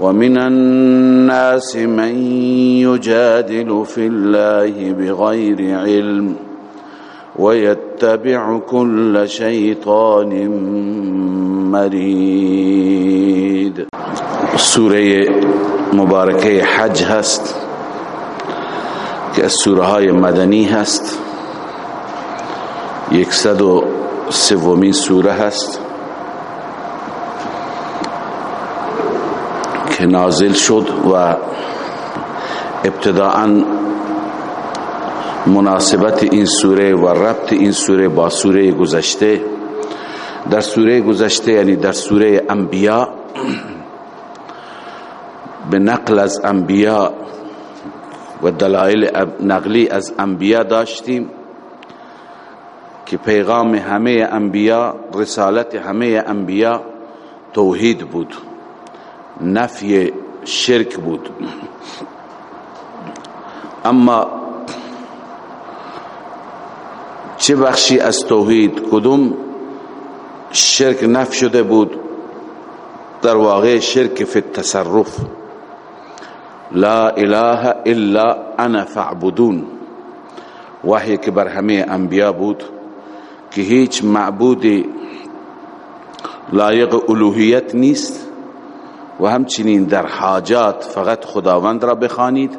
ومن الناس من يجادل في الله بغير علم ويتبع كل شيطان مريد. سوره مبارکه حج هست، که از سوره های مدنی هست. یکصد و سومین سوره هست. که نازل شد و ابتداعا مناسبت این سوره و ربط این سوره با سوره گذشته، در سوره گذشته یعنی در سوره انبیاء، به نقل از انبیاء و دلائل نقلی از انبیاء داشتیم که پیغام همه انبیاء، رسالت همه انبیاء توحید بود. نفی شرک بود. اما چه بخشی از توحید کدوم شرک نف شده بود؟ در واقع شرک فی التصرف. لا اله الا انا فعبدون وحی که بر همه انبیاء بود که هیچ معبود لایق الوهیت نیست. و همچنین در حاجات فقط خداوند را بخوانید.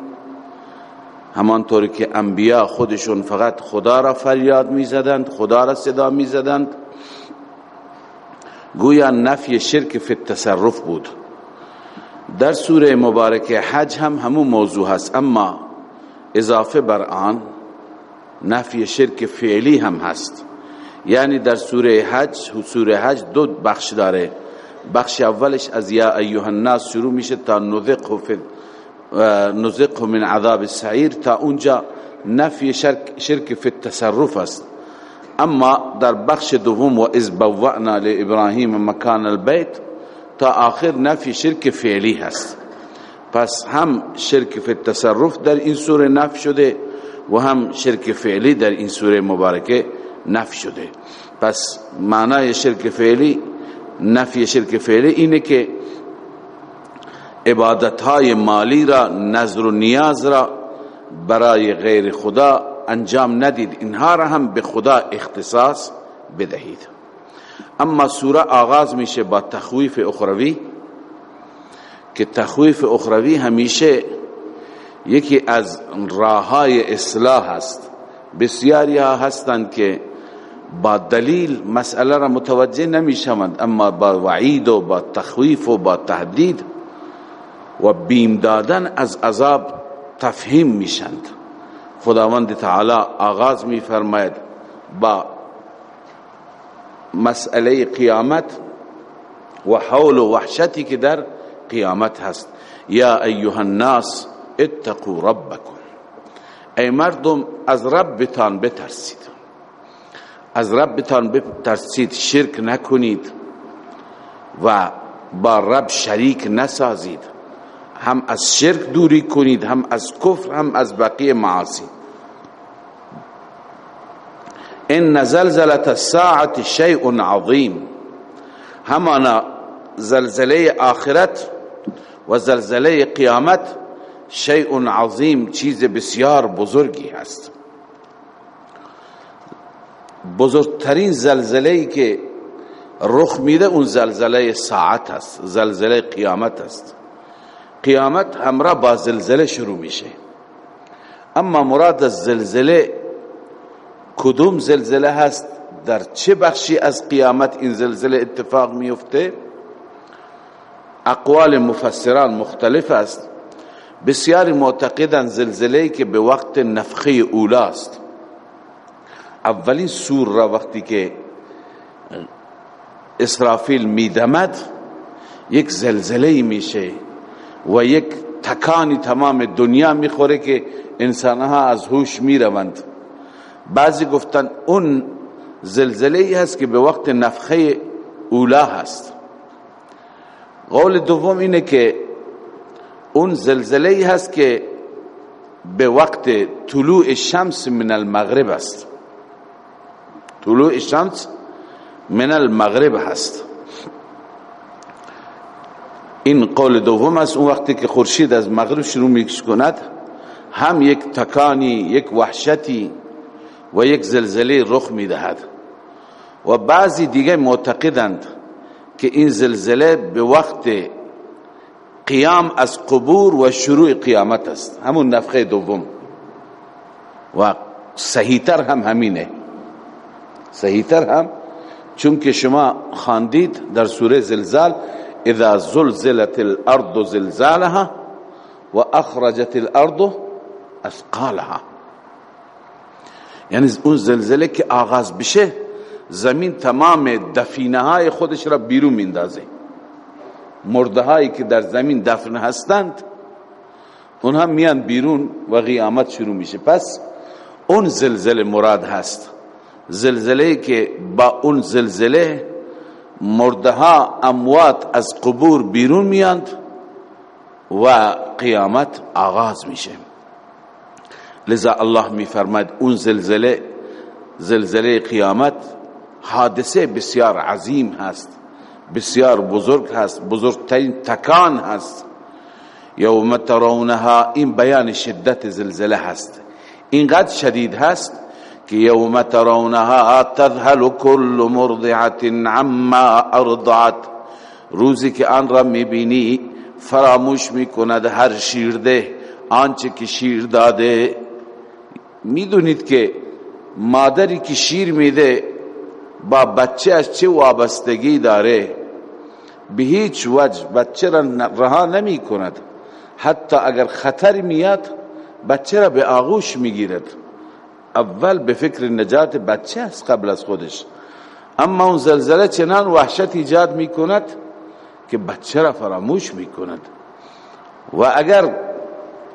همانطور که انبیاء خودشون فقط خدا را فریاد می زدند خدا را صدا می زدند گویا نفی شرک فی التصرف بود. در سوره مبارک حج هم همون موضوع هست، اما اضافه بر آن نفی شرک فعلی هم هست. یعنی در سوره حج سوره حج دو بخش داره. بخش اولش از یا ایها الناس شروع میشه تا نذقه فی نذقه من عذاب السعیر تا اونجا نفی شرک, شرک فی التصرف است. اما در بخش دوم و از بوعنا لابراهیم مکان البیت تا آخر نفی شرک فعلی هست. پس هم شرک فی التصرف در این سوره نفی شده و هم شرک فعلی در این سوره مبارکه نفی شده. پس معنای شرک فعلی نفی شرک فعلی اینه که عبادت های مالی را، نظر و نیاز را برای غیر خدا انجام ندید. اینها را هم به خدا اختصاص بدهید. اما سوره آغاز میشه با تخویف اخروی، که تخویف اخروی همیشه یکی از راه های اصلاح هست. بسیاری ها هستند که با دلیل مسئله را متوجه نمی شوند اما با وعید و با تخویف و با تهدید و بیم دادن از عذاب تفهیم میشند. خداوند تعالی آغاز می فرماید با مسئله قیامت و حول و وحشتی که در قیامت هست. یا ایها الناس اتقوا ربکم. ای مردم، از ربتان بترسید. از ربتان بترسید شرک نکنید و با رب شریک نسازید. هم از شرک دوری کنید، هم از کفر، هم از بقیه معاصی. ان زلزلت الساعت شیء عظیم. همانا زلزله آخرت و زلزله قیامت شیء عظیم، چیز بسیار بزرگی هست. بزرگترین زلزله ای که رخ میده اون زلزله ساعت هست، زلزله قیامت هست. قیامت همراه با زلزله شروع میشه. اما مراد از زلزله کدوم زلزله هست؟ در چه بخشی از قیامت این زلزله اتفاق میفته؟ اقوال مفسران مختلف است. بسیاری معتقدن زلزله که به وقت نفخه اولاست. اولین سور را وقتی که اسرافیل میدمد یک زلزله میشه و یک تکانی تمام دنیا میخوره که انسانها از هوش میروند. بعضی گفتن اون زلزله ای هست که به وقت نفخه اولا هست. قول دوم اینه که اون زلزله ای هست که به وقت طلوع شمس من المغرب است. طلوع شمس من المغرب هست. این قول دوم است، اون وقتی که خورشید از مغرب شروع میکش کند، هم یک تکانی، یک وحشتی و یک زلزله رخ میدهد. و بعضی دیگه معتقدند که این زلزله به وقت قیام از قبور و شروع قیامت است. همون نفخه دوم. و صحیحتر هم همینه. صحیحتر هم چون که شما خاندید در سوره زلزال، اذا زلزلت الارض زلزالها و اخرجت الارض اسقالها. یعنی اون زلزله که آغاز بشه، زمین تمام دفینه های خودش را بیرون میندازه. مرده هایی که در زمین دفن هستند، اونها میان بیرون و قیامت شروع میشه. پس اون زلزله مراد هست. زلزله که با اون زلزله مرده ها اموات از قبور بیرون میاند و قیامت آغاز میشه. لذا الله می فرماید اون زلزله زلزله قیامت حادثه بسیار عظیم هست، بسیار بزرگ هست، بزرگترین تکان هست. یوم ترونها این بیان شدت زلزله هست. اینقدر شدید هست که یوم ترونها تذهل كل مرضعت عما ارضعت روزی که آن را میبینی فراموش میکند هر شیرده آنچه که شیر داده میدونید که مادری که شیر میده با بچه از چه وابستگی داره به هیچ وجه بچه را رها نمی کند. حتی اگر خطر میاد بچه را به آغوش میگیرد اول به فکر نجات بچه است قبل از خودش. اما اون زلزله چنان وحشت ایجاد میکند که بچه را فراموش میکند. و اگر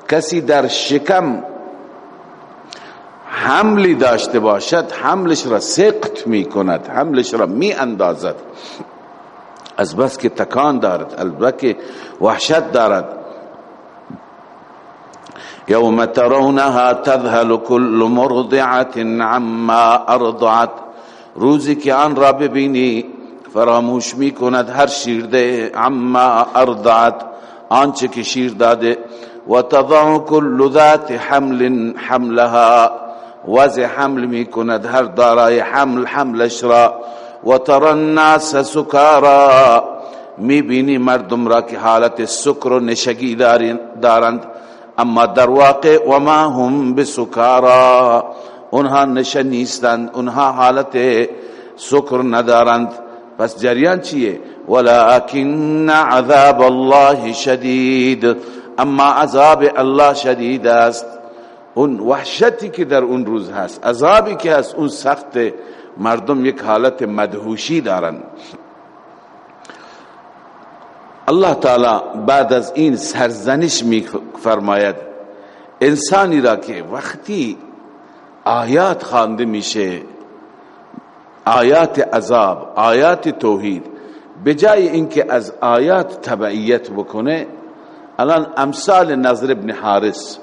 کسی در شکم حملی داشته باشد، حملش را سقط می کند حملش را می اندازد از بس که تکان دارد، البته که وحشت دارد. یوم ترونها تذهل كل مرضعت عما ارضعت روزی که آن را ببینی، فراموش می کند هر شیرده عما ارضعت آنچه که شیر داده و تضع كل ذات حمل حملها. وضع حمل می کند هر دارای حمل حملش را. و تر الناس سکارا. می بینی مردم را که حالت سکر و نشگی دارند. اما در واقع و ما هم بسکارا اونها نشه نیستند اونها حالت سکر ندارند۔ پس جریان چیه ولكن عذاب الله شدید اما عذاب الله شدید است۔ اون وحشتی که در اون روز هست، عذابی که هست اون سخت مردم یک حالت مدهوشی دارن الله تعالی بعد از این سرزنش می فرماید، انسانی را که وقتی آیات خوانده میشه، آیات عذاب، آیات توحید بجای اینکه از آیات تبعیت بکنه، الان امثال نظر ابن حارس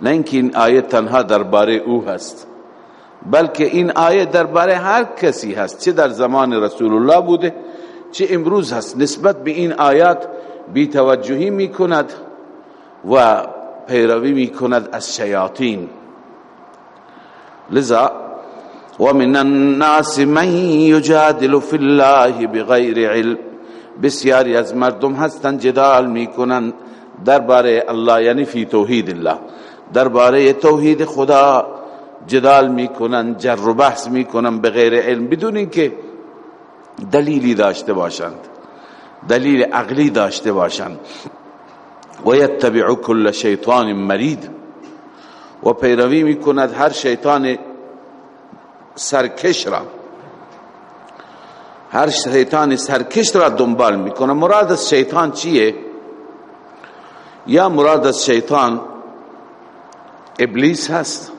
نه اینکه این آیه تنها درباره او هست، بلکه این آیه درباره هر کسی هست، چه در زمان رسول الله بوده چه امروز هست. نسبت به این آیات بی توجهی می کند و پیروی می کند از شیاطین. لذا ومن الناس من يجادل في الله بغير علم. بسیاری از مردم هستند جدال میکنند درباره الله یعنی فی توحید الله. درباره توحید خدا جدال میکنن، جر و بحث میکنن بغیر علم. بدون اینکه دلیلی داشته باشند. دلیل عقلی داشته باشند. و یتبع کل شیطان مرید. و پیروی میکند هر شیطان سرکش را. هر شیطان سرکش را دنبال میکنه. مراد از شیطان چیه؟ یا مراد از شیطان ابلیس هست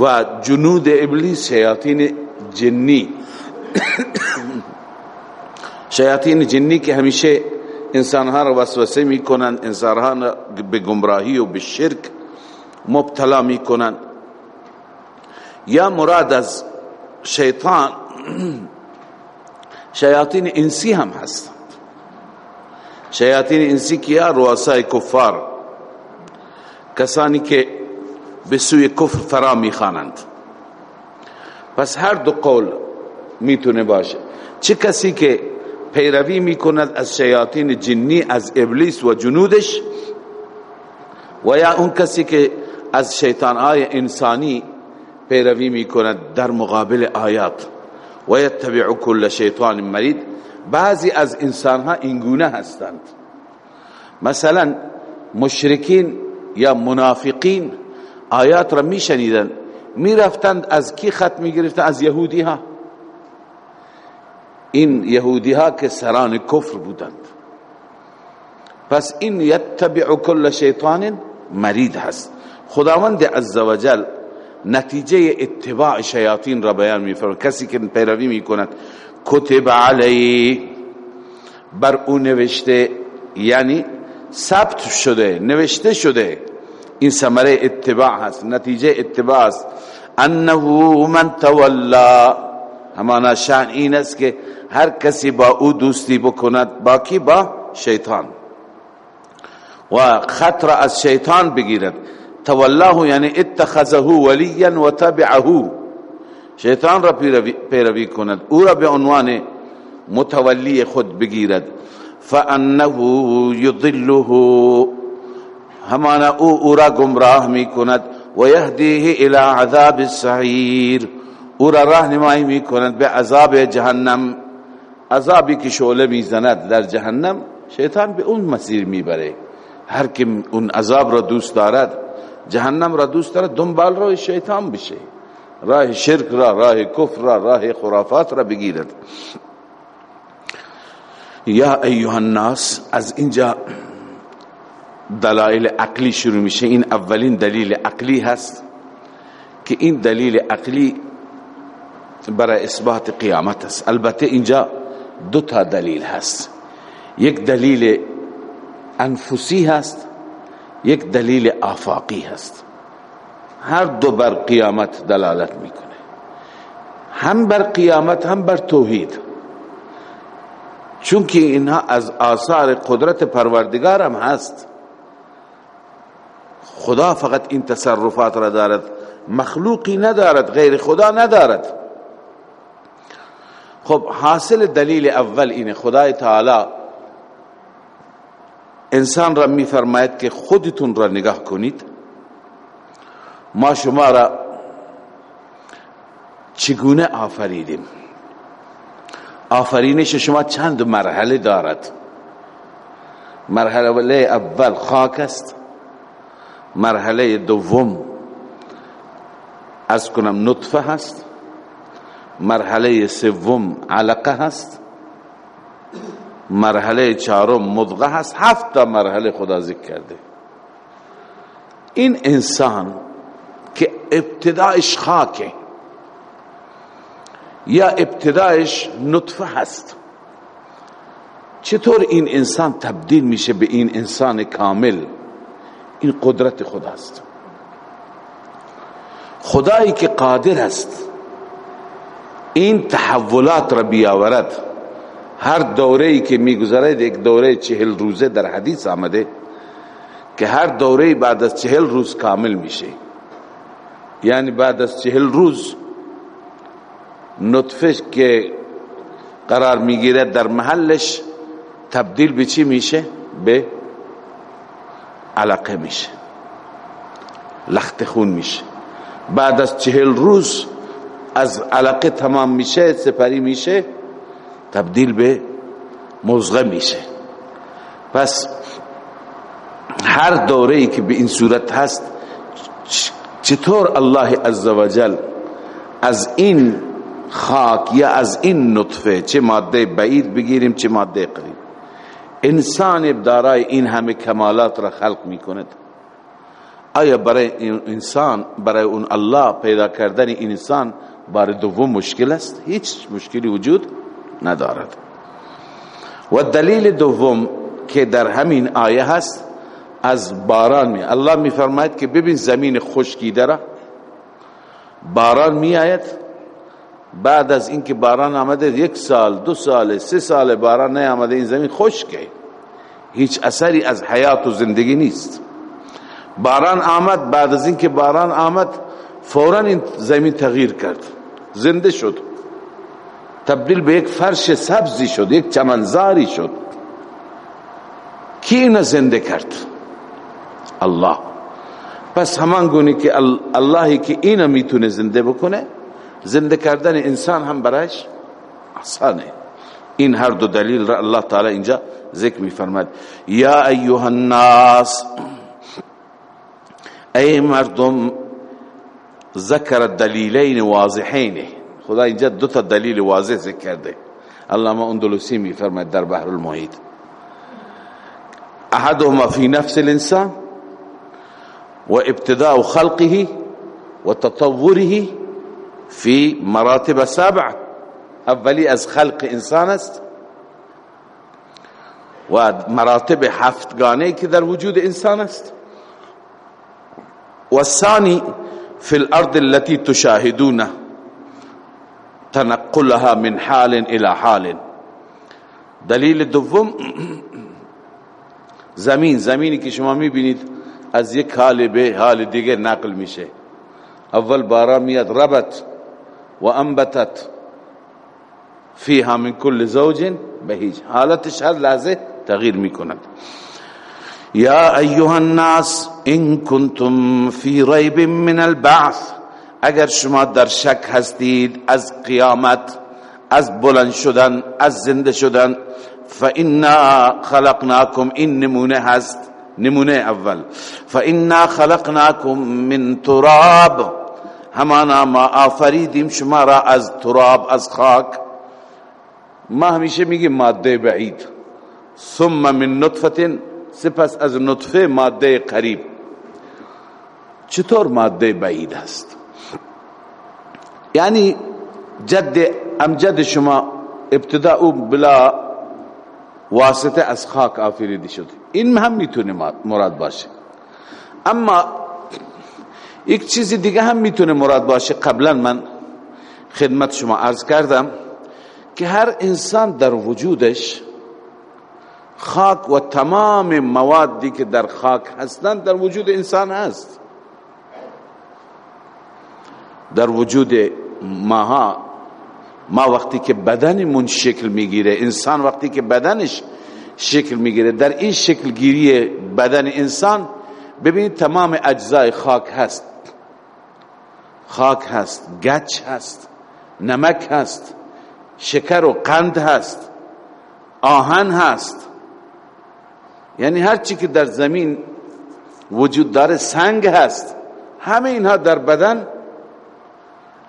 و جنود ابلیس، شیاطین جنی. شیاطین جنی که همیشه انسانها را وسوسه میکنن انسانها را به گمراهی و به شرک مبتلا میکنن یا مراد از شیطان، شیاطین انسی هم هستند۔ شیاطین انسی کیا؟ رؤسای کفار، کسانی که به سوی کفر فرا میخوانند پس هر دو قول میتونه باشه. چه کسی که پیروی میکند از شیاطین جنی، از ابلیس و جنودش، و یا اون کسی که از شیطان های انسانی پیروی میکند در مقابل آیات. و یتبع کل شیطان مرید. بعضی از انسان ها اینگونه هستند. مثلا مشرکین یا منافقین آیات را می شنیدن می رفتند از کی خط می گرفتن از یهودی ها این یهودی ها که سران کفر بودند۔ پس این یتبع کل شیطان مرید هست۔ خداوند عزوجل نتیجه اتباع شیاطین را بیان می فرماید کسی که پیروی می کند کتب علی بر او نوشته یعنی ثبت شده، نوشته شده این ثمره اتباع هست، نتیجه اتباع است. انه من تولا همانا شان این است که هر کسی با او دوستی بکند، باقی با شیطان۔ و خطر از شیطان بگیرد۔ تولاه یعنی اتخذه ولیا و تبعه۔ شیطان را پیروی کند، او را به عنوان متولی خود بگیرد۔ فانه یضله همانا او او را گمراه می کند و یهدیه الى عذاب السعیر۔ او را راهنمایی می کند به عذاب جهنم. عذابی که شعله می زند در جهنم، شیطان به اون مسیر می بره هر که اون عذاب را دوست دارد، جهنم را دوست دارد، دنبال راه شیطان بشه. راه شرک را، راه کفر را، راه خرافات را بگیرد. یا ایها الناس، از اینجا دلائل عقلی شروع میشه. این اولین دلیل عقلی هست که این دلیل عقلی برای اثبات قیامت است البته اینجا دو تا دلیل هست یک دلیل انفسی هست یک دلیل آفاقی هست هر دو بر قیامت دلالت میکنه۔ هم بر قیامت هم بر توحید۔ چونکه اینها از آثار قدرت پروردگار هم هست۔ خدا فقط این تصرفات را دارد، مخلوقی ندارد، غیر خدا ندارد۔ خب حاصل دلیل اول اینه. خدای تعالی انسان را می فرماید که خودتون را نگاه کنید. ما شما را چگونه آفریدیم؟ آفرینش شما چند مرحله دارد؟ مرحله اول خاک است. مرحله دوم، از کنم نطفه هست. مرحله سوم علقه هست. مرحله چهارم مضغه هست. هفت تا مرحله خدا ذکر کرده. این انسان که ابتدایش خاکه یا ابتدایش نطفه هست. چطور این انسان تبدیل میشه به این انسان کامل؟ این قدرت خداست. خدایی که قادر است این تحولات را بیاورد هر دوره ای که میگذرد، یک دوره چهل روزه در حدیث آمده که هر دوره بعد از چهل روز کامل میشه. یعنی بعد از چهل روز نطفه که قرار میگیره در محلش تبدیل به چی میشه؟ به علقه میشه. لخت خون میشه. بعد از چهل روز از علقه تمام میشه، سپری میشه، تبدیل به مزغه میشه. پس هر دوره ای که به این صورت هست، چطور الله عزوجل از این خاک یا از این نطفه چه ماده بعید بگیریم، چه ماده قریب؟ انسان ابدارای این همه کمالات را خلق می کند آیا برای انسان، برای اون الله پیدا کردن انسان بار دوم مشکل است. هیچ مشکلی وجود ندارد. و دلیل دوم که در همین آیه هست، از باران می الله می فرماید که ببین زمین خشکیده را. باران می آید. بعد از اینکه باران آمده، یک سال، دو سال، سه سال باران آمده این زمین خشکه. هیچ اثری از حیات و زندگی نیست. باران آمد، بعد از اینکه باران آمد، فوراً این زمین تغییر کرد. زنده شد. تبدیل به یک فرش سبزی شد، یک چمنزاری شد. کی اینو زنده کرد؟ الله. پس همان گونه که اللهی که اینو میتونه زنده بکنه، زنده کردن انسان هم برایش آسانه این هر دو دلیل را الله تعالی اینجا ذکر میفرماد یا ایها الناس، ای مردم ذکر دلیلین واضحین. خدا اینجا دو تا دلیل واضح ذکر کرده علامه اندلسی می فرماد در بحر المحیط. احدهما فی نفس الانسان و ابتداء خلقه و تطوره فی مراتب سبع. اولی از خلق انسان است و مراتب هفتگانه که در وجود انسان است. و ثانی فی الارض التي تشاهدونه تنقلها من حال الى حال۔ دلیل دوم، زمین، زمینی که شما میبینید از یک حال به حال دیگه نقل میشه۔ اول بارا میاد ربط و انبتت فیها من کل زوج بهیج حالتش هر لحظه تغییر میکند۔ یا ایها الناس ان کنتم فی ریب من البعث. اگر شما در شک هستید از قیامت، از بلند شدن، از زنده شدن، فإنا خلقناكم این نمونه هست، نمونه اول. فإنا خلقناكم من تراب. همانا ما آفریدیم شما را از تراب، از خاک. ما همیشه میگیم ماده بعید. ثم من نطفه سپس از نطفه ماده قریب۔ چطور ماده بعید هست یعنی جد امجد شما ابتدا او بلا واسطه از خاک آفریده شد۔ این هم میتونه مراد باشه۔ اما یک چیز دیگه هم میتونه مراد باشه۔ قبلا من خدمت شما عرض کردم که هر انسان در وجودش خاک و تمام موادی که در خاک هستند، در وجود انسان هست. در وجود ماها، ما وقتی که بدنمون شکل میگیره، انسان وقتی که بدنش شکل میگیره، در این شکل گیری بدن انسان، ببینید تمام اجزای خاک هست. خاک هست، گچ هست، نمک هست، شکر و قند هست، آهن هست. یعنی هر چی که در زمین وجود داره سنگ هست. همه اینها در بدن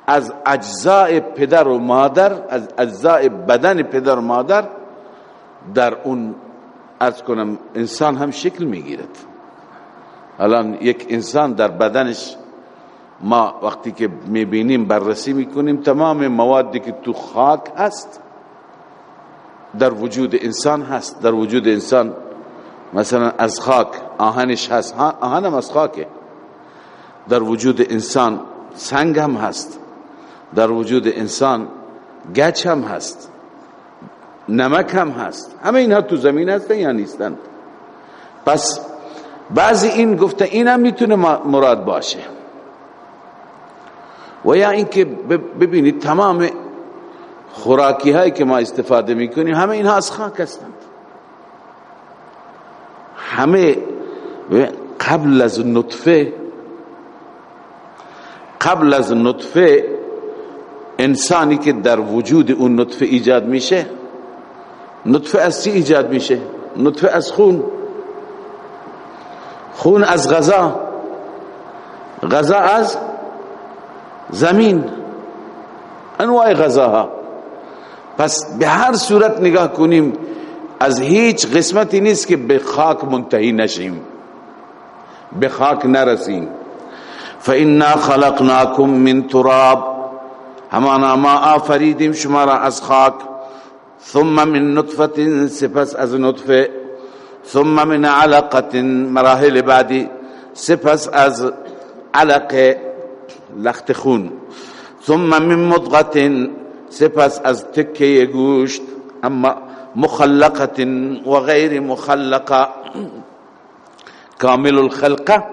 از اجزاء پدر و مادر، از اجزاء بدن پدر و مادر در اون ارز کنم، انسان هم شکل میگیرد. الان یک انسان در بدنش ما وقتی که میبینیم، بررسی میکنیم، تمام موادی که تو خاک هست، در وجود انسان هست. در وجود انسان مثلا از خاک آهنش هست آهن هم از خاکه. در وجود انسان سنگ هم هست. در وجود انسان گچ هم هست. نمک هم هست. همه اینها تو زمین هستن یا نیستن؟ پس بعضی این گفته این هم میتونه مراد باشه. و یا اینکه ببینید تمام خوراکی هایی که ما استفاده میکنیم، همه اینها از خاک هستند همه قبل از نطفه، قبل از نطفه انسانی که در وجود اون نطفه ایجاد میشه، نطفه از چی ایجاد میشه؟ نطفه از خون. خون از غذا. غذا از زمین. انواع غذاها. پس به هر صورت نگاه کنیم از هیچ قسمتی نیست که به خاک منتهی نشیم. به خاک نرسیم. فإنا خلقناكم من تراب. همانا ما آفریدیم شما را از خاک. ثم من نطفة، سپس از نطفه. ثم من علقة، مراحل بعدی. سپس از علق لخت خون. ثم من مضغة، سپس از تکه گوشت. اما مخلقة و غیر مخلقة کامل الخلقه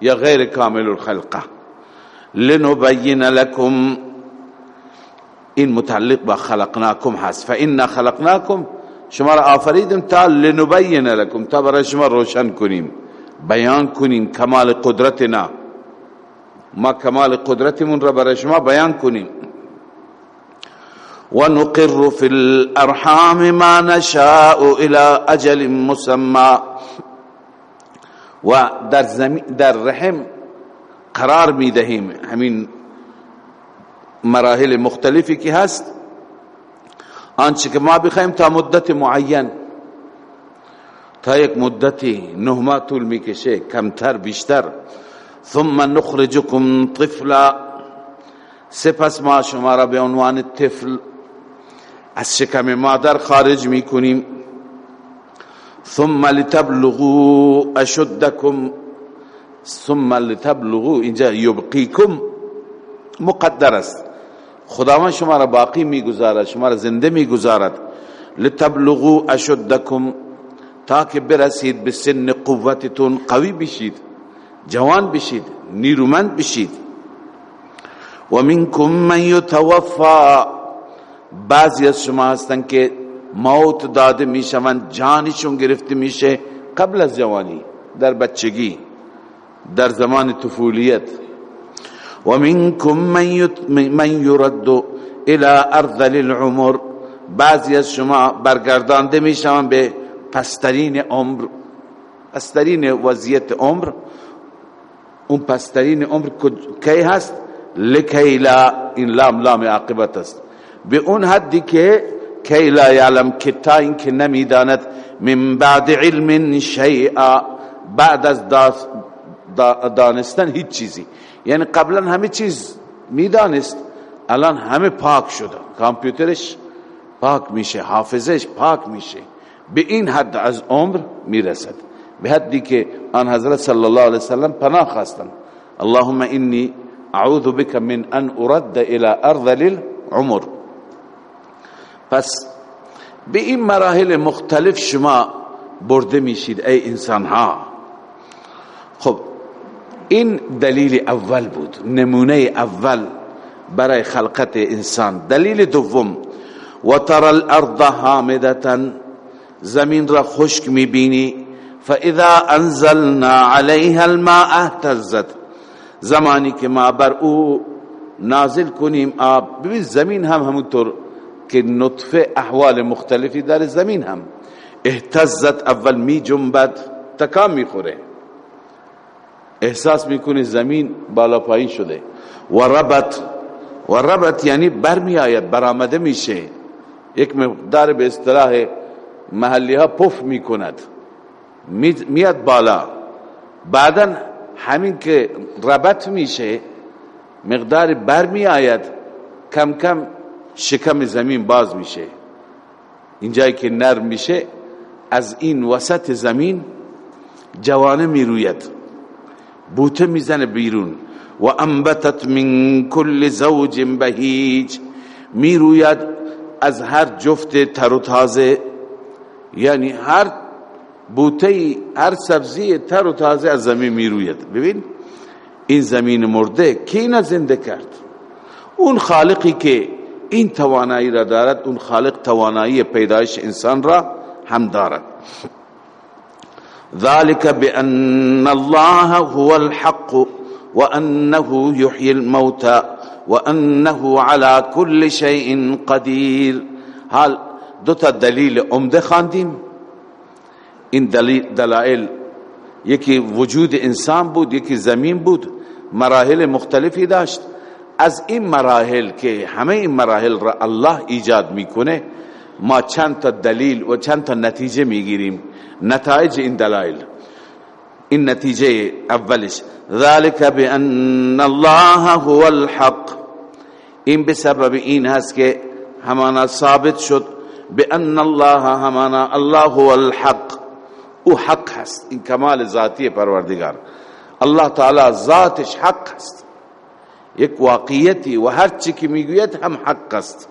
یا غیر کامل الخلقه لنبین لكم این متعلق با خلقناکم هست. فإنا خلقناکم شما را آفریدم تا لنبین لكم تا برای شما روشن کنیم. بیان کنیم کمال قدرتنا. ما کمال قدرتمون را برای شما بیان کنیم. ونقر في الارحام ما نشاء الى اجل مسمى. و در, در رحم قرار می دهیم. همین مراحل مختلفی که هست. آنچه که ما بخوایم تا مدت معین تا یک مدتی نه ماه طول میکشه کمتر بیشتر. ثم نخرجكم طفلا. سپس ما شما را به عنوان طفل از شکم مادر خارج میکنیم. ثم لتبلغوا اشدكم ثم لتبلغوا اینجا یبقیکم. مقدر است. خداوند شما را باقی میگذارد، شما را زنده میگذارد. لتبلغوا اشدكم تاکه برسید به سن قوتتون، قوی بشید، جوان بشید، نیرومند بشید. و منکم من یتوفا. بعضی از شما هستند که موت داده میشوند، جانشون گرفته میشه قبل از جوانی، در بچگی، در زمان طفولیت. و منکم من یرد الى ارذل العمر بعضی از شما برگردانده میشوند به پسترین عمر. پسترین وضعیت عمر. اون پسترین عمر کی هست؟ لکی لا این لام لام عاقبت است. به اون حدی که کی لا یعلم که تا این نمیداند من بعد علم شیئا بعد از دانستن هیچ چیزی۔ یعنی قبلا همه چیز میدانست الان همه پاک شده کامپیوترش پاک میشه، حافظش پاک میشه۔ به این حد از عمر میرسد به حدی که آن حضرت صلی الله علیه وسلم پناه خواستند اللهم انی اعوذ بك من ان ارد الى ارذل العمر پس به این مراحل مختلف شما برده میشید، ای انسان ها خب، این دلیل اول بود، نمونه اول برای خلقت انسان. دلیل دوم، و تر الارض حامدتا زمین را خشک میبینی، فاذا انزلنا عليها الماء اهتزت زمانی که ما بر او نازل کنیم آب. ببین، زمین هم همونطور که نطفه احوال مختلفی در زمین هم احتزت اول می جنبد تکام می خوره احساس میکنی زمین بالا پایین شده۔ و ربط و ربط یعنی برمی آید، برآمده میشه۔ یک مقدار به اصطلاح محلی ها پف میکند۔ میاد بالا۔ بعدا همین که ربط میشه، مقدار برمی آید، کم کم شکم زمین باز میشه. اینجایی که نرم میشه، از این وسط زمین جوانه میروید. بوته میزنه بیرون. و انبتت من کل زوج بهیج. میروید از هر جفت تر و تازه. یعنی هر بوته، هر سبزی تر و تازه از زمین میروید. ببین، این زمین مرده. کی نه زنده کرد؟ اون خالقی که این توانایی را دارد، اون خالق توانایی پیدایش انسان را هم دارد. ذلك بان الله هو الحق وأنه يحيي الموتى وأنه على كل شيء قدير. حال، دو تا دلیل عمده خواندیم. این دلائل، یکی وجود انسان بود، یکی زمین بود، مراحل مختلفی داشت. از این مراحل که همه این مراحل را الله ایجاد میکنه، ما چند تا دلیل و چند تا نتیجه میگیریم. نتایج این دلائل این نتیجه اولش ذلك بان الله هو الحق. این بسبب این هست که همانا ثابت شد بان الله همانا الله هو الحق. او حق هست. این کمال ذاتی پروردگار. الله تعالی ذاتش حق هست. یک واقعیتی و هر چی که میگوید هم حق است.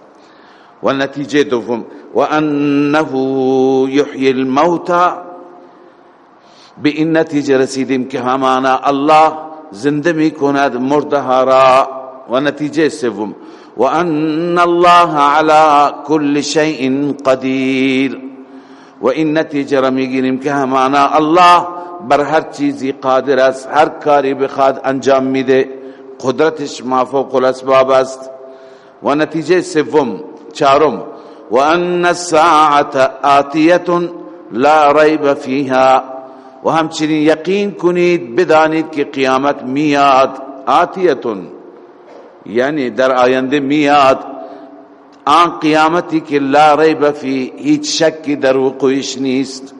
و نتیجه دوم، و انه یحیی الموتى به این نتیجه رسیدیم که همانا الله زنده می کند مرده را. و نتیجه سوم، و ان الله على كل شيء قدیر. و این نتیجه را میگیریم که همانا الله بر هر چیزی قادر است، هر کاری بخواد انجام میده. قدرتش ما فوق الاسباب است و نتیجه سوم، چهارم، و ان الساعه آتیه لا ریب فیها، و همچنین یقین کنید، بدانید که قیامت میاد آتیتون یعنی در آینده میاد، آن قیامتی که لا ریب فی، هیچ شکی در وقوعش نیست.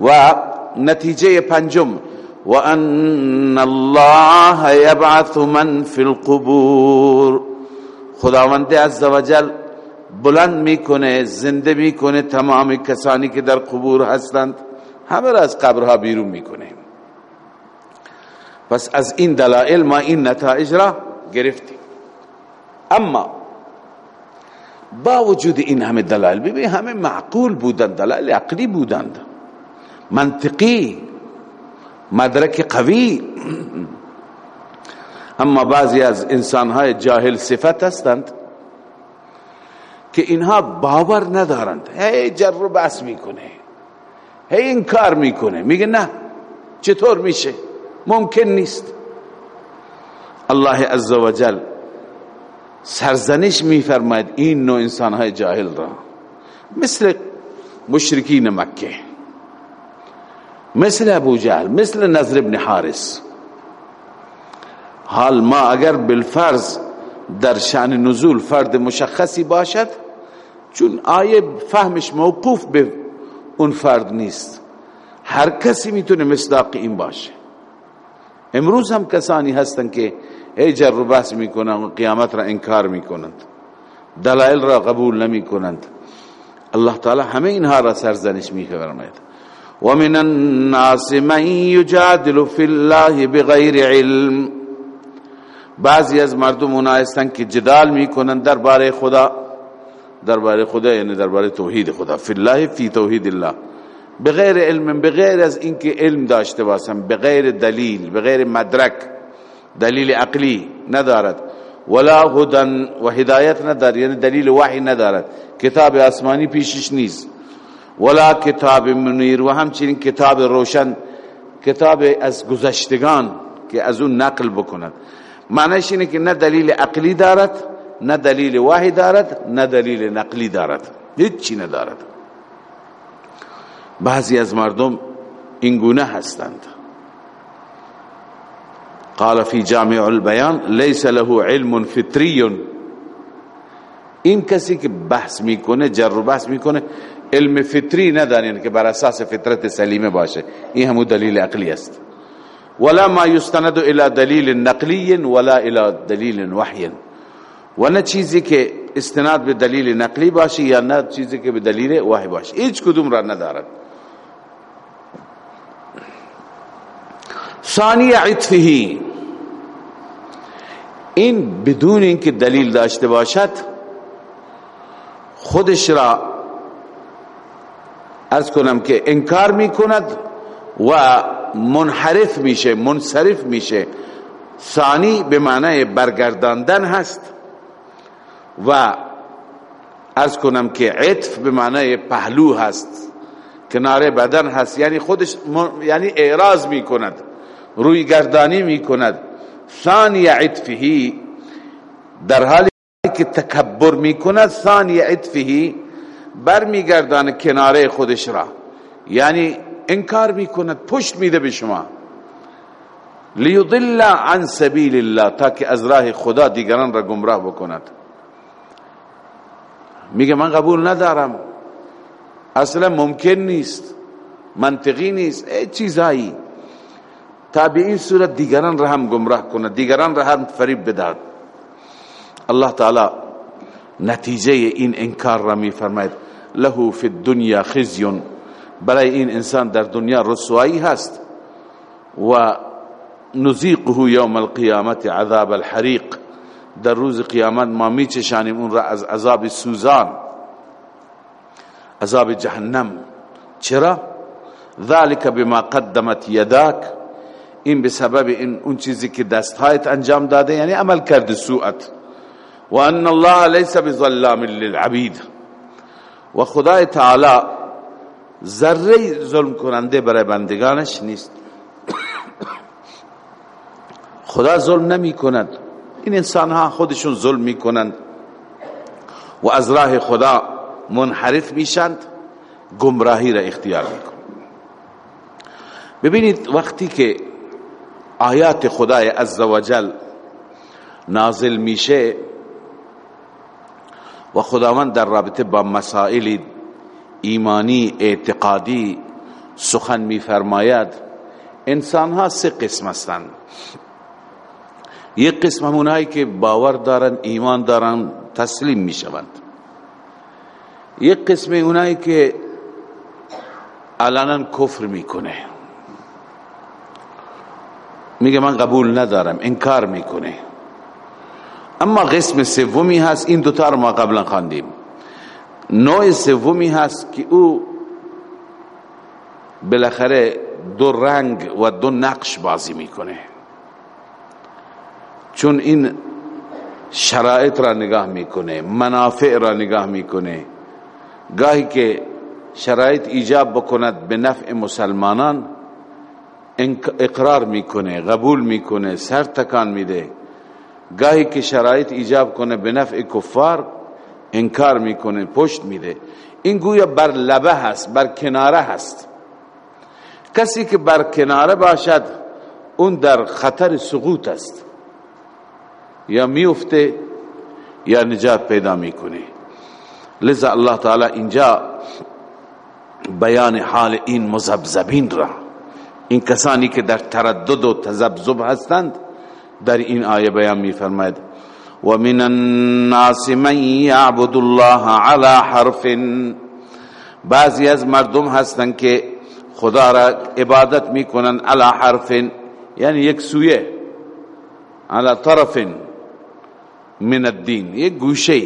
و نتیجه پنجم و ان الله یبعث من فی القبور خداوند عزوجل بلند میکنه، زنده میکنه تمام کسانی که در قبور هستند. همه را از قبرها بیرون میکنه. پس از این دلائل ما این نتائج را گرفتیم. اما با وجود این همه دلائل، ببین، همه معقول بودند، دلائل عقلی بودند. منطقی مدرک قوی. اما بعضی از انسانهای جاهل صفت هستند که اینها باور ندارند. هی جر و بحث میکنه. هی این کار میکنه. میگه نه، چطور میشه؟ ممکن نیست. الله عزوجل سرزنش میفرماید این نوع انسانهای جاهل را. مثل مشرکین مکه. مثل ابو جهل مثل نظر ابن حارس حال ما اگر بالفرض در شان نزول فرد مشخصی باشد، چون آیه فهمش موقوف به اون فرد نیست۔ هر کسی میتونه مصداق این باشه۔ امروز هم کسانی هستند که ای جر و بحث میکنند و قیامت را انکار میکنند۔ دلائل را قبول نمی کنند الله تعالی همه اینها را سرزنش میفرماید۔ و من الناس من یجادل فی الله بغیر علم. بعضی از مردم اونا هستند که جدال میکنند درباره خدا. درباره خدا یعنی درباره توحید خدا. فی الله فی توحید الله. بغیر علم، بغیر از اینکه علم داشته باشم بغیر دلیل، بغیر مدرک، دلیل عقلی ندارد. ولا هدن و هدایت ندارد یعنی دلیل وحی ندارد. کتاب آسمانی پیشش نیست. ولا کتاب منیر، و همچنین کتاب روشن، کتاب از گذشتگان که از اون نقل بکند. معنیش اینه که نه دلیل عقلی دارد، نه دلیل وحی دارد، نه دلیل نقلی دارد. هیچ چی ندارد. بعضی از مردم اینگونه هستند. قال فی جامع البیان، لیس له علم فطری. این کسی که بحث میکنه، جر و بحث میکنه علم فطری ندانین که بر اساس فطرت سلیمه باشه. این همو دلیل عقلی است. ولا ما يستند الى دلیل نقلی ولا الى دلیل وحی. و نه چیزی که استناد به دلیل نقلی باشه یا نه چیزی که به دلیل وحی باشه. هیچ کدوم را ندارد. ثانی عطفه. این بدون اینکه دلیل داشته باشد، خودش را از کنم که انکار می کند و منحرف میشه، منصرف میشه. ثانی به معنی برگرداندن هست. و از کنم که عطف به معنی پهلو هست. کنار بدن هست. یعنی خودش یعنی اعراض می کند روی گردانی می کند ثانی عطفه در حالی که تکبر میکند، ثانی عطفه برمیگردان کناره خودش را. یعنی انکار میکند، پشت میده به شما. لیضل عن سبیل الله تاکه از راه خدا دیگران را گمراه بکند. میگه من قبول ندارم. اصلا ممکن نیست. منطقی نیست. ای چیزایی. تا به این صورت دیگران را هم گمراه کند، دیگران را هم فریب بداد الله تعالی نتیجه این انکار را می فرماید له فی الدنیا خزی برای این انسان در دنیا رسوایی هست و نزیقه یوم القیامت عذاب الحریق. در روز قیامت ما می چشانیم اون را از عذاب سوزان، عذاب جهنم. چرا؟ ذالک بما قدمت یداک. این به سبب این اون چیزی که دستهایت انجام داده یعنی عمل کرد سوءت. و ان الله لیس بظلام للعبید. و خدای تعالی ذره ظلم کننده برای بندگانش نیست. خدا ظلم نمی کند. این انسان ها خودشون ظلم می کنند. و از راه خدا منحرف میشند. گمراهی را اختیار میکنند ببینید وقتی که آیات خدای عزوجل نازل میشه و خداوند در رابطه با مسائل ایمانی، اعتقادی سخن میفرماید. انسان ها سه قسم هستند. یک قسم همونایی که باور دارن، ایمان دارن، تسلیم می شوند یک قسم اونایی که علنا کفر میکنه. میگه من قبول ندارم، انکار میکنه. اما قسم سومی هست، این دوتا رو ما قبلا خواندیم. نوع سومی هست که او بالاخره دو رنگ و دو نقش بازی میکنه. چون این شرایط را نگاه میکنه، منافع را نگاه میکنه. گاهی که شرایط ایجاب بکند به نفع مسلمانان اقرار میکنه، قبول میکنه، سر تکان میده. گاهی که شرایط ایجاب کنه به نفع کفار، انکار میکنه پشت میده این گویا بر لبه هست بر کناره هست کسی که بر کناره باشد، اون در خطر سقوط است۔ یا میفته، یا نجات پیدا میکنه لذا الله تعالی اینجا بیان حال این مزبزبین را۔ این کسانی که در تردد و تذبذب هستند در این آیه بیان می فرماید و من الناس من یعبد الله على حرف. بعضی از مردم هستند که خدا را عبادت میکنن على حرف یعنی یک سویه. على طرف. من الدین یک گوشه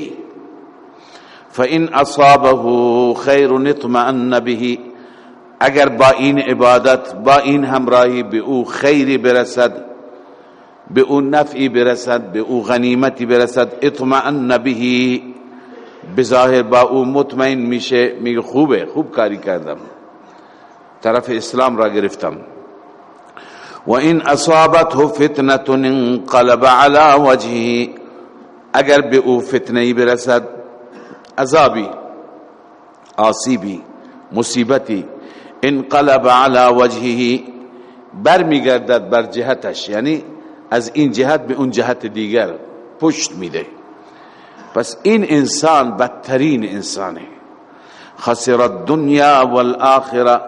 فان اصابه خیر نطمئن به. اگر با این عبادت، با این همراهی به او خیری برسد به او نفعی برسد به او غنیمتی برسد، اطمئن به بظاهر با او مطمئن میشه، میگه خوبه، خوب کاری کردم. طرف اسلام را گرفتم. و این اصابته فتنه انقلب على وجهه. اگر به او فتنه برسد، عذابی، آسیبی، مصیبتی، انقلب على وجهه. برمیگردد بر جهتش یعنی از این جهت به اون جهت دیگر پشت میده. پس این انسان بدترین انسانه. خسر الدنیا والآخره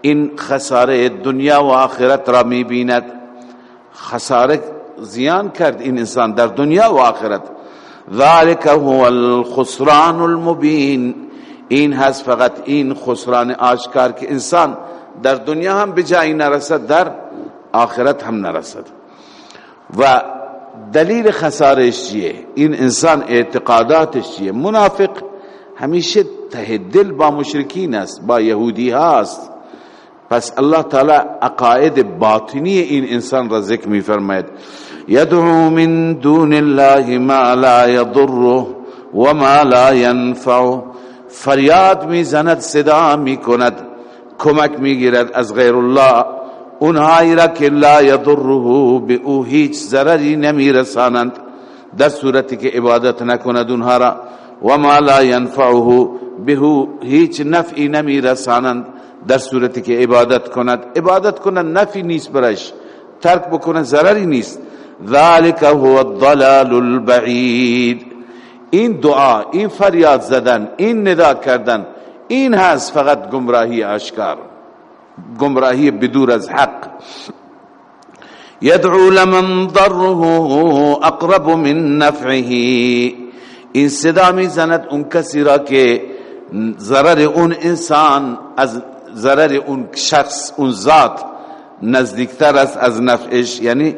این خساره دنیا و آخرت را میبیند. خساره زیان کرد این انسان در دنیا و آخرت. ذلك هو الخسران المبین. این هست فقط این خسران آشکار که انسان در دنیا هم به جایی نرسد، در آخرت هم نرسد. و دلیل خسارش چیه؟ این انسان اعتقاداتش چیه؟ منافق همیشه ته دل با مشرکین است، با یهودی هاست پس الله تعالی عقاید باطنی این انسان را ذکر می فرماید یدعو من دون الله ما لا يضره وما لا ينفعه فریاد می زند صدا می کند کمک می گیرد از غیر الله. اونهایی را که لا یضره به او هیچ ضرری نمی رسانند۔ در صورتی که عبادت نکند اونها را و ما لا ينفعه به هیچ نفعی نمی رسانند۔ در صورتی که عبادت کند۔ عبادت کند نفعی نیست برش۔ ترک بکنه ضرری نیست۔ ذالک هو الضلال البعید۔ این دعا، این فریاد زدن، این ندا کردن، این هست فقط گمراهی آشکار۔ گمراهی بدور از حق. يدعو لمن ضره اقرب من نفعه. این صدا می زند اون کسی را که ضرر اون انسان از ضرر اون شخص، اون ذات نزدیکتر است از نفعش یعنی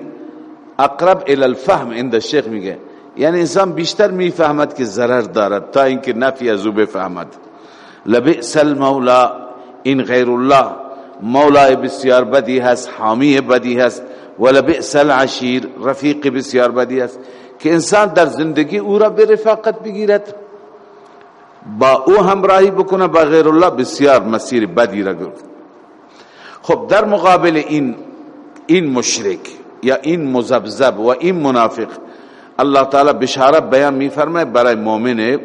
اقرب الى الفهم عند الشیخ میگه. یعنی انسان بیشتر میفهمد که ضرر دارد تا اینکه نفی از او بفهمد. لبئس المولا، این غیر الله. مولای بسیار بدی هست حامی بدی هست ولبئس العشیر رفیق بسیار بدی هست که انسان در زندگی او را به رفاقت بگیرد. با او همراهی بکنه با غیر الله بسیار مسیر بدی را گرفت خب در مقابل این این مشرک یا این مزبزب و این منافق الله تعالی بشارت بیان می فرمائے برای مؤمن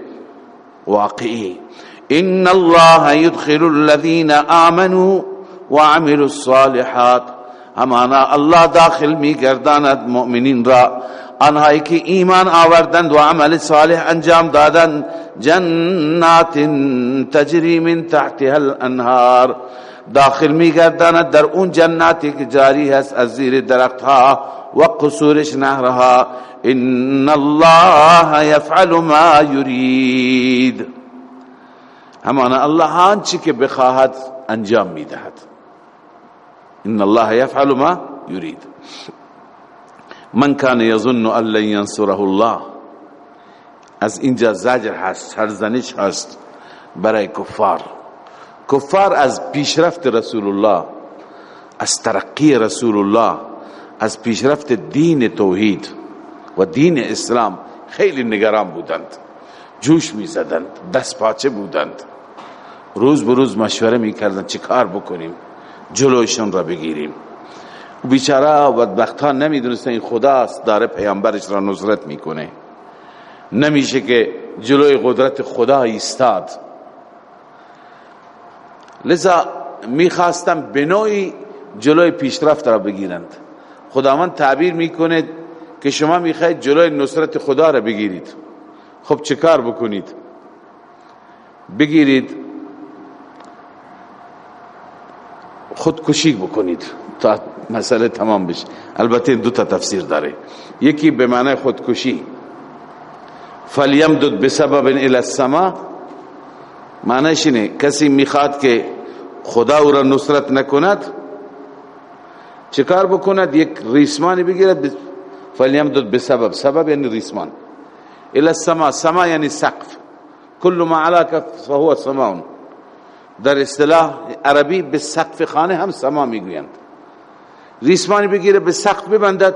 واقعی. ان الله يدخل الذين امنوا وعملوا الصالحات۔ همانا الله داخل می گرداند مؤمنین را۔ آنهایی که ایمان آوردند و عمل صالح انجام دادند۔ جنات تجری من تحتها الانهار داخل می گرداند در اون جناتی که جاری هست از زیر درختها و قصورش نهرها۔ ان الله يفعل ما يريد همانا الله آنچه که بخواهد انجام میدهد ان الله يفعل ما يريد. من كان يظن ان لن ينصره الله، از اینجا زجر هست، سرزنش هست برای کفار. کفار از پیشرفت رسول الله، از ترقی رسول الله، از پیشرفت دین توحید و دین اسلام خیلی نگران بودند. جوش می زدند، دست پاچه بودند. روز بروز مشوره می کردند چی کار بکنیم؟ جلوشون را بگیریم. بیچاره و بدبختان نمیدونستن این خداست داره پیامبرش را نصرت میکنه. نمیشه که جلوی قدرت خدا ایستاد. لذا میخواستم به نوعی جلوی پیشرفت را بگیرند. خداوند تعبیر میکنه که شما میخواید جلوی نصرت خدا را بگیرید. خب چه کار بکنید؟ بگیرید خودکشی بکنید تا مسئله تمام بشه. البته دو تا تفسیر داره. یکی به معنی خودکشی. فلیمدد بسبب الى السما. معنیش اینه، کسی میخواد که خدا او را نصرت نکند چکار بکند؟ یک ریسمانی بگیرد. فلیمدد بسبب، سبب یعنی ریسمان. الى السما، سما یعنی سقف. کل ما علاک فهو سماون. در اصطلاح عربی به سقف خانه هم سما میگویند. ریسمانی بگیره، به سقف ببندد.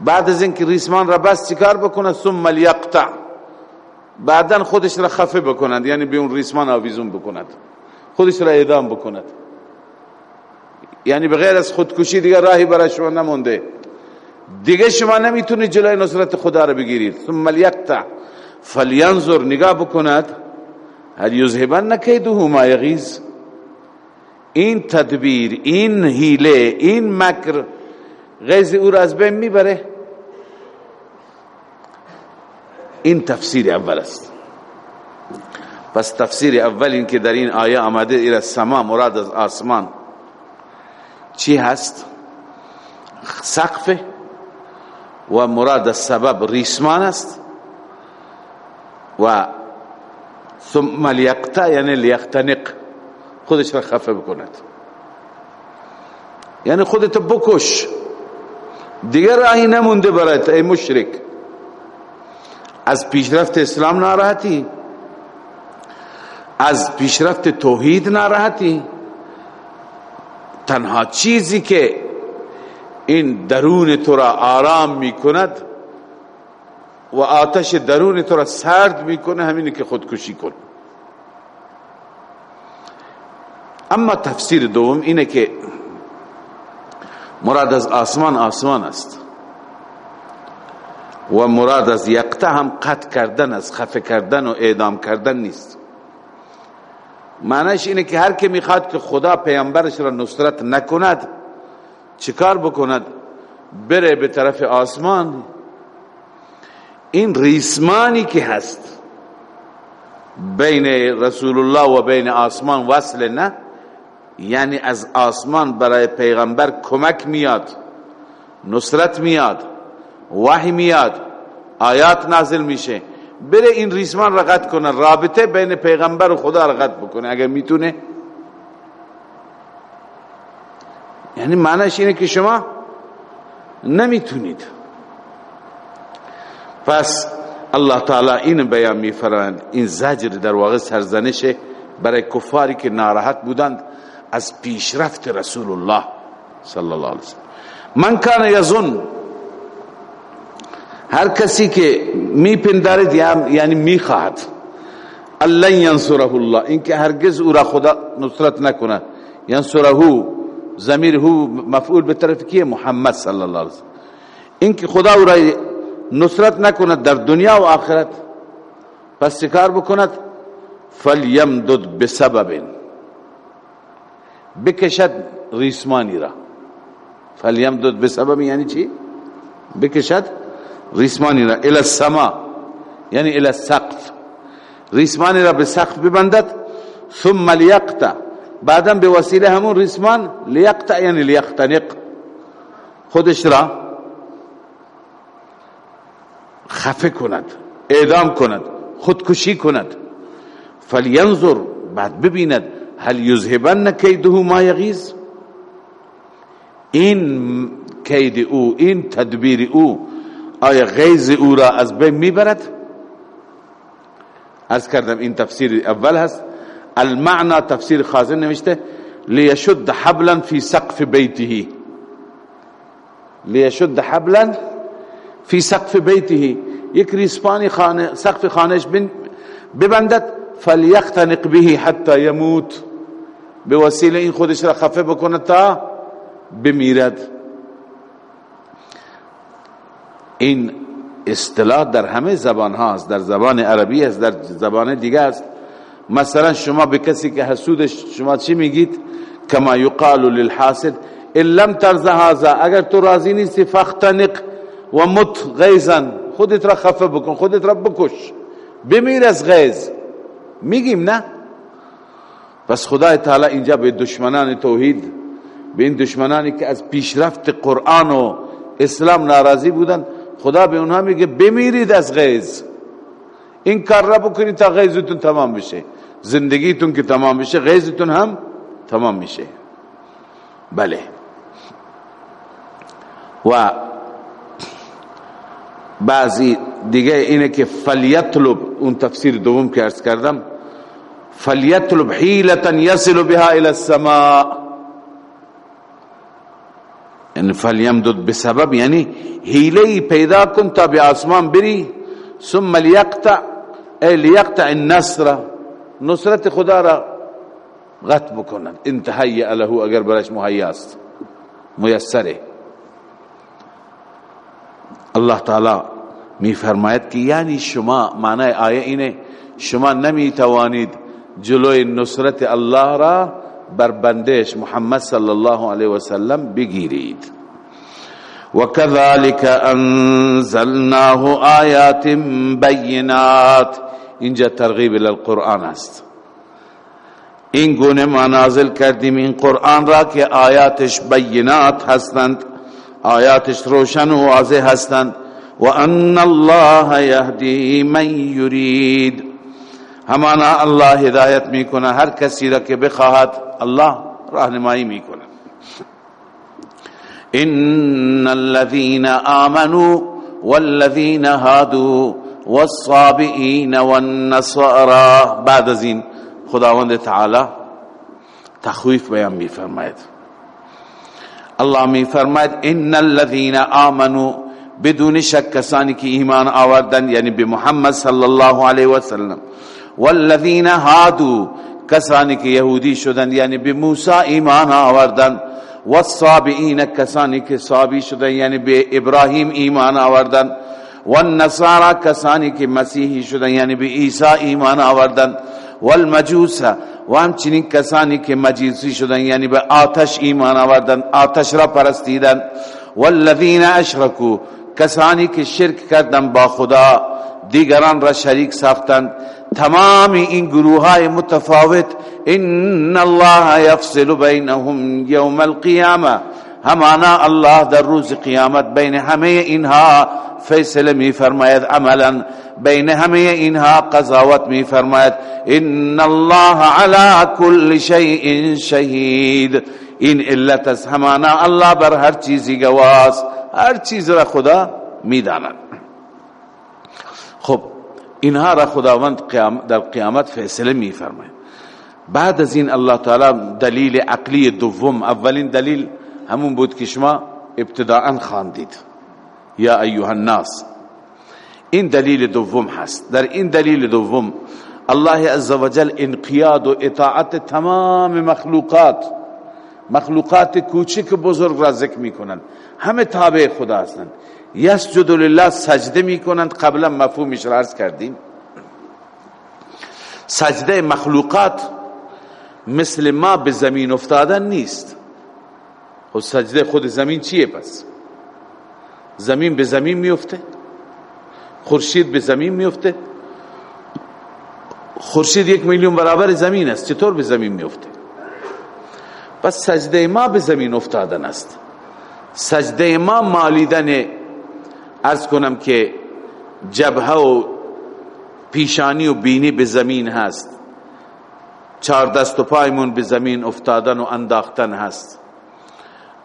بعد از اینکه ریسمان را بس چیکار بکنه، ثم لیقطع. بعدا خودش را خفه بکند یعنی به اون ریسمان آویزون بکند. خودش را اعدام بکند. یعنی بغیر از خودکشی دیگر راهی برای شما نمونده. دیگه شما نمیتونید جلوی نصرت خدا را بگیرید. ثم لیقطع. فلینظر نگاه بکند. هل یذهبن کیده ما یغیظ این تدبیر این حیله این مکر غیظ او را از بین میبره این تفسیر اول است. پس تفسیر اول این که در این آیه آمده الى السما مراد از آسمان. چی هست؟ سقف و مراد سبب ریسمان است. و ثم لیقتا یعنی لیقتنق خودش را خفه بکند. یعنی خودت بکش. دیگر راهی نمونده برایت ای مشرک. از پیشرفت اسلام ناراحتی؟ از پیشرفت توحید ناراحتی؟ تنها چیزی که این درون تو را آرام می کند و آتش درون تو را سرد می کنه همینی که خودکشی کن. اما تفسیر دوم اینه که مراد از آسمان آسمان است. و مراد از یقطع هم قطع کردن از خفه کردن و اعدام کردن نیست. معنیش اینه که هر که میخواد که خدا پیامبرش را نصرت نکند، چیکار بکند؟ بره به طرف آسمان. این ریسمانی که هست، بین رسول الله و بین آسمان وصل نه یعنی از آسمان برای پیغمبر کمک میاد، نصرت میاد، وحی میاد، آیات نازل میشه. بره این ریسمان رقت کنه. رابطه بین پیغمبر و خدا رقت بکنه. اگر میتونه. یعنی معنیش اینه که شما نمیتونید. پس الله تعالی این بیان میفرماید. این زجر در واقع سرزنشه برای کفاری که ناراحت بودند. از پیشرفت رسول الله صلی الله علیه وسلم. من کان یظن، هر کسی که میپندارد یعنی میخواهد الله ینصره الله، اینکه هرگز او را خدا نصرت نکنه ینصره ضمیر هو مفعول به طرف کیه محمد صلی الله علیه وسلم. اینکه خدا او را نصرت نکند در دنیا و آخرت. پس چیکار بکند؟ فلیمدد بسبب بکشد ریسمانی را. فلیمدد بسبب یعنی چی؟ بکشد ریسمانی را. الى السما. یعنی الى السقف. ریسمانی را به سقف ببندد. ثم لیقطع. بعدم به وسیله همون ریسمان لیقطع یعنی لیختنق خودش را خفه کند، اعدام کند، خودکشی کند. فلینظر بعد ببیند. هل یذهبن کیده ما یغیظ این کید او این تدبیر او آیا غیظ او را از بین میبرد؟ از کردم، این تفسیر اول هست. المعنى تفسیر خازن نوشته، لیشد حبلا فی سقف بیته. لیشد حبلا فی سقف بیته. یک ریسپانی خانه، سقف خانهش ببندد، فلیختنق به حتی یموت. به وسیله این خودش را خفه بکنه تا بمیرد. این اصطلاح در همه زبان هاست در زبان عربی است، در زبان دیگه است. مثلا شما به کسی که حسودش، شما چی میگید؟ کما یقال للحاسد، ان لم ترضى هذا، اگر تو راضی نیستی فختنق و مت غیظا خودت را خفه بکن، خودت را بکش. بمیر از غیظ میگیم نه؟ پس خدای تعالی اینجا به دشمنان توحید، به این دشمنانی که از پیشرفت قرآن و اسلام ناراضی بودن، خدا به اونها میگه بمیرید از غیظ. این کار را بکنید تا غیظتون تمام بشه. زندگیتون که تمام بشه، غیظتون هم تمام میشه. بله. و بعضی دیگه اینه که فلیطلب، اون تفسیر دوم که ارز کردم فلیطلب حیلتا یصل بها الى السماء. یعنی فلیمدد بسبب یعنی حیله پیدا کن تا به آسمان بری، ثم لیقطع ای لیقطع النصر، نصرت خدا را قطع بکنند انتهی له اگر برش مهیاست میسره الله تعالی می فرماید که یعنی شما، معنی آیه اینه، شما نمی توانید جلوی نصرت الله را بر بندش محمد صلی الله علیه وسلم بگیرید. وكذلك انزلناه آیات بینات. اینجا ترغیب القرآن است. این گونه ما نازل کردیم این قرآن را که آیاتش بینات هستند، آیاتش روشن و واضح هستند. و ان الله یهدی من یرید همانا الله هدایت میکنه هر کسی را که بخواهد الله راهنمایی میکنه ان الذين امنوا والذين هادوا والصابئين والنصارى۔ بعد از این خداوند تعالی تخویف بیان می فرماید۔ الله می فرماید، ان الذين امنوا بدون شک کسانی که ایمان آوردن یعنی به محمد صلی الله علیه و سلم والذین هادو کسانی که یهودی شدن یعنی به موسی ایمان آوردن و الصابئین کسانی که صابی شدن یعنی به ابراهیم ایمان آوردن و النصارى کسانی که مسیحی شدن یعنی به عیسی ایمان آوردن والمجوس و همچنین کسانی که مجوسی شدن یعنی به آتش ایمان آوردن، آتش را پرستیدن، والذین اشرکو، کسانی که شرک کردن با خدا دیگران را شریک ساختند. تمام این گروه های متفاوت، ان الله یفصل بینهم یوم القیامه همانا الله در روز قیامت بین همه اینها فیصله می فرماید عملا بین همه اینها قضاوت می فرماید ان الله على كل شيء شهید. این علت از همانا الله بر هر چیزی گواست، هر چیز را خدا می داند خب اینها را خداوند در قیامت فیصله می فرماید بعد از این الله تعالی دلیل عقلی دوم، اولین دلیل همون بود که شما ابتداعا خواندید یا ایها الناس. این دلیل دوم هست. در این دلیل دوم، الله عزوجل انقیاد و اطاعت تمام مخلوقات مخلوقات کوچک بزرگ را ذکر میکنند. همه تابع خدا هستند. یسجد لله سجده میکنند. قبلا مفهومش را عرض کردیم. سجده مخلوقات مثل ما به زمین افتادن نیست. خود سجده خود زمین چیه پس؟ زمین به زمین میفته. خورشید به زمین میفته. خورشید یک میلیون برابر زمین است. چطور به زمین میفته؟ پس سجده ما به زمین افتادن است. سجده ما مالیدن ارز کنم که جبهه و پیشانی و بینی به زمین هست. چار دست و پایمون به زمین افتادن و انداختن هست.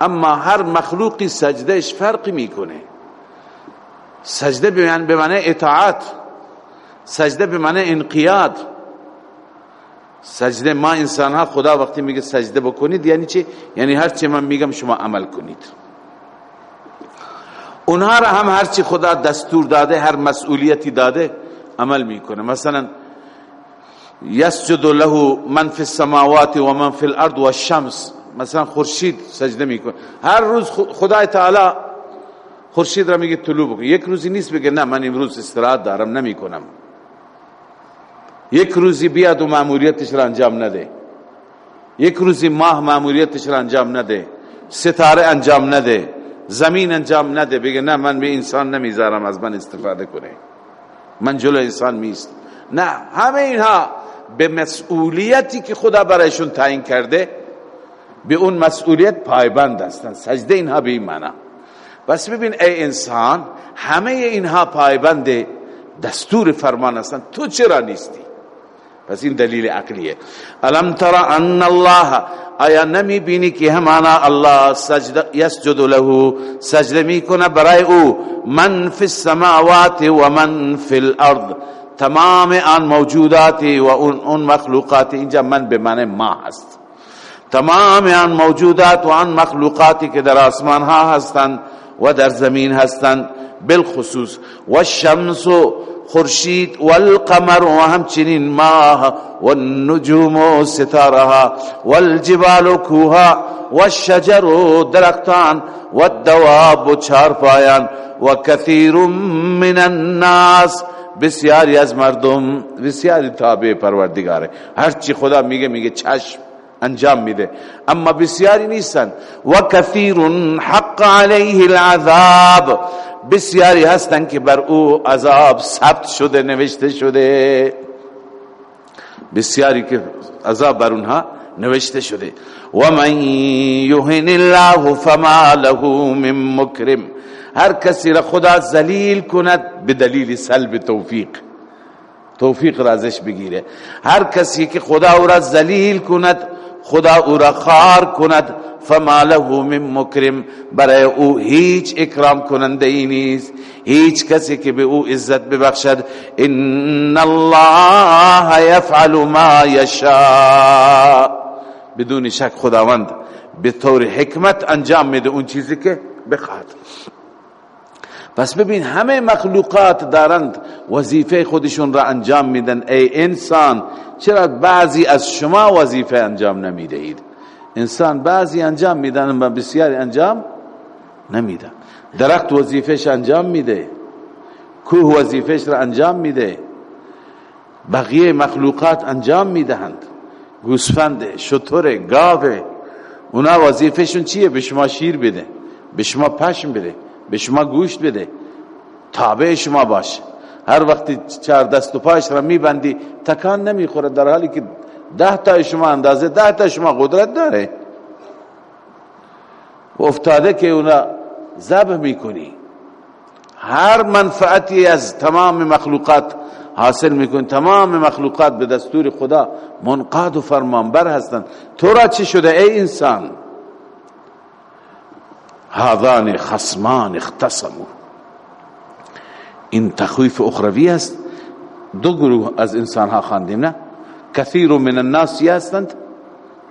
اما هر مخلوقی سجدهش فرق میکنه. سجده به معنی اطاعت، سجده به معنی انقیاد. سجده ما انسان ها خدا وقتی میگه سجده بکنید یعنی چی؟ یعنی هر چی من میگم شما عمل کنید. اونها را هم هر چی خدا دستور داده هر مسئولیتی داده عمل میکنه مثلا، یسجد له من فی السماوات و من فی الارض و الشمس۔ مثلا خورشید سجده میکنه هر روز خدای تعالی خورشید را میگه طلوع بکن۔ یک روزی نیست بگه نه، من امروز استراحت دارم، نمیکنم۔ یک روزی بیاد و ماموریتش را انجام نده۔ یک روزی ماه ماموریتش را انجام نده۔ ستاره انجام نده۔ زمین انجام نده، بگه نه، من به انسان نمیذارم از من استفاده کنه. من جلو انسان میست نه، همه اینها به مسئولیتی که خدا برایشون تعیین کرده، به اون مسئولیت پایبند هستن. سجده اینها به این معنی بس ببین ای انسان، همه اینها پایبند دستور فرمان هستن. تو چرا نیستی؟ پس این دلیل عقلیه الم تر ان الله آیا نمی بینی که همانا الله سجد یسجد له سجد میکنه برای او، من فی السماوات و من فی الارض۔ تمام آن موجودات و اون اون مخلوقات، اینجا من به معنی ما هست۔ تمام آن موجودات و آن مخلوقاتی که در آسمان ها هستند و در زمین هستند بالخصوص، و الشمس خورشید والقمر و همچنین ماه والنجوم و ستارها والجبال و کوها و والشجر و درختان والدواب و چارپایان و کثیر من الناس، بسیاری از مردم، بسیاری تابع پروردگاره. هر چی خدا میگه میگه چشم انجام میده. اما بسیاری نیستن. و کثیر حق علیه العذاب. بسیاری هستن که بر او عذاب ثبت شده، نوشته شده. بسیاری که عذاب بر اونها نوشته شده. و من یهن الله فما له من مکرم هر کسی را خدا ذلیل کند به دلیل سلب توفیق. توفیق رازش بگیره. هر کسی که خدا او را ذلیل کند خدا او را خار کند، فما له من مکرم، برای او هیچ اکرام کننده ای نیست. هیچ کسی که به او عزت ببخشد. ان الله یفعل ما یشاء. بدون شک خداوند به طور حکمت انجام میده اون چیزی که بخواد پس ببین، همه مخلوقات دارند وظیفه خودشون را انجام میدن. ای انسان، چرا بعضی از شما وظیفه انجام نمیدهید؟ انسان بعضی انجام میدن و بسیاری انجام نمیدن. درخت وظیفهش انجام میده. کوه وظیفهش را انجام میده. بقیه مخلوقات انجام میدهند. گوسفند شطور گاوه اونا وظیفهشون چیه؟ به شما شیر بده، به شما پشم بده. به شما گوشت بده. تابع شما باشه هر وقتی چهار دست و پایش را میبندی، تکان نمیخوره. در حالی که ده تا شما اندازه، ده تا شما قدرت داره. و افتاده که اونا زبه میکنی. هر منفعتی از تمام مخلوقات حاصل میکن تمام مخلوقات به دستور خدا منقاد و فرمانبر هستند. تو را چی شده، ای انسان؟ هذان خصمان اختصمو این تخویف اخروی است. دو گروه از انسان ها خواندیم، نه؟ کثیر من الناس هستند،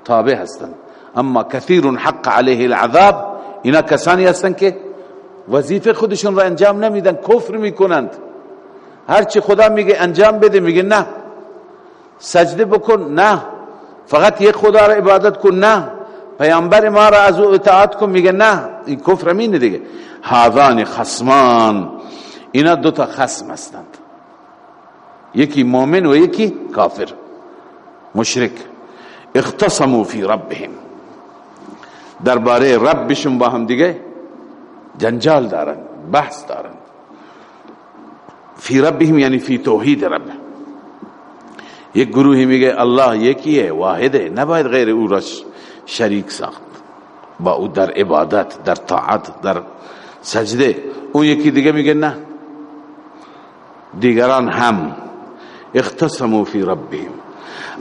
تابع هستند. اما کثیر حق علیه العذاب، اینا کسانی هستند که وظیفه خودشون را انجام نمیدن، کفر میکنند. هرچی خدا میگه انجام بده، میگه نه. سجده بکن، نه. فقط یک خدا را عبادت کن، نه. پیامبر ما را از او اطاعت کن، میگه نه، این کفر مینه دیگه. هذان خصمان. اینا دو تا خصم هستند. یکی مؤمن و یکی کافر. مشرک. اختصموا فی ربهم. درباره ربشون با هم دیگه جنجال دارن، بحث دارن. فی ربهم یعنی فی توحید رب. یک گروهی میگه الله یکیه، واحده. نباید غیر او را شریک ساخت. با او در عبادت، در طاعت، در سجده اون یکی دیگه میگه نه. دیگران هم اختصموا فی ربهم.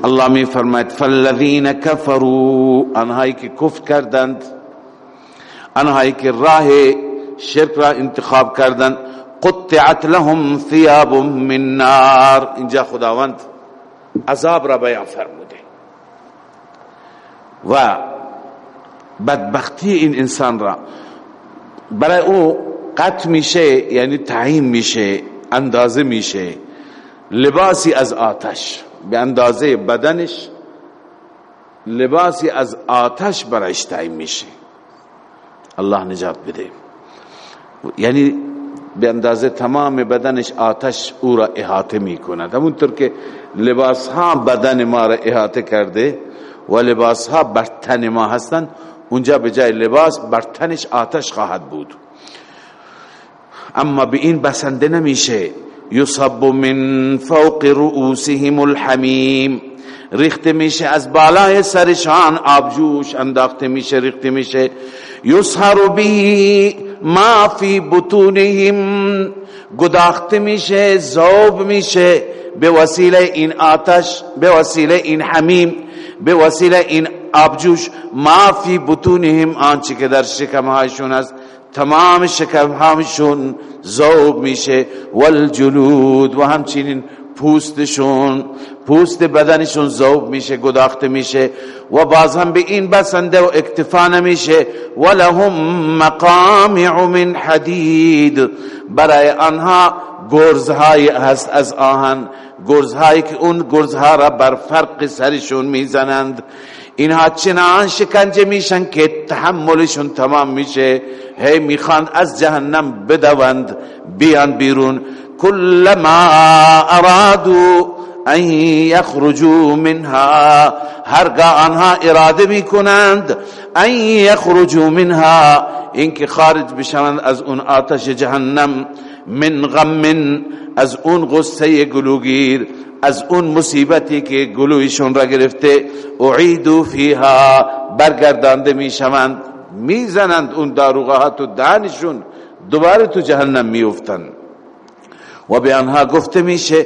الله می فرماید، فالذین کفروا انهایی که کفر کردند. انهایی که راه شرک را انتخاب کردند. قطعت لهم ثياب من نار. اینجا خداوند عذاب را بیان فرموده و بدبختی این انسان را. برای او قطع میشه یعنی تعیین میشه، اندازه میشه. لباسی از آتش، به اندازه بدنش لباسی از آتش برایش تعیین میشه. الله نجات بده. یعنی به اندازه تمام بدنش آتش او را احاطه میکند. همونطور که لباس ها بدن ما را احاطه کرده و لباس ها بر تن ما هستند اونجا به جای لباس بر تنش آتش خواهد بود. اما به این بسنده نمیشه. یصب من فوق رؤوسهم الحمیم. ریخته میشه از بالای سرشان آبجوش. انداخته میشه، ریخته میشه. یسهر بی ما فی بطونهم. گداخته میشه، زوب میشه. به وسیله این آتش، به وسیله این حمیم. به وسیله این آبجوش ما فی بطونهم آنچه که در شکمهایشون است تمام شکمهایشون زوب میشه والجلود و همچنین پوستشون، پوست بدنشون زوب میشه گداخته میشه و باز هم به این بسنده و اکتفا نمیشه ولهم مقامع من حدید، برای آنها گرزهای هست از آهن، گرزهایی که اون گرزها را بر فرق سرشون میزنند. اینها چنان شکنجه میشن که تحملشون تمام میشه. هی میخواند از جهنم بدوند. بیان بیرون. كلما ارادوا ان يخرجوا منها. هرگاه آنها اراده میکنند ان يخرجوا منها. اینکه خارج بشوند از اون آتش جهنم. من غم من از اون غصه گلوگیر، از اون مصیبتی که گلویشون را گرفته، اعیدو فیها، برگردانده میشوند، میزنند اون داروغات و دانشون، دوباره تو جهنم میفتند و به آنها گفته میشه،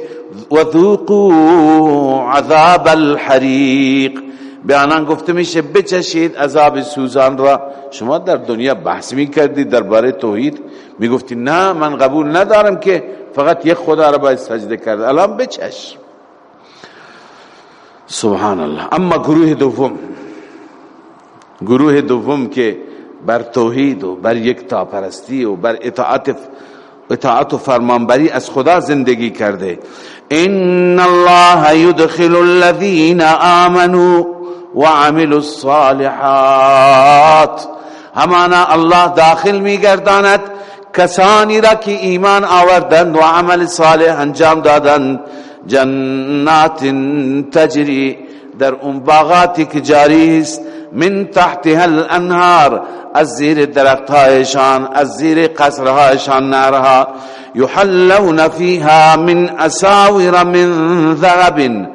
و ذوقوا عذاب الحریق. به آنها گفته میشه، بچشید عذاب سوزان را. شما در دنیا بحث می کردید درباره توحید می گفتی نه، من قبول ندارم که فقط یک خدا را باید سجده کرد. الان بچش. سبحان الله اما گروه دوم. گروه دوم که بر توحید و بر یک تا پرستی و بر اطاعت اطاعت و فرمانبری از خدا زندگی کرده. ان الله يدخل الذين آمنوا وعملوا الصالحات. همانا الله داخل میگرداند. کسانی را که ایمان آوردند و عمل صالح انجام دادند جنات تجری در اون باغاتی که جاری است. من تحتها الانهار، از زیر درختهایشان، از زیر قصرهایشان نارها یحلون فیها من اساور من ذهب.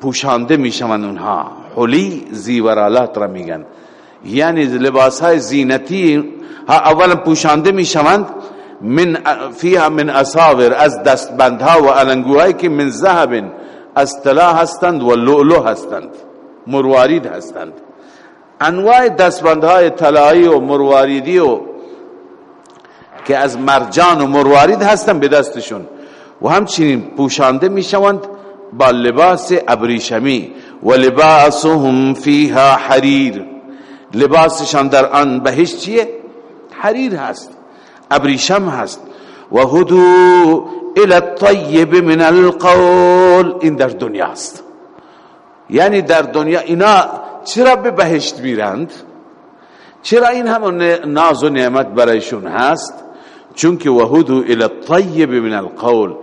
پوشانده میشوند اونها. حلی زیورالات را میگن. یعنی لباس های زینتی ها اولا پوشانده میشوند. من فیها من اساور از دستبندها و علنگوهایی که من ذهب از طلا هستند و لؤلؤ هستند، مروارید هستند. انواع دستبندهای طلایی و مرواریدی و که از مرجان و مروارید هستند به دستشون. و همچنین پوشانده میشوند با لباس ابریشمی. و لباسهم فیها حریر. لباسشان در آن بهش چیه؟ حریر هست، ابریشم هست. و هدو الى الطیب من القول، این در دنیا است. یعنی در دنیا اینا چرا به بهشت میرند؟ چرا این همون ناز و نعمت برایشون هست؟ چونکه وهدو الى الطیب من القول.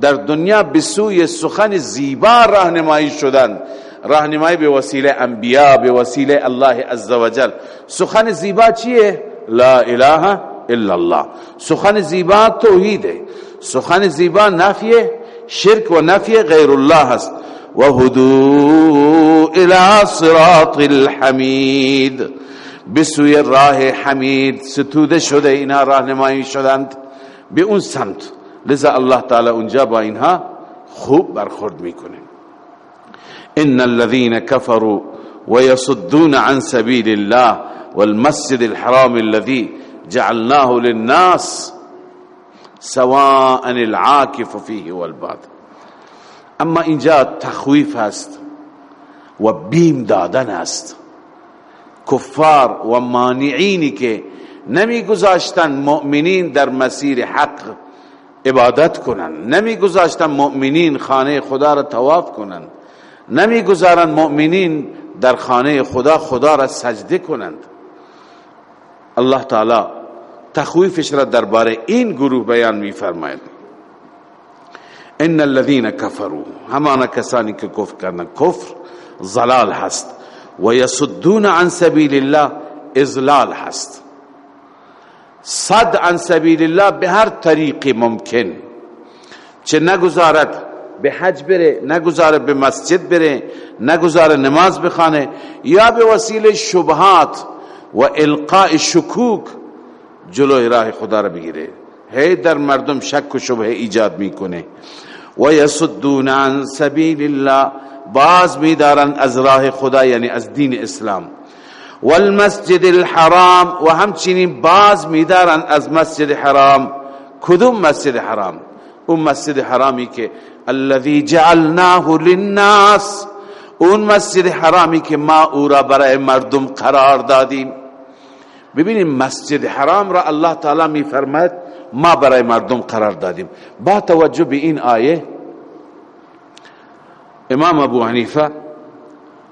در دنیا بسوی سخن زیبا راهنمایی شدن. راهنمایی به وسیله انبیاء به وسیله الله عزوجل سخن زیبا چیه لا اله الا الله سخن زیبا توحیده سخن زیبا نفی شرک و نفی غیر الله هست و هدو الى صراط الحمید. بسوی راه حمید. ستوده شده اینا راهنمایی شدند. به اون سمت. لذا الله تعالی اونجا با اینها خوب برخورد میکنه ان الذين كفروا ويصدون عن سبيل الله والمسجد الحرام الذي جعلناه للناس سواء العاكف فيه والباد اما اینجا تخویف است و بیم دادن است کفار و مانعینی که نمی گذاشتن مؤمنین در مسیر حق عبادت کنند نمی گذاشتن مؤمنین خانه خدا را تواف کنند نمی گذارن مؤمنین در خانه خدا خدا را سجده کنند. الله تعالی تخویفش را درباره این گروه بیان می فرماید ان الذين كفروا همان کسانی که کفر کردن کفر، ضلال هست. و یصدون عن سبیل الله ازلال هست. صد عن سبیل الله به هر طریق ممکن. چه نگذارد به حج بره نگذاره به مسجد بره نگذاره نماز بخانه یا به وسیله شبهات و القاء شکوک جلوی راه خدا را بگیره هی در مردم شک و شبه ایجاد میکنه و یصدون عن سبیل الله باز میدارن از راه خدا یعنی از دین اسلام۔ والمسجد الحرام، و همچنین باز میدارن از مسجد حرام۔ کدوم مسجد حرام؟ اون مسجد حرامی که الذي جعلناه للناس، اون مسجد حرامی که ما او را برای مردم قرار دادیم۔ ببینیم مسجد حرام را الله تعالی می فرماید، ما برای مردم قرار دادیم۔ با توجه به این آیه، امام ابو حنیفه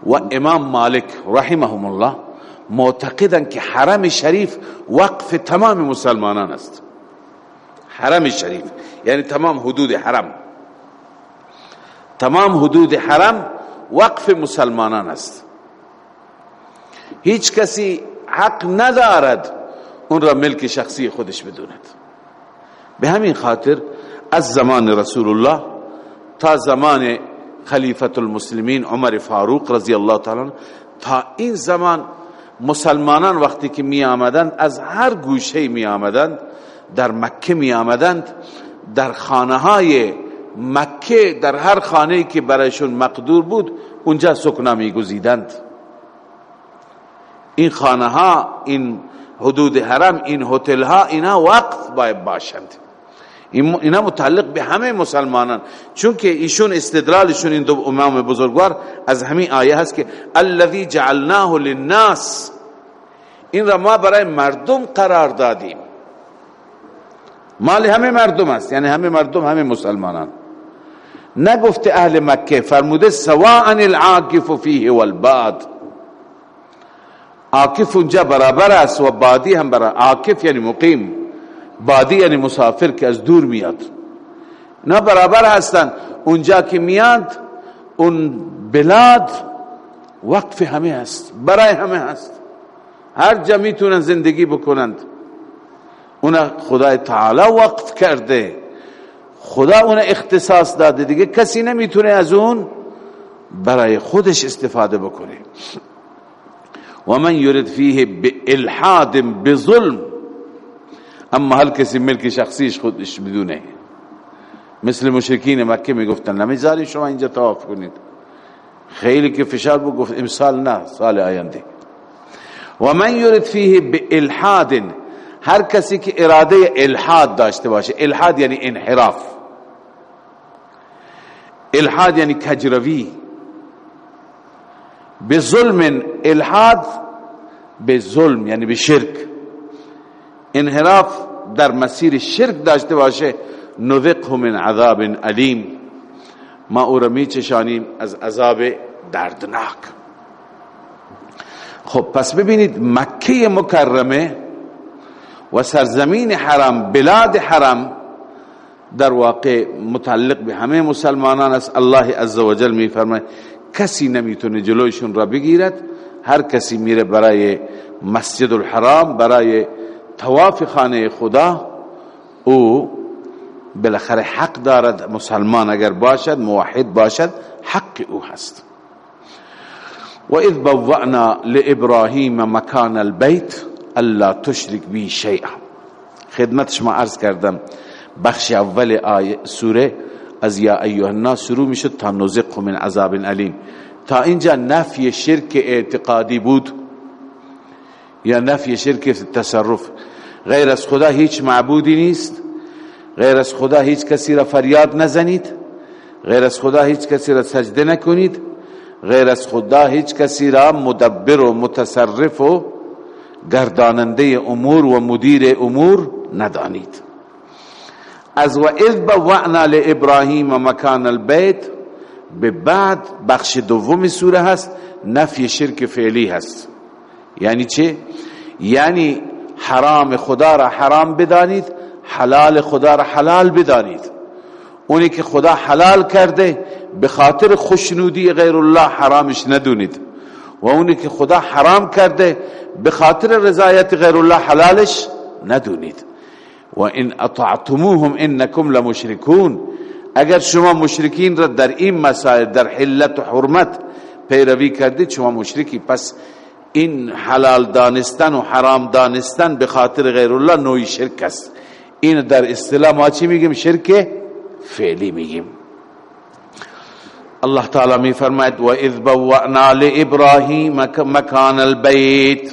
و امام مالک رحمهم الله معتقدن که حرم شریف وقف تمام مسلمانان است۔ حرم شریف یعنی تمام حدود حرم۔ تمام حدود حرم وقف مسلمانان است. هیچ کسی حق ندارد اون را ملک شخصی خودش بدوند. به همین خاطر از زمان رسول الله تا زمان خلیفت المسلمین عمر فاروق رضی الله تعالی تا این زمان مسلمانان وقتی که می آمدند، از هر گوشه می آمدند، در مکه می آمدند، در خانه های مکه در هر خانه که برایشون مقدور بود، اونجا سکنا می گزیدند. این خانه ها، این حدود حرم، این هتل ها، اینا وقت باید باشند. اینا متعلق به همه مسلمانان. چون که ایشون استدلالشون، این دو امام بزرگوار از همین آیه هست که الذي جعلناه للناس. این را ما برای مردم قرار دادیم. مال همه مردم است. یعنی همه مردم، همه مسلمانان. نگفت اهل مکه فرموده سواء العاکف فیه والباد. عاکف اونجا برابر است و بادی هم برابر. عاکف یعنی مقیم، بادی یعنی مسافر که از دور میاد. نه برابر هستند اونجا که میاد، اون بلاد وقف همه هست برای همه هست هر جا میتونن زندگی بکنند. اون خدای تعالی وقف کرده. خدا اون اختصاص داده دیگه، کسی نمیتونه از اون برای خودش استفاده بکنه. و من یرد فیه بالحاد بظلم. اما هل کسی ملک شخصیش خودش بدونه. مثل مشرکین مکه میگفتن نمیذاری شما اینجا تواف کنید. خیلی که فشار بو گفت امسال نه، سال آینده. و من یرد فیه بالحاد هر کسی که اراده الحاد داشته باشه. الحاد یعنی انحراف. الحاد یعنی کجروی. به ظلم، الحاد به ظلم یعنی به شرک. انحراف در مسیر شرک داشته باشه. نذقه من عذاب علیم ما او را می چشانیم از عذاب دردناک. خب، پس ببینید مکه مکرمه و سرزمین حرم، بلاد حرم در واقع متعلق به همه مسلمانان است. الله عزوجل می فرماید، کسی نمیتونه جلوشون را بگیرد. هر کسی میره برای مسجد الحرام، برای تواف خانه خدا، او بالاخره حق دارد مسلمان اگر باشد، موحد باشد، حق او هست. و اذ بوأنا لابراهیم مکان البیت الا تشرک بی شیئا خدمت شما عرض کردم، بخش اول آیه، سوره، از یا ایها الناس شروع میشد تا نزق من عذاب علیم تا اینجا نفی شرک اعتقادی بود؟ یا نفی شرک تصرف؟ غیر از خدا هیچ معبودی نیست؟ غیر از خدا هیچ کسی را فریاد نزنید؟ غیر از خدا هیچ کسی را سجده نکنید؟ غیر از خدا هیچ کسی را مدبر و متصرف و گرداننده امور و مدیر امور ندانید. از و اذ بوعنا لابراهیم مکان البیت، به بعد بخش دوم سوره هست، نفی شرک فعلی هست. یعنی چه؟ یعنی حرام خدا را حرام بدانید، حلال خدا را حلال بدانید. اونی که خدا حلال کرده، به خاطر خوشنودی غیر الله حرامش ندونید. و اونی که خدا حرام کرده به خاطر رضایت غیر الله حلالش ندونید. و ان اطعتموهم انکم لمشرکون. اگر شما مشرکین را در این مسائل، در حلت و حرمت پیروی کردید، شما مشرکی. پس این حلال دانستن و حرام دانستن به خاطر غیر الله نوعی شرک است. این در اصطلاح ما چی میگیم؟ شرک فعلی میگیم. الله تعالی می فرماید و اذ بوأنا لابراهیم مکان البیت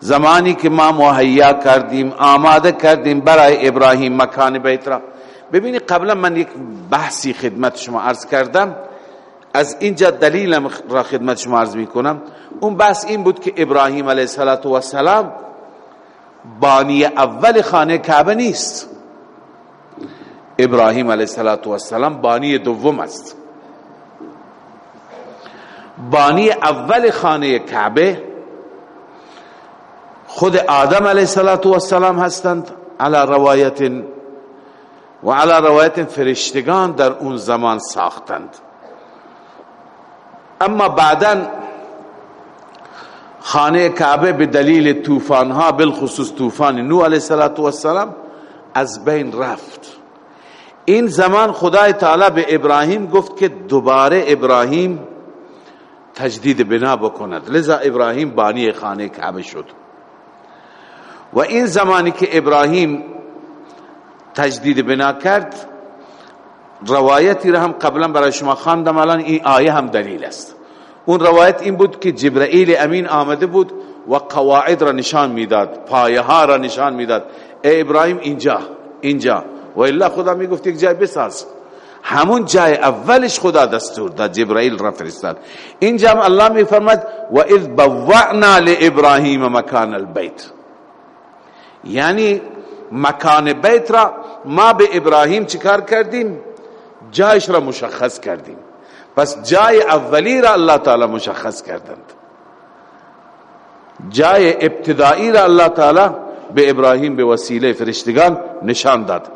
زمانی که ما مهیا کردیم آماده کردیم برای ابراهیم مکان بیت را۔ ببینید قبلا من یک بحثی خدمت شما عرض کردم، از اینجا دلیل را خدمت شما عرض می کنم اون بحث این بود که ابراهیم علیه السلام و سلام بانی اول خانه کعبه نیست. ابراهیم علیه السلام بانی دوم است. بانی اول خانه کعبه خود آدم علیه السلام هستند على روایت و على روایت فرشتگان در اون زمان ساختند. اما بعدا خانه کعبه به دلیل طوفان ها بالخصوص طوفان نو علیه السلام از بین رفت. این زمان خدای تعالی به ابراهیم گفت که دوباره ابراهیم تجدید بنا بکند. لذا ابراهیم بانی خانه کعبه شد. و این زمانی که ابراهیم تجدید بنا کرد، روایتی را هم قبلا برای شما خواندم، الان این آیه هم دلیل است. اون روایت این بود که جبرئیل امین آمده بود و قواعد را نشان میداد، پایه ها را نشان میداد. ای ابراهیم اینجا اینجا. و الا خدا میگفت، یک جای بساز. همون جای اولش خدا دستور داد، جبرائیل را فرستاد. اینجا هم الله میفرماد و اذ بوعنا لابراهیم مکان البیت. یعنی مکان بیت را ما به ابراهیم چیکار کردیم؟ جایش را مشخص کردیم. پس جای اولی را الله تعالی مشخص کردند. جای ابتدایی را الله تعالی به ابراهیم به وسیله فرشتگان نشان داد.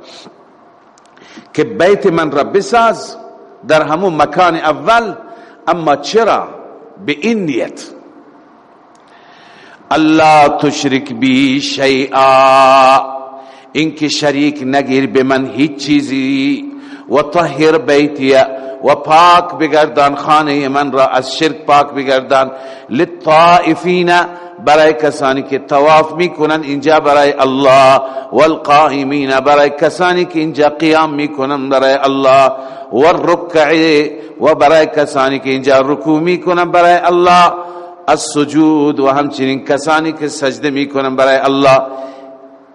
که بیت من را بساز در همون مکان اول، اما چرا؟ به این نیت. الله تشرک بی شیئا اینکه شریک نگیر به من هیچ چیزی، و طهر بیتی، و پاک بگردان خانه من را از شرک پاک بگردان للطائفین برای کسانی که تواف میکنن، اینجا برای الله والقائمین، برای کسانی که اینجا قیام میکنن برای الله والرکع و برای کسانی که اینجا رکوع میکنن برای الله السجود، و همچنین کسانی که سجده میکنن برای الله.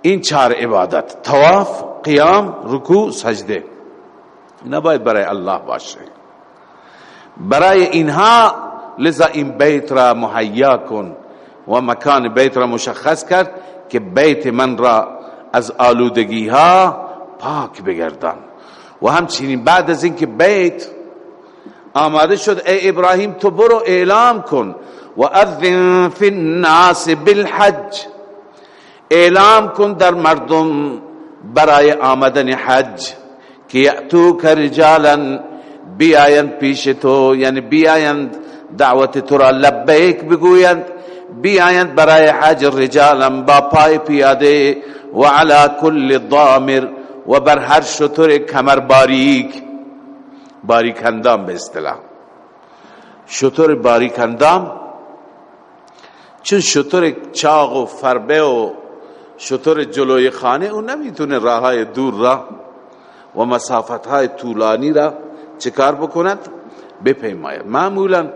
این چهار عبادت تواف قیام، رکوع، سجده. نباید برای الله باشه. برای اینها، لذا این بیت را مهیا کن. و مکان بیت را مشخص کرد که بیت من را از آلودگی ها پاک بگردان. و همچنین بعد از اینکه بیت آماده شد، ای ابراهیم، تو برو اعلام کن. و اذن فی الناس بالحج. اعلام کن در مردم برای آمدن حج. که یأتو رجالا بیایند پیش تو یعنی بیایند دعوت تو را لبیک بگویند. بیایند برای حج رجالا با پای پیاده و علا کل ضامر و بر هر شطور کمر باریک باریک اندام به اصطلاح. شطور باریک اندام، چون شطور چاق و فربه و شطور جلوی خانه اون نمیتونه راه های دور را و مسافت های طولانی را چکار بکند؟ بپیماید. معمولا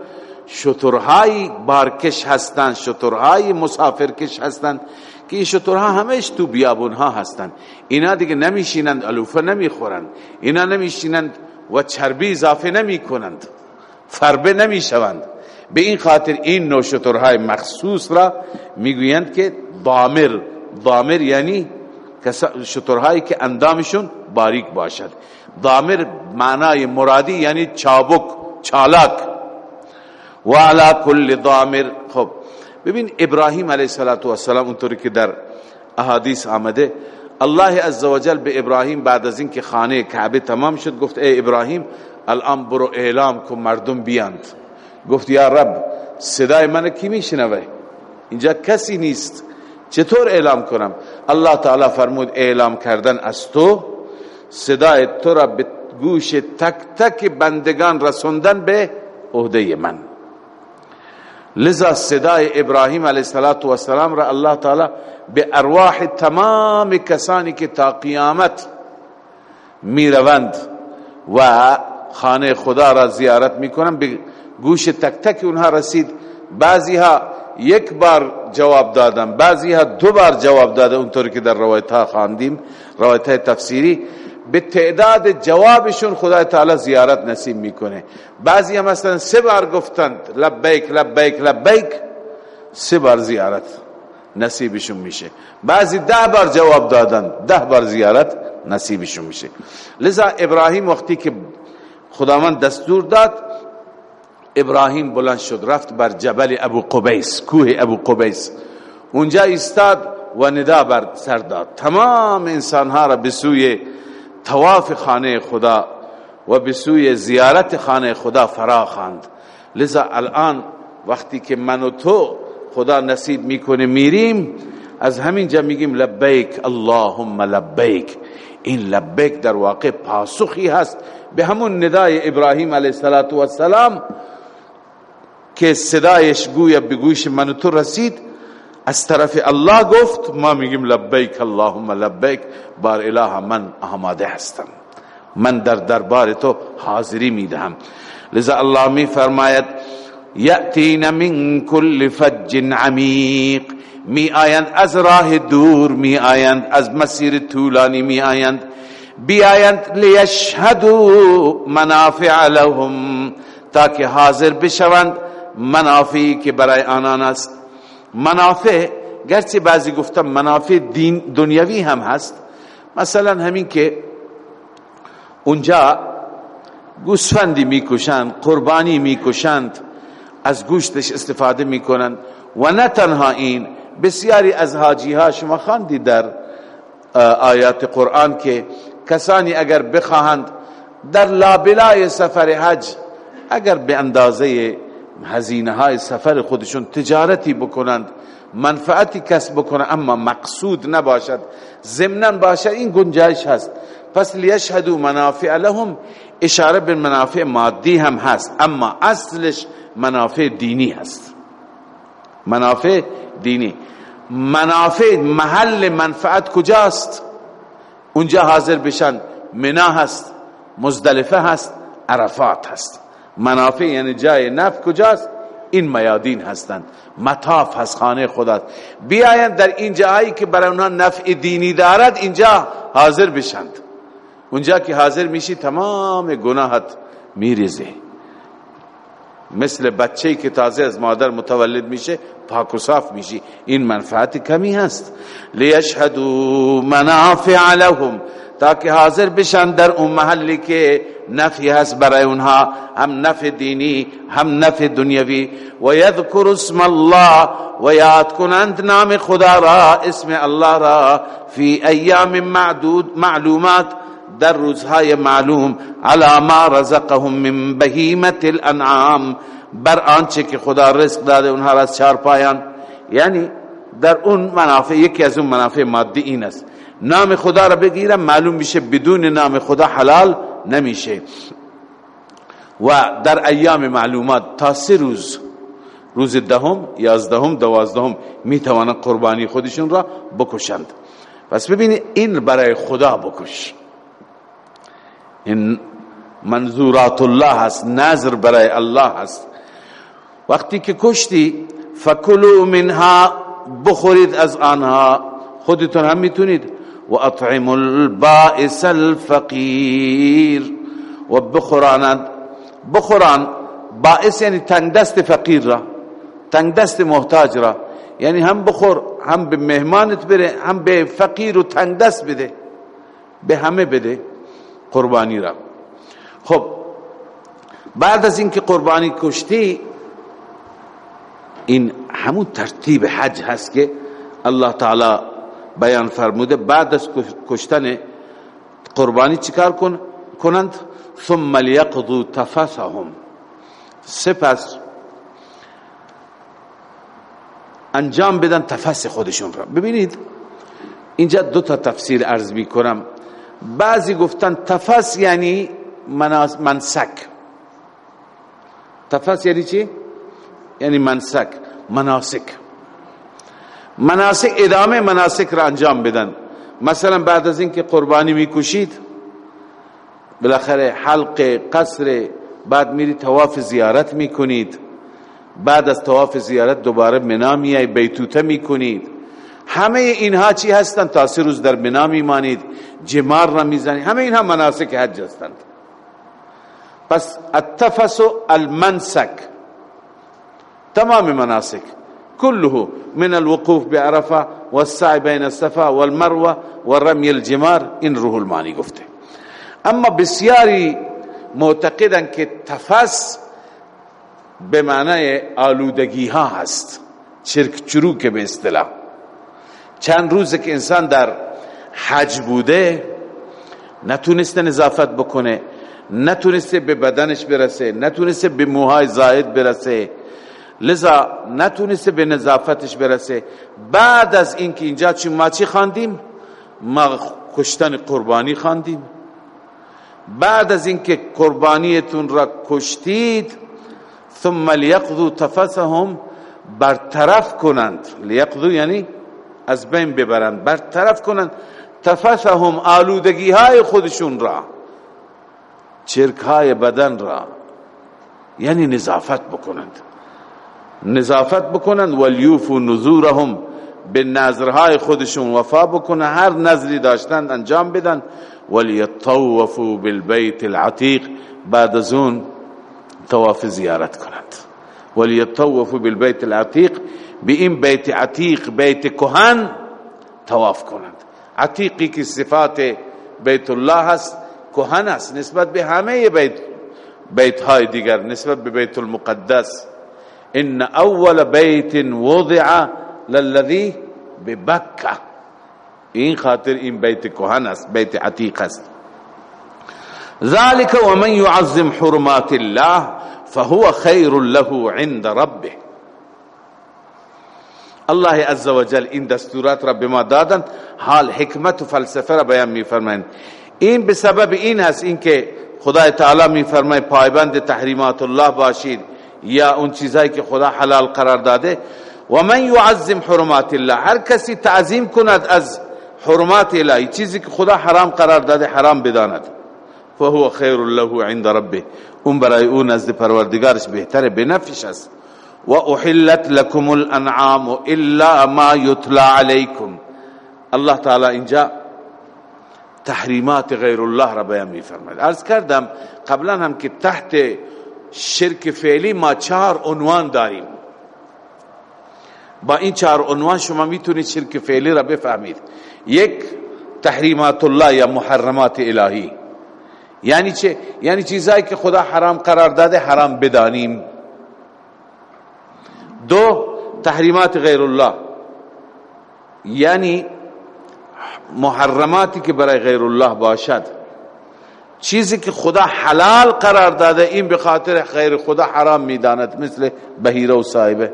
شطورهای بارکش هستند شطورهای مسافرکش هستند که این شطورها همش تو بیابونها هستند. اینا دیگه نمیشینند، علوفه نمیخورند. اینا نمیشینند و چربی اضافه نمی کنند فربه نمی شوند به این خاطر این نوع شطورهای مخصوص را میگویند که ضامر. ضامر یعنی شطورهایی که اندامشون باریک باشد. ضامر معنای مرادی یعنی چابک، چالاک. و علا کل ضامر. خب، ببین ابراهیم علیه صلات و السلام اونطوری که در احادیث آمده، الله عزوجل به ابراهیم بعد از اینکه خانه کعبه تمام شد، گفت، ای ابراهیم الان برو اعلام کن مردم بیاند. گفت، یا رب، صدای من کی میشنوه اینجا کسی نیست. چطور اعلام کنم؟ الله تعالی فرمود، اعلام کردن از تو، صدای تو را به گوش تک تک بندگان رسوندن به عهده من. لذا صدای ابراهیم علیه السلام را الله تعالی به ارواح تمام کسانی که تا قیامت می روند و خانه خدا را زیارت میکنند به گوش تک تک اونها رسید۔ بعضی ها یک بار جواب دادن بعضی ها دو بار جواب داده اونطوری که در روایت ها خواندیم روایت های تفسیری۔ به تعداد جوابشون خدا تعالی زیارت نصیب میکنه. بعضی هم مثلا سه بار گفتند لبیک لبیک لبیک، سه بار زیارت نصیبشون میشه. بعضی ده بار جواب دادن، ده بار زیارت نصیبشون میشه. لذا ابراهیم وقتی که خداوند دستور داد، ابراهیم بلند شد، رفت بر جبل ابو قبیس، کوه ابو قبیس. اونجا استاد و ندا بر سر داد. تمام انسان ها را به سوی تواف خانه خدا و به سوی زیارت خانه خدا فرا خواند لذا الان وقتی که من و تو خدا نصیب میکنه، میریم، از همین جا میگیم لبیک، اللهم لبیک. این لبیک در واقع پاسخی هست به همون ندای ابراهیم علیه السلام که صدایش گویا به گوش من تو رسید. از طرف الله گفت، ما میگیم لبیک اللهم لبیک، بار اله من آماده هستم. من در دربار تو حاضری میدهم. لذا الله می فرماید، یأتین من کل فج عمیق. می آیند از راه دور، می آیند از مسیر طولانی، می آیند. بی آیند لیشهدو منافع لهم تاکه حاضر بشوند منافعی که برای آنان است. منافع گرچه بعضی گفتم منافع دین دنیوی هم هست. مثلا همین که اونجا گوسفندی میکشند قربانی میکشند از گوشتش استفاده میکنند. و نه تنها این، بسیاری از حاجی ها شما خواندی در آیات قرآن که کسانی اگر بخواهند در لابلای سفر حج، اگر به اندازه هزینه های سفر خودشون تجارتی بکنند. منفعتی کسب بکنند اما مقصود نباشد. ضمنا باشد این گنجایش هست. پس لیشهدو منافع لهم، اشاره به منافع مادی هم هست. اما اصلش منافع دینی هست. منافع دینی. منافع محل منفعت کجاست؟ اونجا حاضر بشن. منا هست، مزدلفه هست، عرفات هست. منافع یعنی جای نفع کجاست؟ این میادین هستند. مطاف هست خانه خدا بیایند در این جایی که برای اونها نفع دینی دارد، اینجا حاضر بشند. اونجا که حاضر میشی تمام گناهت میریزه مثل بچه که تازه از مادر متولد میشه، پاک و صاف میشی. این منفعت کمی هست. لیشهدو منافع لهم. تاکہ حاضر بشن در اون محلی که نفی هست برای اونها هم نفع دینی هم نفع دنیوی و یذکر اسم الله و یاد کنند نام خدا را، اسم الله را، فی ایام معدود، معلومات، در روزهای معلوم على ما رزقهم من بهیمت الانعام، بر آنچه که خدا رزق داده اونها را چار پایان یعنی در اون منافع، یکی از اون منافع مادی این است. نام خدا را بگیرم، معلوم میشه بدون نام خدا حلال نمیشه. و در ایام معلومات تا سه روز روز دهم، یازدهم، دوازدهم میتوانند قربانی خودشون را بکشند. پس ببینید این برای خدا بکش. این منظورات الله هست، نظر برای الله هست. وقتی که کشتی، فکلوا منها، بخورید از آنها. خودتون هم میتونید و اطعم البائس الفقیر و بخوراند بخوران بائس یعنی تنگ دست فقیر را، تنگ دست محتاج را. یعنی هم بخور هم به مهمانت بره هم به فقیر و تنگ دست بده به همه بده قربانی را. خب، بعد از اینکه قربانی کشتی، این همون ترتیب حج هست که الله تعالی بیان فرموده بعد از کشتن قربانی چیکار کن کنند؟ ثم لیقضوا تفسهم. سپس انجام بدن تفس خودشون را. ببینید، اینجا دو تا تفسیر عرض می کنم بعضی گفتن تفس یعنی منسک. تفس یعنی چی؟ یعنی منسک، مناسک. مناسک ادامه مناسک را انجام بدن. مثلا بعد از اینکه قربانی میکشید بالاخره حلق، قصر، بعد میری تواف زیارت میکنید. بعد از تواف زیارت دوباره منا میای، بیتوته میکنید. همه اینها چی هستند تا سه روز در منا میمانید، جمار را میزنید. همه اینها مناسک حج هستند. پس التفس المنسک. تمام مناسک. كله من الوقوف بعرفه والسعي بين الصفا والمروه ورمي الجمار، ان روح المانی گفته اما بسیاری معتقدن که تفس به معنای آلودگی ہاں ها هست چرک چروک به اصطلاح۔ چند روزه که انسان در حج بوده، نتونسته نظافت بکنه، نتونسته به بدنش برسه، نتونسته به موهای زاید برسه لذا نتونسته به نظافتش برسه. بعد از اینکه اینجا چی ما چی خواندیم ما کشتن قربانی خواندیم بعد از اینکه قربانیتون را کشتید، ثم لیقضوا تفسهم، برطرف کنند. لیقضوا یعنی از بین ببرند، برطرف کنند. تفسهم آلودگی های خودشون را چرک های بدن را یعنی نظافت بکنند. نظافت بکنند ولیوفو نذورهم، به نظرهای خودشون وفا بکنن، هر نظری داشتند انجام بدن. ولیطوفو بالبیت العتیق، بعد از اون طواف زیارت کنند. ولیطوفو بالبیت العتیق، به این بیت عتیق، بیت کهن تواف کنند. عتیقی که صفات بیت الله هست، کهن است نسبت به همه بیت بیت های دیگر، نسبت به بیت المقدس. ان اول بیت وضع للذی ببکه این خاطر این بیت کهن است، بیت عتیق است۔ ذلك ومن يعظم حرمات الله فهو خیر له عند ربه الله عز وجل این دستورات را به ما دادند حال حکمت و فلسفه را بیان می فرمایند این به سبب این است اینکه خدا تعالی می فرمای پایبند تحریمات الله باشید۔ یا اون چیزایی که خدا حلال قرار داده. و من يعظم حرمات الله، هر کسی تعظیم کند از حرمات الهی، چیزی که خدا حرام قرار داده، حرام بداند. فهو خیر له عند ربه. اون برای اون نزد پروردگارش بهتره بنفش است. و احلت لكم الانعام الا ما يتلى عليكم الله تعالی اینجا تحریمات غیر الله را بیان می فرماید عرض کردم، قبلا هم که تحت شرک فعلی ما چهار عنوان داریم. با این چهار عنوان شما میتونید شرک فعلی را بفهمید. یک، تحریمات الله یا محرمات الهی. یعنی چه؟ یعنی چیزایی که خدا حرام قرار داده، حرام بدانیم. دو، تحریمات غیر الله. یعنی محرماتی که برای غیر الله باشد. چیزی که خدا حلال قرار داده، این به خاطر غیر خدا حرام میداند، مثل بهیره و صاحبه.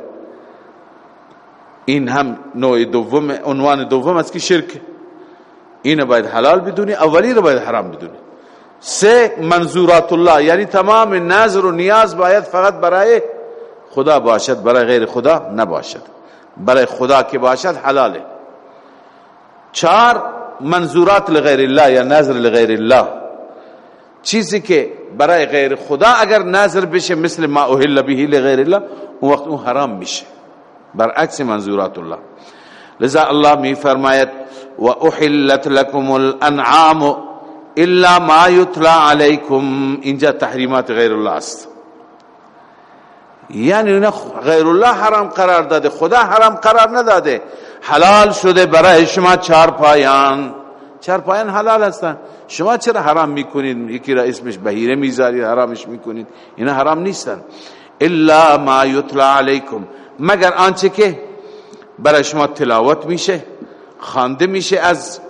این هم نوع دوم، عنوان دوم است که شرک. این باید حلال بدونی، اولی رو باید حرام بدونی. سه، منظورات الله یعنی تمام نظر و نیاز باید فقط برای خدا باشد، برای غیر خدا نباشد. برای خدا که باشد حلاله. چار منظورات لغیر الله یا نظر لغیر الله. چیزی که برای غیر خدا اگر نظر بشه مثل ما اوهل به لغیر الله، اون وقت اون حرام میشه. برعکس منظورات الله. لذا الله می فرماید و احلت لكم الانعام الا ما یتلا علیکم اینجا تحریمات غیر الله است. یعنی غیر الله حرام قرار داده، خدا حرام قرار نداده. حلال شده برای شما چهار پایان. چهار پایان حلال هستن. شما چرا حرام میکنید؟ یکی را اسمش بهیره میذارید، حرامش میکنید. اینا حرام نیستن. الا ما یتلا علیکم. مگر آنچه که برای شما تلاوت میشه خانده میشه از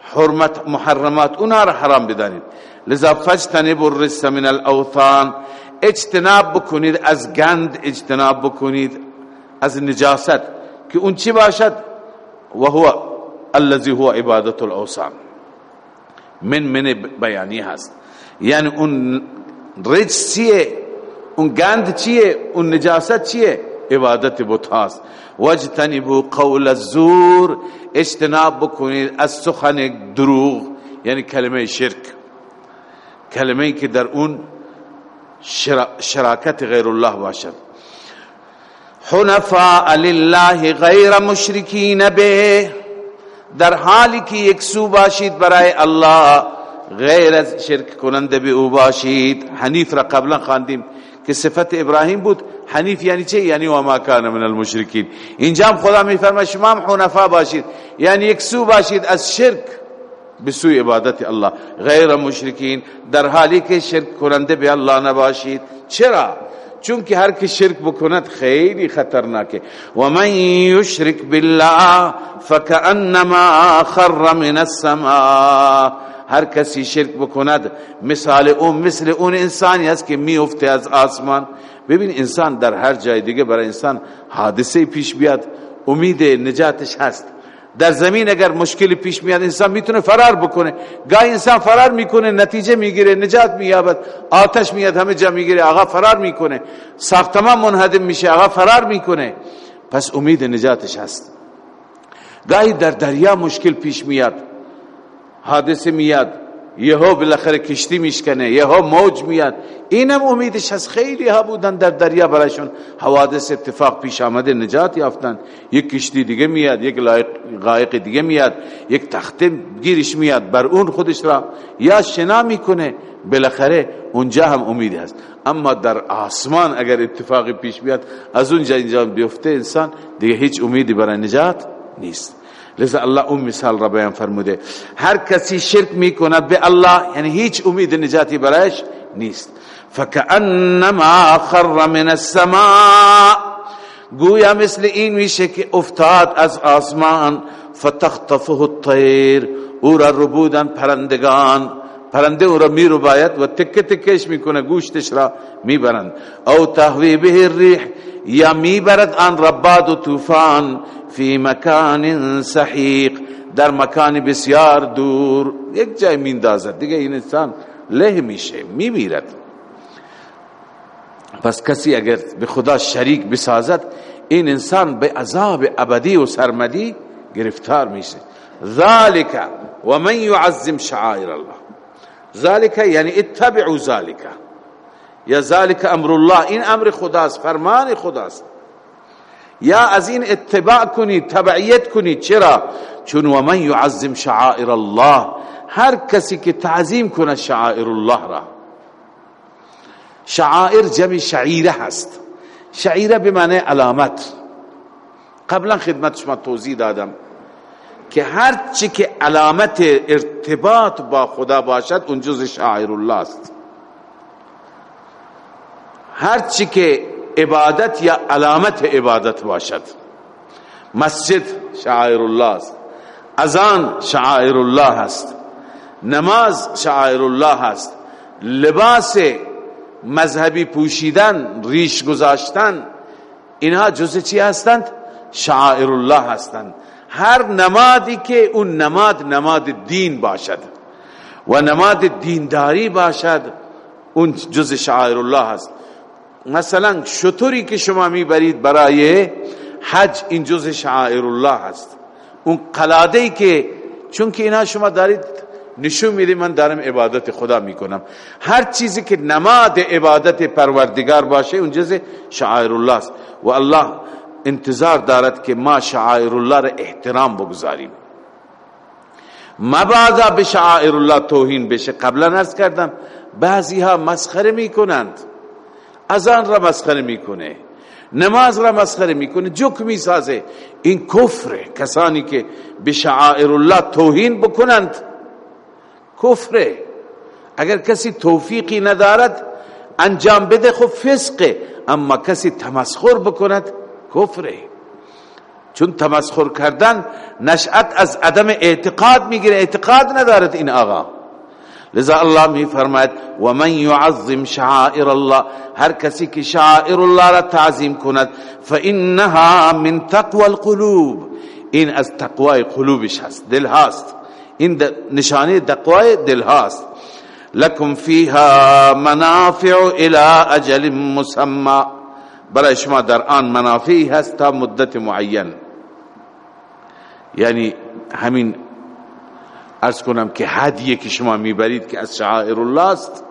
حرمت محرمات اونها را حرام بدانید. لذا فجتنب الرس من الاوثان. اجتناب بکنید، از گند اجتناب بکنید، از نجاست. که اون چی باشد؟ و هو الذي هو عبادت الاوثان. من من بیانی هست. یعنی اون رجس چیه؟ اون گند چیه؟ اون نجاست چیه؟ عبادت بت هاست واجتنبوا قول الزور، اجتناب بکنید از سخن دروغ یعنی کلمه شرک. کلمه که در اون شرا شراکت غیر الله باشد. حنفاء لله غیر مشرکین به. در حالی که یک سو باشید برای الله غیر از شرک کننده به او باشید. حنیف را قبلا خواندیم که صفت ابراهیم بود. حنیف یعنی چه یعنی و ما کان من المشرکین. اینجا هم خدا میفرماید شما هم حنفا باشید. یعنی یک سو باشید از شرک به سوی عبادت الله. غیر مشرکین، در حالی که شرک کننده به الله نباشید. چرا؟ چون که هر که شرک بکند خیلی خطرناکه و من یشرک بالله فکانما خر من السماء هر کسی شرک بکند مثال اون مثل اون انسانی است که میفته از آسمان۔ ببین، انسان در هر جای دیگه برای انسان حادثه پیش بیاد، امید نجاتش هست۔ در زمین اگر مشکلی پیش میاد، انسان میتونه فرار بکنه. گاهی انسان فرار میکنه، نتیجه میگیره، نجات مییابد، آتش میاد، همه جا میگیره، آقا فرار میکنه. ساختمان منهدم میشه، آقا فرار میکنه. پس امید نجاتش هست. گاهی در دریا مشکل پیش میاد، حادثه میاد. یهو بالاخره کشتی میشکنه، یهو موج میاد. اینم امیدش هست خیلی ها بودن در دریا برایشون حوادث اتفاق پیش آمده، نجات یافتن. یک کشتی دیگه میاد، یک قایق دیگه میاد، یک تخته گیرش میاد بر اون خودش را. یا شنا میکنه، بالاخره اونجا هم امید هست. اما در آسمان اگر اتفاقی پیش بیاد، از اونجا اینجا بیفته انسان دیگه هیچ امیدی برای نجات نیست. لذا الله اون مثال را بیان فرموده هر کسی شرک میکند به الله یعنی هیچ امید نجاتی برایش نیست۔ فکأنما خر من السماء، گویا مثل این میشه که افتاد از آسمان فتخطفه الطیر، او را ربودن پرندگان، پرنده او را می رو باید و تکه تکش میکنه گوشتش را میبرند او تهوی به الریح، یا میبرد آن رباد و طوفان فی مکان سحیق، در مکان بسیار دور یک جای میندازد دیگه این انسان له میشه میمیرد پس کسی اگر به خدا شریک بسازد این انسان به عذاب ابدی و سرمدی گرفتار میشه ذالک و من يعظم شعائر الله ذالک یعنی اتبعوا ذالک۔ یا ذالک امر الله این امر خداست، فرمان خداست۔ یا از این اتباع کنید تبعیت کنید چرا؟ چون و من یعظم شعائر الله هر کسی که تعظیم کنه شعائر الله را. شعائر جمع شعیره هست. شعیره به معنی علامت. قبلا خدمت شما توضیح دادم که هر چی که علامت ارتباط با خدا باشد، اون جز شعائر الله است. هر چی که عبادت یا علامت عبادت باشد مسجد شعائر الله است. اذان شعائر الله است. نماز شعائر الله است. لباس مذهبی پوشیدن، ریش گذاشتن، اینها جز چی هستند؟ شعائر الله هستند. هر نمادی که اون نماد نماد دین باشد. و نماد دینداری باشد، اون جز شعائر الله هست مثلا شطوری که شما میبرید برای حج، این جز شعائر الله هست. اون قلاده که چون که اینا شما دارید نشون میده من دارم عبادت خدا میکنم. هر چیزی که نماد عبادت پروردگار باشه، اون جز شعائر الله است. و الله انتظار دارد که ما شعائر الله را احترام بگذاریم. مبادا به شعائر الله توهین بشه. قبلا نرس کردم بعضی ها مسخره میکنند. اذان را مسخره میکنه، نماز را مسخره میکنه، جک میسازه. این کفره کسانی که به شعائر الله توهین بکنند کفره اگر کسی توفیقی ندارد، انجام بده، خب فسقه. اما کسی تمسخر بکند کفره چون تمسخر کردن، نشأت از عدم اعتقاد میگیره. اعتقاد ندارد این آقا. لذا الله می فرماید و من يعظم شعائر الله هر کسی که شعائر الله را تعظیم کند فانها من تقوى القلوب این از تقوای قلوبش هست دل هاست. این نشانه تقوای دل هاست. لكم فيها منافع الى اجل مسمى برای شما در آن منافعی هست تا مدت معین. یعنی همین ارز کنم که هدیه که شما میبرید که از شعائر الله است.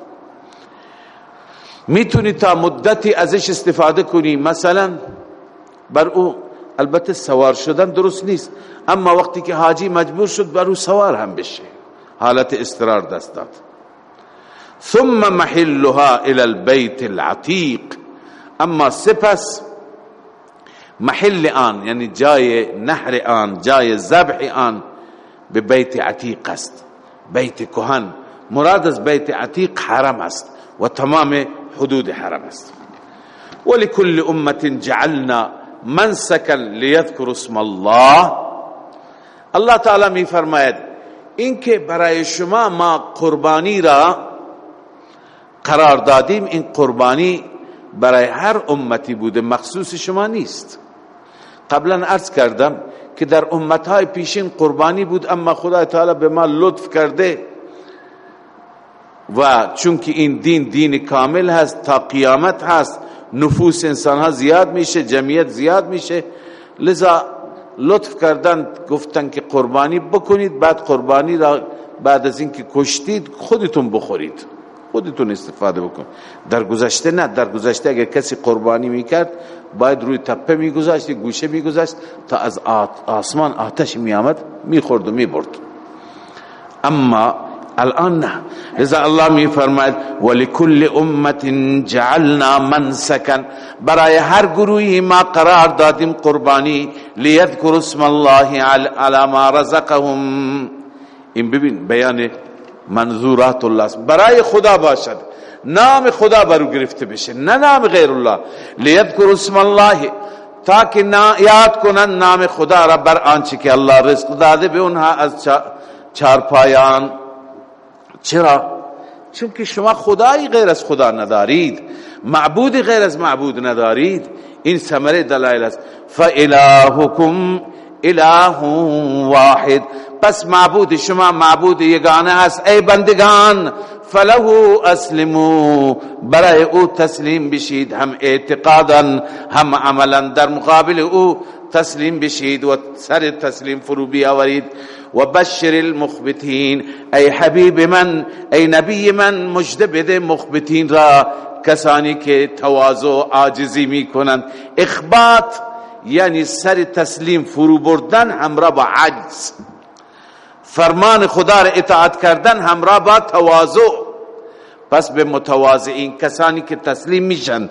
میتونی تا مدتی ازش استفاده کنی. مثلا بر او البته سوار شدن درست نیست. اما وقتی که حاجی مجبور شد بر او سوار هم بشه. حالت استرار دست داد. ثم محلها الى البيت العتیق. اما سپس محل آن یعنی جای نحر آن، جای ذبح آن به بیت عتیق است. بیت کهن مراد از بیت عتیق حرم است و تمام حدود حرم است. ولكل امه جعلنا منسكا ليذكر اسم الله. الله تعالی می فرماید اینکه برای شما ما قربانی را قرار دادیم، این قربانی برای هر امتی بوده، مخصوص شما نیست. قبلا عرض کردم که در امتهای پیشین قربانی بود، اما خدا تعالی به ما لطف کرده و چونکه این دین دین کامل هست، تا قیامت هست، نفوس انسان ها زیاد میشه، جمعیت زیاد میشه. لذا لطف کردن، گفتن که قربانی بکنید، بعد قربانی را بعد از اینکه کشتید، خودتون بخورید. خودتون استفاده بکن. در گذشته نه، در گذشته اگر کسی قربانی میکرد باید روی تپه میگذاشت گوشه میگذاشت تا از آسمان آتش میآمد، میخورد و میبرد. اما الان نه. لذا الله می فرماید ولکل امت جعلنا منسکن برای هر گروهی ما قرار دادیم قربانی لیذکر اسم الله علی ما رزقهم. این ببین بیان منظورات الله برای خدا باشد. نام خدا برو گرفته بشه نه نام غیر الله. لیذکر اسم الله، تاکہ یاد کنن نام خدا را بر آنچه که الله رزق داده به اونها از چار پایان. چرا؟ چونکه شما خدایی غیر از خدا ندارید. معبود غیر از معبود ندارید. این ثمره دلائل است. فالهکم اله واحد. پس معبود شما معبود یگانه است، ای بندگان فله اسلمو، برای او تسلیم بشید، هم اعتقادا، هم عملا، در مقابل او تسلیم بشید و سر تسلیم فرو بیاورید. و بشر المخبتین، ای حبیب من، ای نبی من مجد بده مخبتین را، کسانی که تواضع عاجزی می کنند اخبات یعنی سر تسلیم فرو بردن، همراه با عجز. فرمان خدا را اطاعت کردن همراه با تواضع. پس به متواضعین کسانی که تسلیم میشند،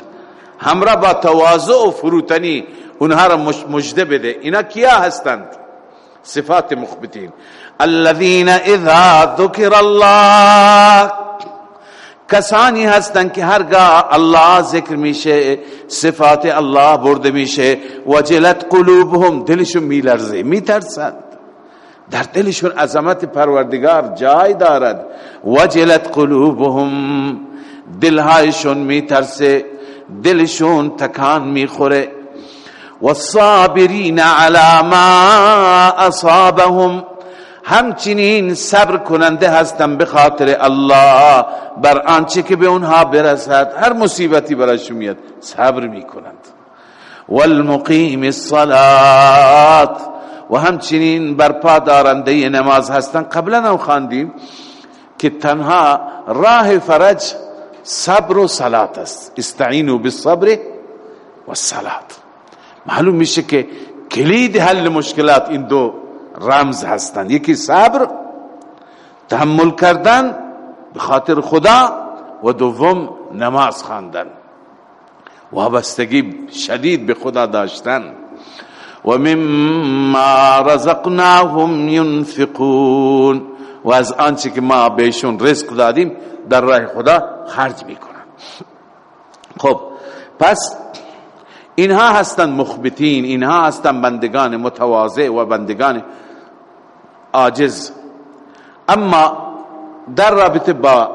همراه با تواضع و فروتنی، اونها را مجده بده. اینا کیا هستند؟ صفات مخبتین. الذين اذا ذکر الله، کسانی هستند که هرگاه الله ذکر میشه، صفات الله برده میشه. وجلت قلوبهم، دلشون میلرزه میترسند در دلشون عظمت پروردگار جای دارد. وجلت قلوبهم. دلهایشون میترسه. دلشون تکان میخوره. والصابرین على ما اصابهم. همچنین صبر کننده هستن به خاطر الله. بر آنچه که به اونها برسد. هر مصیبتی برایشون میاد، صبر میکنند. والمقیم الصلاة و همچنین برپا دارنده نماز هستن. قبلا هم خواندیم که تنها راه فرج صبر و صلات است. استعینوا بالصبر والصلاه معلوم میشه که کلید حل مشکلات این دو رمز هستند. یکی صبر، تحمل کردن به خاطر خدا و دوم نماز خواندن. وابستگی شدید به خدا داشتن. و مما رزقناهم ينفقون. و از آنچه که ما بهشون رزق دادیم، در راه خدا خرج میکنن. خب، پس اینها هستند مخبتین، اینها هستند بندگان متواضع و بندگان عاجز. اما در رابطه با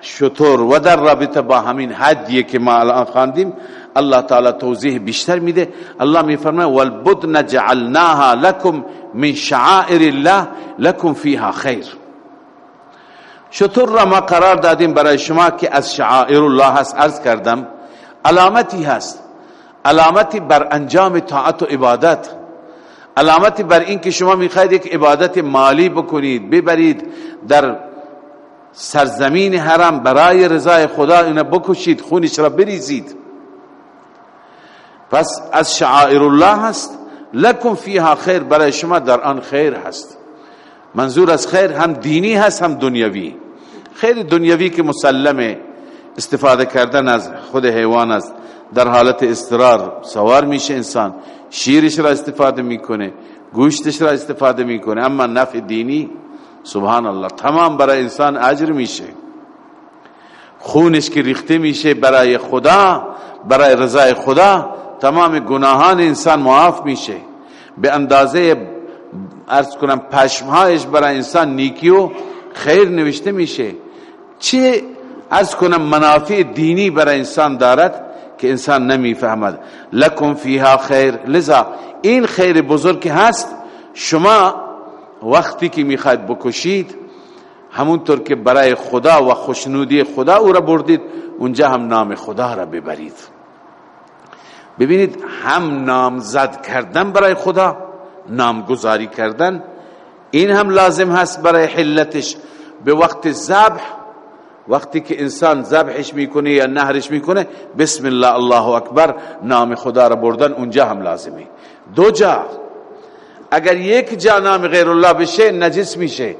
شطور و در رابطه با همین حدیه که ما الان خواندیم الله تعالی توضیح بیشتر میده الله میفرماید والبدن جعلناها لكم من شعائر الله لكم فيها خیر. شطور را ما قرار دادیم برای شما که از شعائر الله هست، عرض کردم. علامتی هست. علامتی بر انجام طاعت و عبادت. علامتی بر این که شما میخواید یک عبادت مالی بکنید، ببرید در سرزمین حرم، برای رضای خدا اینو بکشید، خونش را بریزید. پس از شعائر الله هست، لکم فیها خیر، برای شما در آن خیر هست. منظور از خیر هم دینی هست، هم دنیوی خیر دنیوی که مسلمه استفاده کردن از خود حیوان است، در حالت استرار سوار میشه انسان. شیرش را استفاده میکنه، گوشتش را استفاده میکنه. اما نفع دینی سبحان الله تمام برای انسان اجر میشه. خونش که ریخته میشه برای خدا، برای رضای خدا تمام گناهان انسان معاف میشه. به اندازه ارز کنم پشمهایش برای انسان نیکی و خیر نوشته میشه. چه ارز کنم منافع دینی برای انسان دارد که انسان نمی فهمد لکم فیها خیر. لذا این خیر بزرگ هست، شما وقتی که میخواید بکشید، همونطور که برای خدا و خوشنودی خدا او را بردید، اونجا هم نام خدا را ببرید. ببینید هم نام زد کردن برای خدا، نامگذاری کردن، این هم لازم هست برای حلتش. به وقت ذبح، وقتی که انسان ذبحش میکنه یا نهرش میکنه، بسم الله الله اکبر، نام خدا را بردن، اونجا هم لازمه. دو جا، اگر یک جا نام غیر الله بشه، نجس میشه.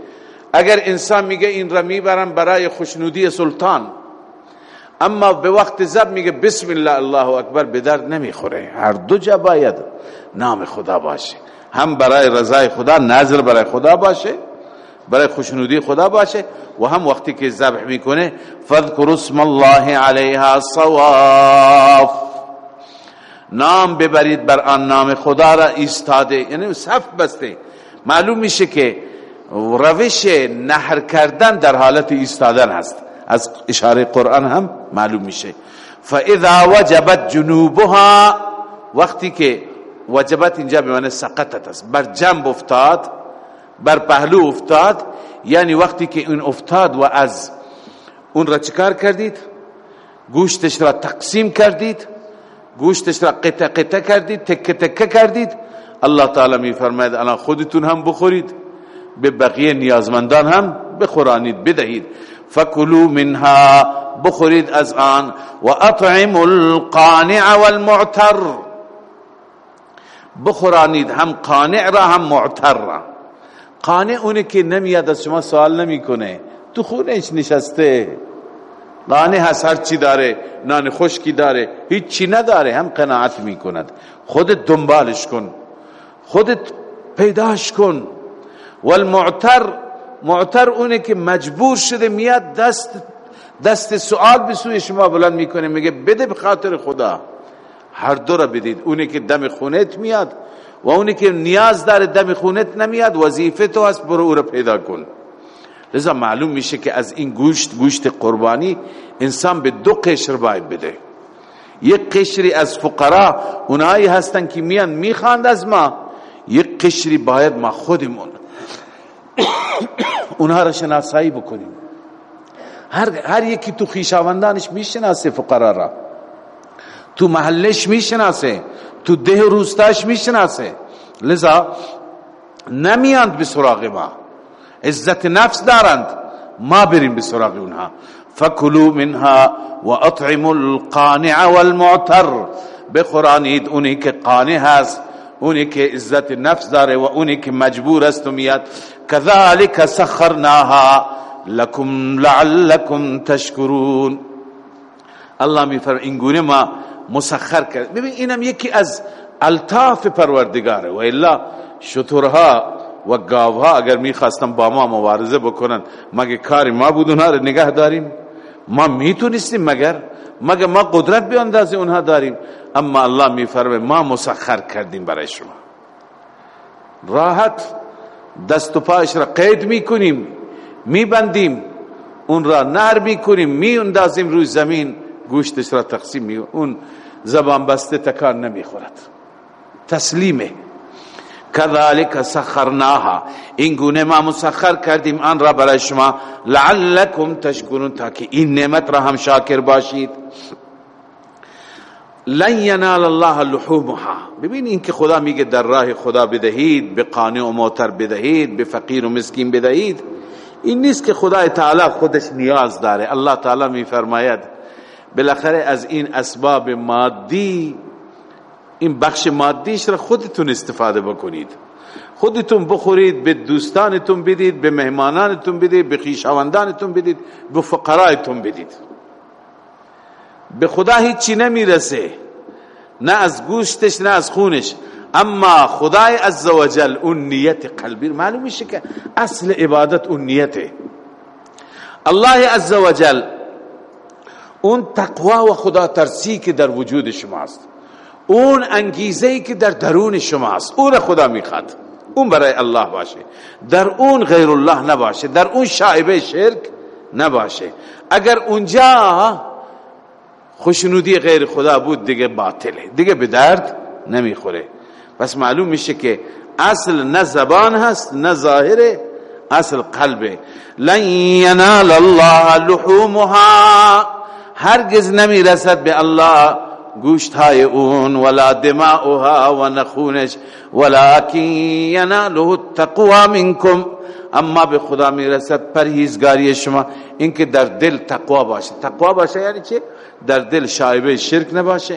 اگر انسان میگه، این را میبرم برای خوشنودی سلطان. اما به وقت زب میگه بسم الله الله اکبر به درد نمیخوره هر دو جا باید نام خدا باشه۔ هم برای رضای خدا نظر برای خدا باشه، برای خوشنودی خدا باشه و هم وقتی که ذبح میکنه فذكر اسم الله علیها صواف۔ نام ببرید بر آن نام خدا را ایستاده یعنی صف بسته۔ معلوم میشه که روش نهر کردن در حالت ایستادن هست۔ از اشاره قرآن هم معلوم میشه. فاذا وجبت جنوبها، وقتی که وجبت اینجا به معنی سقطت است. بر جنب افتاد، بر پهلو افتاد یعنی وقتی که این افتاد و از اون را چکار کردید؟ گوشتش را تقسیم کردید، گوشتش را قطع قطع کردید، تکه تکه کردید. الله تعالی می فرماید، الان خودتون هم بخورید، به بقیه نیازمندان هم بخورانید، بدهید. فکلوا منها بخورید از آن و اطعموا القانع والمعتر۔ بخورانید هم قانع را هم معتر را۔ قانع اونه که نمیاد از شما سوال نمیکنه تو خونش نشسته۔ قانع هست، هر چی داره، نان خشکی داره هیچ چی نداره، هم قناعت میکند خودت دنبالش کن، خودت پیداش کن۔ والمعتر معتر اونه که مجبور شده میاد دست دست سوال به سوی شما بلند میکنه، میگه بده به خاطر خدا. هر دو را بدید. اونی که دم خونت میاد و اونی که نیاز داره دم خونت نمیاد، وظیفه تو هست برو او را پیدا کن. لذا معلوم میشه که از این گوشت گوشت قربانی انسان به دو قشر باید بده. یک قشری از فقرا اونایی هستن که میان میخواند از ما، یک قشری باید ما خودمون اونها را شناسایی بکنیم. هر, هر یکی تو خیشاوندانش میشناسه فقرا را. تو محلش میشناسه. تو ده روستاش میشناسه. لذا نمیاند به سراغ ما. عزت نفس دارند. ما بریم به سراغ اونها. فکلوا منها و اطعموا القانع والمعتر. بخورانید اونی که قانع هست. اونی که عزت نفس داره و اونی که مجبور است و میاد. كذلك سخرناها لكم لعلكم تشكرون الله میفرم این گونه ما مسخر کرد ببین، اینم یکی از الطاف پروردگاره. و الا شطورها و گاوها اگر میخواستن با ما مبارزه بکنن، مگه کاری ما بود؟ اونها رو نگه داریم؟ ما میتونستیم مگر؟ مگر ما قدرت به اندازه اونها داریم، اما الله میفرمه ما مسخر کردیم برای شما. راحت دست و پایش را قید میکنیم میبندیم اون را نر میکنیم میاندازیم روی زمین، گوشتش را تقسیم می اون زبان بسته تکان نمیخورد تسلیمه. كذلك سخرناها. این گونه ما مسخر کردیم آن را برای شما. لعلكم تشکرون تاکه این نعمت را هم شاکر باشید. لن ینال الله لحومها. ببین این که خدا میگه در راه خدا بدهید، به قانع و موتر بدهید، به فقیر و مسکین بدهید. این نیست که خدا تعالی خودش نیاز داره. الله تعالی میفرماید، بالاخره از این اسباب مادی این بخش مادیش را خودتون استفاده بکنید. خودتون بخورید، به دوستانتون بدید، به مهمانانتون بدید، به خیشاوندانتون بدید، به فقرایتون بدید. به خدا هیچی نمیرسه. نه از گوشتش، نه از خونش. اما خدای عزوجل اون نیت قلبی معلوم میشه که اصل عبادت اون نیته. الله عزوجل اون تقوا و خدا ترسی که در وجود شماست. اون انگیزه ای که در درون شماست. اون خدا میخواد. اون برای الله باشه. در اون غیر الله نباشه. در اون شایبه شرک نباشه. اگر اونجا خوشنودی غیر خدا بود، دیگه باطله. دیگه به درد نمیخوره. پس معلوم میشه که اصل نه زبان هست، نه ظاهره اصل قلبه لن ینال الله لحومها. هرگز نمیرسد به الله گوشت های اون، ولا دماؤها و نخونش ولكن يناله التقوى منكم اما به خدا میرسد پرهیزگاری شما اینکه در دل تقوا باشه. تقوا باشه یعنی چه در دل شایبه شرک نباشه،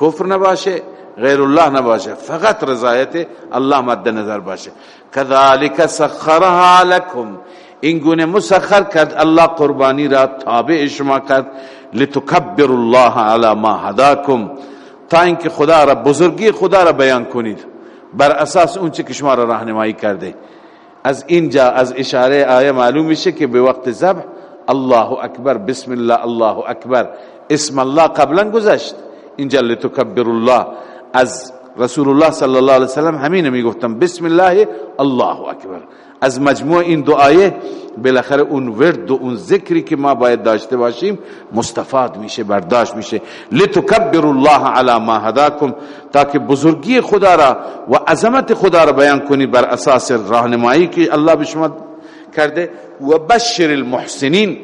کفر نباشه غیر الله نباشه. فقط رضایت الله مد نظر باشه. كذلك سخرها لكم این گونه مسخر کرد الله قربانی را تابع شما کرد، لتکبر الله على ما هداكم تا اینکه خدا را، بزرگی خدا را بیان کنید. بر اساس اون چه که شما را راهنمایی کرده. از اینجا، از اشاره آیه معلوم میشه که به وقت ذبح الله اکبر، بسم الله الله اکبر، اسم الله قبلا گذشت. اینجا لتکبر الله. از رسول الله صلی الله علیه وسلم همین میگفتم، بسم الله الله اکبر. از مجموع این دو آیه بالاخره اون ورد و اون ذکری که ما باید داشته باشیم مستفاد میشه، برداشت میشه. لتکبر الله علی ما هداکم تاکه بزرگی خدا را و عظمت خدا را بیان کنی بر اساس راهنمایی که الله به شما کرده. و بشر المحسنین،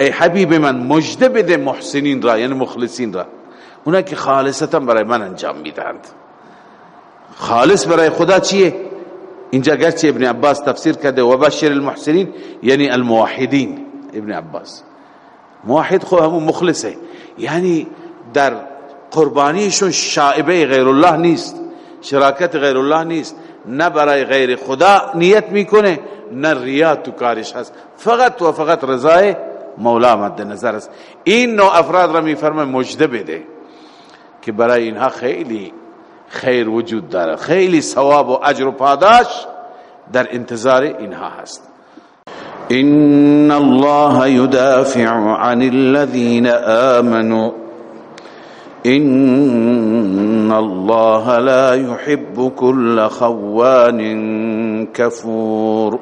ای حبیب من مجده بده محسنین را یعنی مخلصین را. اونا که خالصتا برای من انجام میدهند. خالص برای خدا چیه؟ اینجا گرچه ابن عباس تفسیر کرده و بشر المحسنین یعنی الموحدین، ابن عباس. موحد خو همون مخلصه. یعنی در قربانیشون شائبه غیر الله نیست، شراکت غیر الله نیست، نه برای غیر خدا نیت میکنه، نه ریا تو کارش هست. فقط و فقط رضای مولا مد نظر است. این نوع افراد را میفرمه مجده بده که برای اینها خیلی خیر وجود داره خیلی ثواب و اجر و پاداش در انتظار اینها هست. ان الله يدافع عن الذين آمنوا. ان الله لا يحب كل خوان كفور.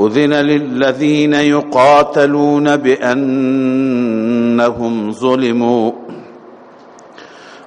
اذن للذين يقاتلون بانهم ظلموا.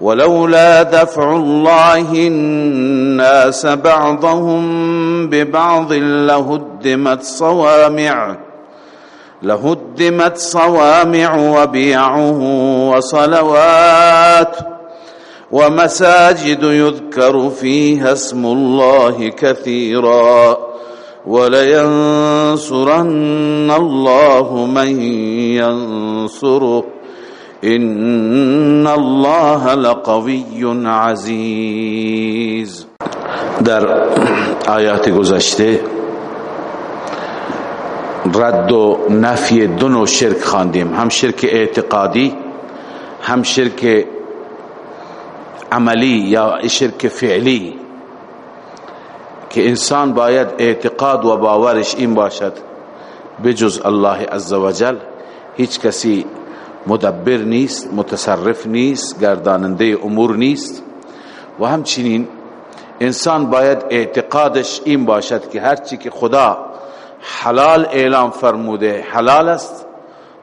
ولولا دفع الله الناس بعضهم ببعض لهدمت صوامع لهدمت صوامع وبيع وصلوات ومساجد يذكر فيها اسم الله كثيرا ولينصرن الله من ينصره. ان الله لقوی عزیز در آیات گذشته رد و نفی دو نوع شرک خواندیم هم شرک اعتقادی هم شرک عملی یا شرک فعلی که انسان باید اعتقاد و باورش این باشد بجز الله عزوجل هیچ کسی مدبر نیست، متصرف نیست، گرداننده امور نیست. و همچنین انسان باید اعتقادش این باشد که هرچی که خدا حلال اعلام فرموده حلال است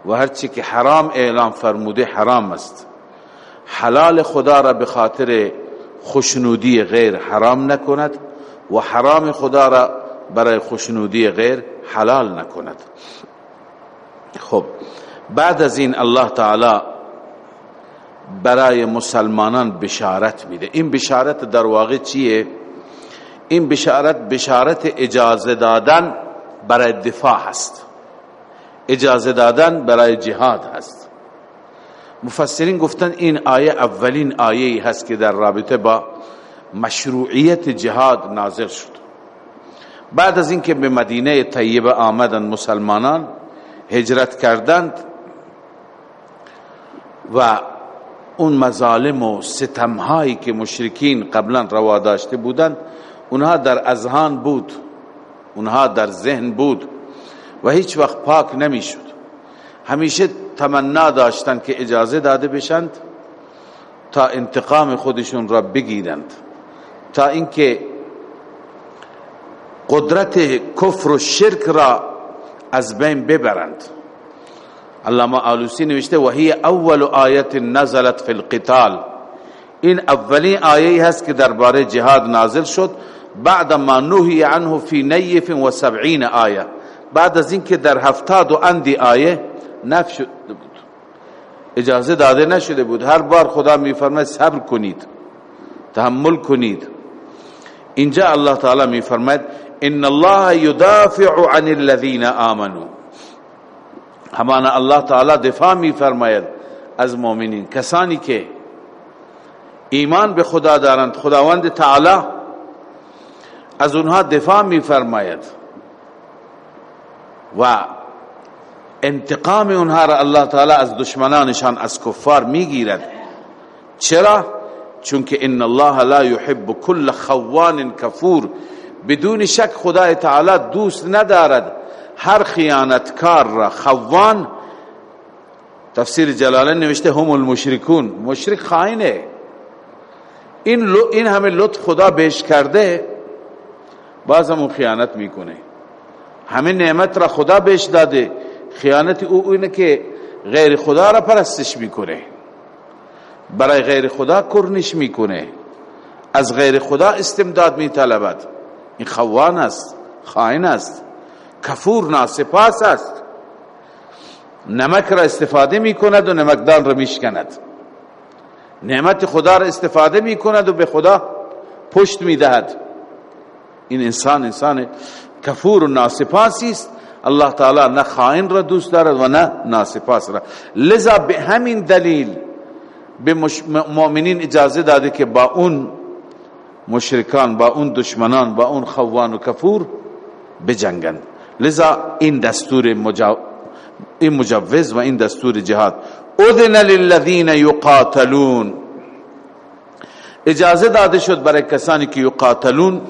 و هرچی که حرام اعلام فرموده حرام است. حلال خدا را به خاطر خوشنودی غیر حرام نکند و حرام خدا را برای خوشنودی غیر حلال نکند. خب بعد از این الله تعالی برای مسلمانان بشارت میده. این بشارت در واقع چیه؟ این بشارت بشارت اجازه دادن برای دفاع هست. اجازه دادن برای جهاد هست. مفسرین گفتن این آیه اولین آیه هست که در رابطه با مشروعیت جهاد نازل شد. بعد از اینکه به مدینه طیبه آمدن مسلمانان، هجرت کردند و اون مظالم و ستم هایی که مشرکین قبلا روا داشته بودند، اونها در اذهان بود، اونها در ذهن بود و هیچ وقت پاک نمیشد. همیشه تمنا داشتند که اجازه داده بشند تا انتقام خودشون را بگیرند. تا اینکه قدرت کفر و شرک را از بین ببرند. علامه آلوسی نوشته وهی اول آیت نزلت فی القتال. این اولین آیه هست که درباره جهاد نازل شد، بعد ما نهی عنه فی نیف و سبعین آیه بعد از اینکه در هفتاد و اندی آیه نف شده بود اجازه داده نشده بود. هر بار خدا میفرماید صبر کنید، تحمل کنید. اینجا الله تعالی میفرماید، ان الله يدافع عن الذين امنوا همانا الله تعالی دفاع میفرماید از مؤمنین کسانی که ایمان به خدا دارند، خداوند تعالی، از اونها دفاع میفرماید و انتقام اونها را الله تعالی از دشمنانشان، از کفار میگیرد چرا؟ چونکه ان الله لا يحب كل خوان کفور بدون شک خدا تعالی دوست ندارد. هر خیانتکار را خوان. تفسیر جلالین نوشته هم المشرکون. مشرک خائنه. این این همه لطف خدا بهش کرده باز هم خیانت میکنه. همه نعمت را خدا بهش داده. خیانت او اینه که غیر خدا را پرستش میکنه. برای غیر خدا کرنش میکنه. از غیر خدا استمداد میطلبد. این خوان است، خائن است. کفور ناسپاس است. نمک را استفاده میکند و نمکدان را میشکند نعمت خدا را استفاده میکند و به خدا پشت میدهد این انسان انسان کفور و ناسپاسی است. الله تعالی نه خائن را دوست دارد و نه ناسپاس را. لذا به همین دلیل به مؤمنین اجازه داده که با اون مشرکان، با اون دشمنان، با اون خوان و کفور بجنگند. لذا این دستور مجا... این مجوز و این دستور جهاد اذن للذین یقاتلون. اجازه داده شد برای کسانی که یقاتلون،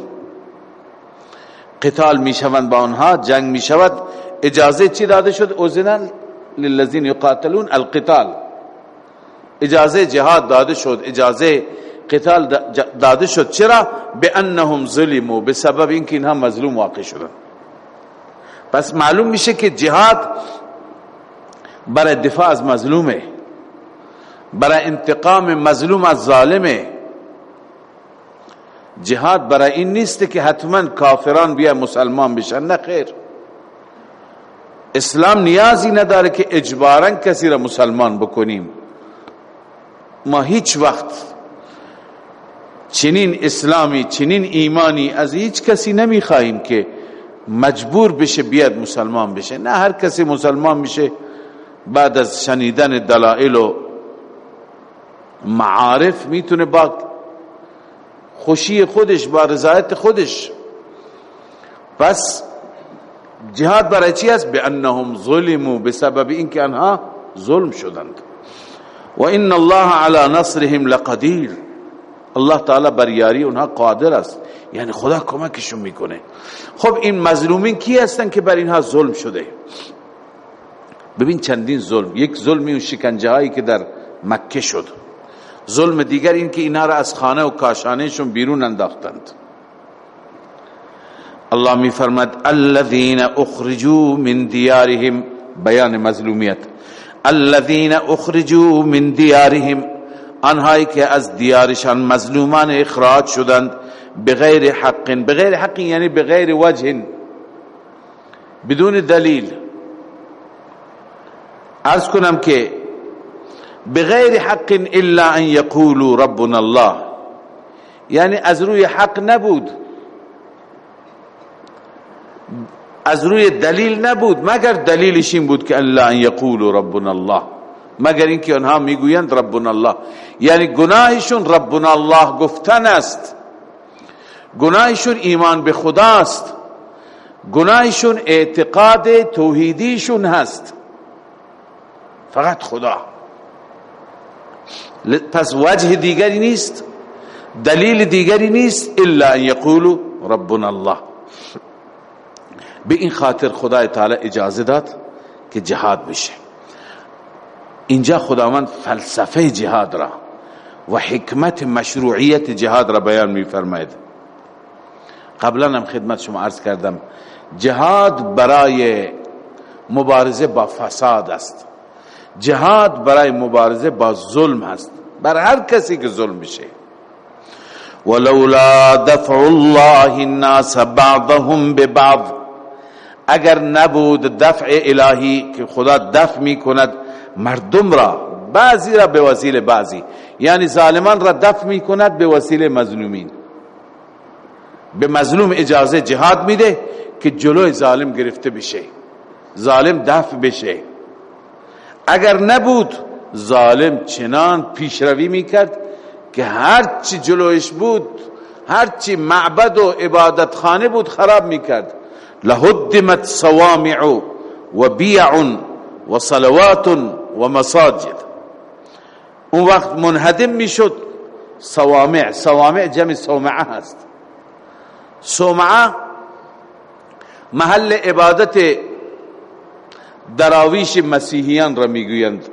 قتال می شوند با آنها، جنگ می شود اجازه چی داده شد؟ اذن للذین یقاتلون؟ القتال. اجازه جهاد داده شد. اجازه قتال داده شد. چرا؟ به انهم ظلموا، بسبب اینکه اینها مظلوم واقع شدن پس معلوم میشه که جهاد برای دفاع از مظلومه، برای انتقام مظلوم از ظالمه. جهاد برای این نیست که حتما کافران بیا مسلمان بشن، نه خیر. اسلام نیازی نداره که اجبارا کسی را مسلمان بکنیم. ما هیچ وقت چنین اسلامی، چنین ایمانی از هیچ کسی نمیخواهیم که مجبور بشه بیاد مسلمان بشه. نه هر کسی مسلمان میشه بعد از شنیدن دلائل و معارف میتونه با خوشی خودش، با رضایت خودش. پس جهاد برای چی است؟ به انهم ظلموا، بسبب اینکه انها ظلم شدند. و ان الله على نصرهم لقدیر. الله تعالی بر یاری اونها قادر است. یعنی خدا کمکشون میکنه. خب، این مظلومین کی هستن که بر اینها ظلم شده؟ ببین چندین ظلم. یک ظلمی اون شکنجه هایی که در مکه شد. ظلم دیگر این که اینها را از خانه و کاشانهشون بیرون انداختند. الله می فرمد الذين اخرجوا من دیارهم، بیان مظلومیت. الذين اخرجوا من دیارهم آنهایی که از دیارشان مظلومان اخراج شدند، بغیر حق بغیر حق یعنی بغیر وجه بدون دلیل. ارز کنم که بغیر حق الا ان یقولوا ربنا الله. یعنی از روی حق نبود. از روی دلیل نبود، مگر دلیلش این بود که الا ان یقولوا ربنا الله. مگر اینکه آنها میگویند ربنا الله. یعنی گناهشون ربنا الله گفتن است. گناهشون ایمان به خداست گناهشون اعتقاد توحیدیشون هست. فقط خدا. پس وجه دیگری نیست. دلیل دیگری نیست. الا ان یقولوا ربنا الله. به این خاطر خدا تعالی اجازه داد که جهاد بشه. اینجا خداوند فلسفه جهاد را و حکمت مشروعیت جهاد را بیان می فرماید قبلا هم خدمت شما عرض کردم، جهاد برای مبارزه با فساد است. جهاد برای مبارزه با ظلم است. بر هر کسی که ظلم بشه. ولولا دفع الله الناس بعضهم ببعض. اگر نبود دفع الهی که خدا دفع می کند مردم را، بعضی را به وسیله بعضی. یعنی ظالمان را دفع می کند به وسیله مظلومین. به مظلوم اجازه جهاد میده که جلوی ظالم گرفته بشه. ظالم دفع بشه. اگر نبود، ظالم چنان پیشروی میکرد که هر چی بود، هر چی معبد و عبادت خانه بود خراب میکرد. لهدمت صوامع و بیع و صلوات و مساجد. اون وقت منهدم میشد. صوامع. صوامع جمع صومعه هست. صومعه محل عبادت دراویش مسیحیان را میگویند.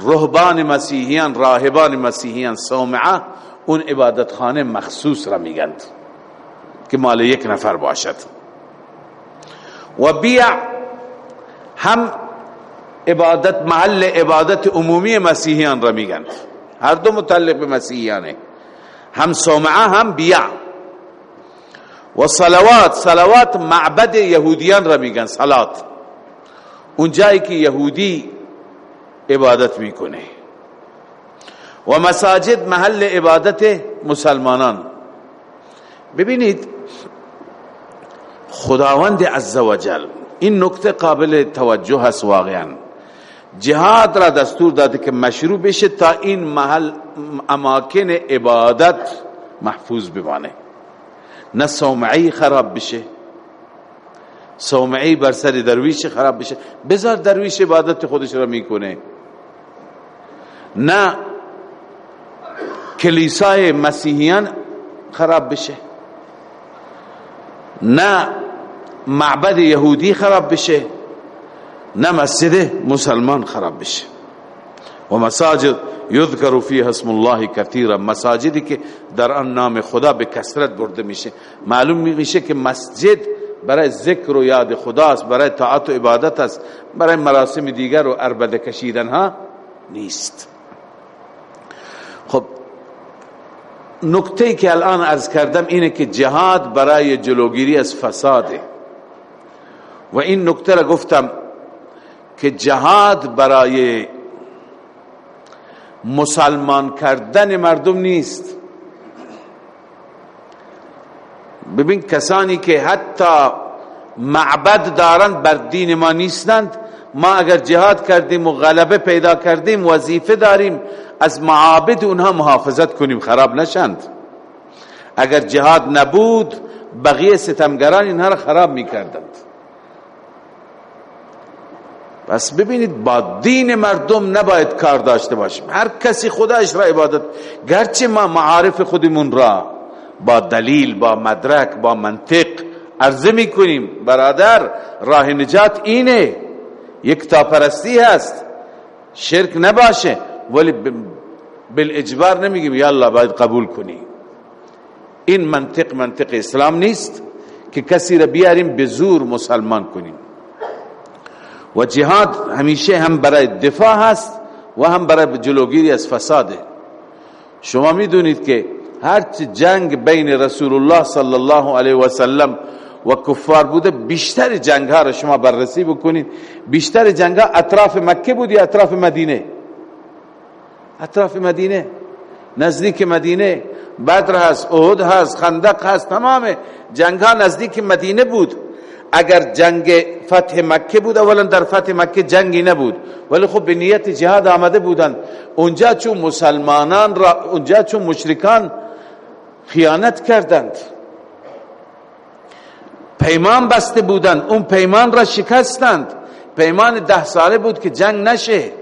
رهبان مسیحیان، راهبان مسیحیان صومعه اون عبادت خانه مخصوص را میگند که مال یک نفر باشد. و بیع هم عبادت، محل عبادت عمومی مسیحیان را میگن. هر دو متعلق به مسیحیانه. هم صومعه، هم بیع و صلوات صلوات معبد یهودیان را میگن، صلات. اون جایی که یهودی عبادت میکنه. و مساجد محل عبادت مسلمانان. ببینید، خداوند عزوجل این نکته قابل توجه است واقعا. جهاد را دستور داده که مشروع بشه تا این محل اماکن عبادت محفوظ بمانه نه صومعی خراب بشه. صومعی بر سر درویش خراب بشه. بذار درویش عبادت خودش را میکنه. نه کلیسای مسیحیان خراب بشه. نه معبد یهودی خراب بشه. نه مسجد مسلمان خراب بشه و مساجد یذکر فیها اسم الله کثیرا، مساجدی که در آن نام خدا به کثرت برده میشه۔ معلوم میشه که مسجد برای ذکر و یاد خداست، برای طاعت و عبادت است، برای مراسم دیگر و عربده کشیدن ها نیست۔ خب نکته که الان عرض کردم اینه که جهاد برای جلوگیری از فساده۔ و این نکته را گفتم که جهاد برای مسلمان کردن مردم نیست. ببین، کسانی که حتی معبد دارند بر دین ما نیستند. ما اگر جهاد کردیم و غلبه پیدا کردیم، وظیفه داریم، از معابد اونها محافظت کنیم. خراب نشند. اگر جهاد نبود، بقیه ستمگران اینها را خراب میکردند. پس ببینید با دین مردم نباید کار داشته باشیم. هر کسی خودش را عبادت گرچه ما معارف خودمون را با دلیل، با مدرک، با منطق عرضه می کنیم برادر، راه نجات اینه. یک تاپرستی هست. شرک نباشه. ولی بالاجبار نمیگیم، یا الله باید قبول کنی. این منطق منطق اسلام نیست که کسی را بیاریم، به زور مسلمان کنیم. و جهاد همیشه هم برای دفاع هست و هم برای جلوگیری از فساده شما میدونید که هر جنگ بین رسول الله صلی الله علیه و سلم و کفار بوده، بیشتر جنگ ها را شما بررسی بکنید. بیشتر جنگ ها اطراف مکه بود یا اطراف مدینه؟ اطراف مدینه، نزدیک مدینه، بدر هست، احد هست، خندق هست تمام جنگ ها نزدیک مدینه بود. اگر جنگ فتح مکه بود، اولا در فتح مکه جنگی نبود. ولی خب به نیت جهاد آمده بودند اونجا چون مسلمانان را، اونجا چون مشرکان خیانت کردند. پیمان بسته بودند اون پیمان را شکستند. پیمان ده ساله بود که جنگ نشه.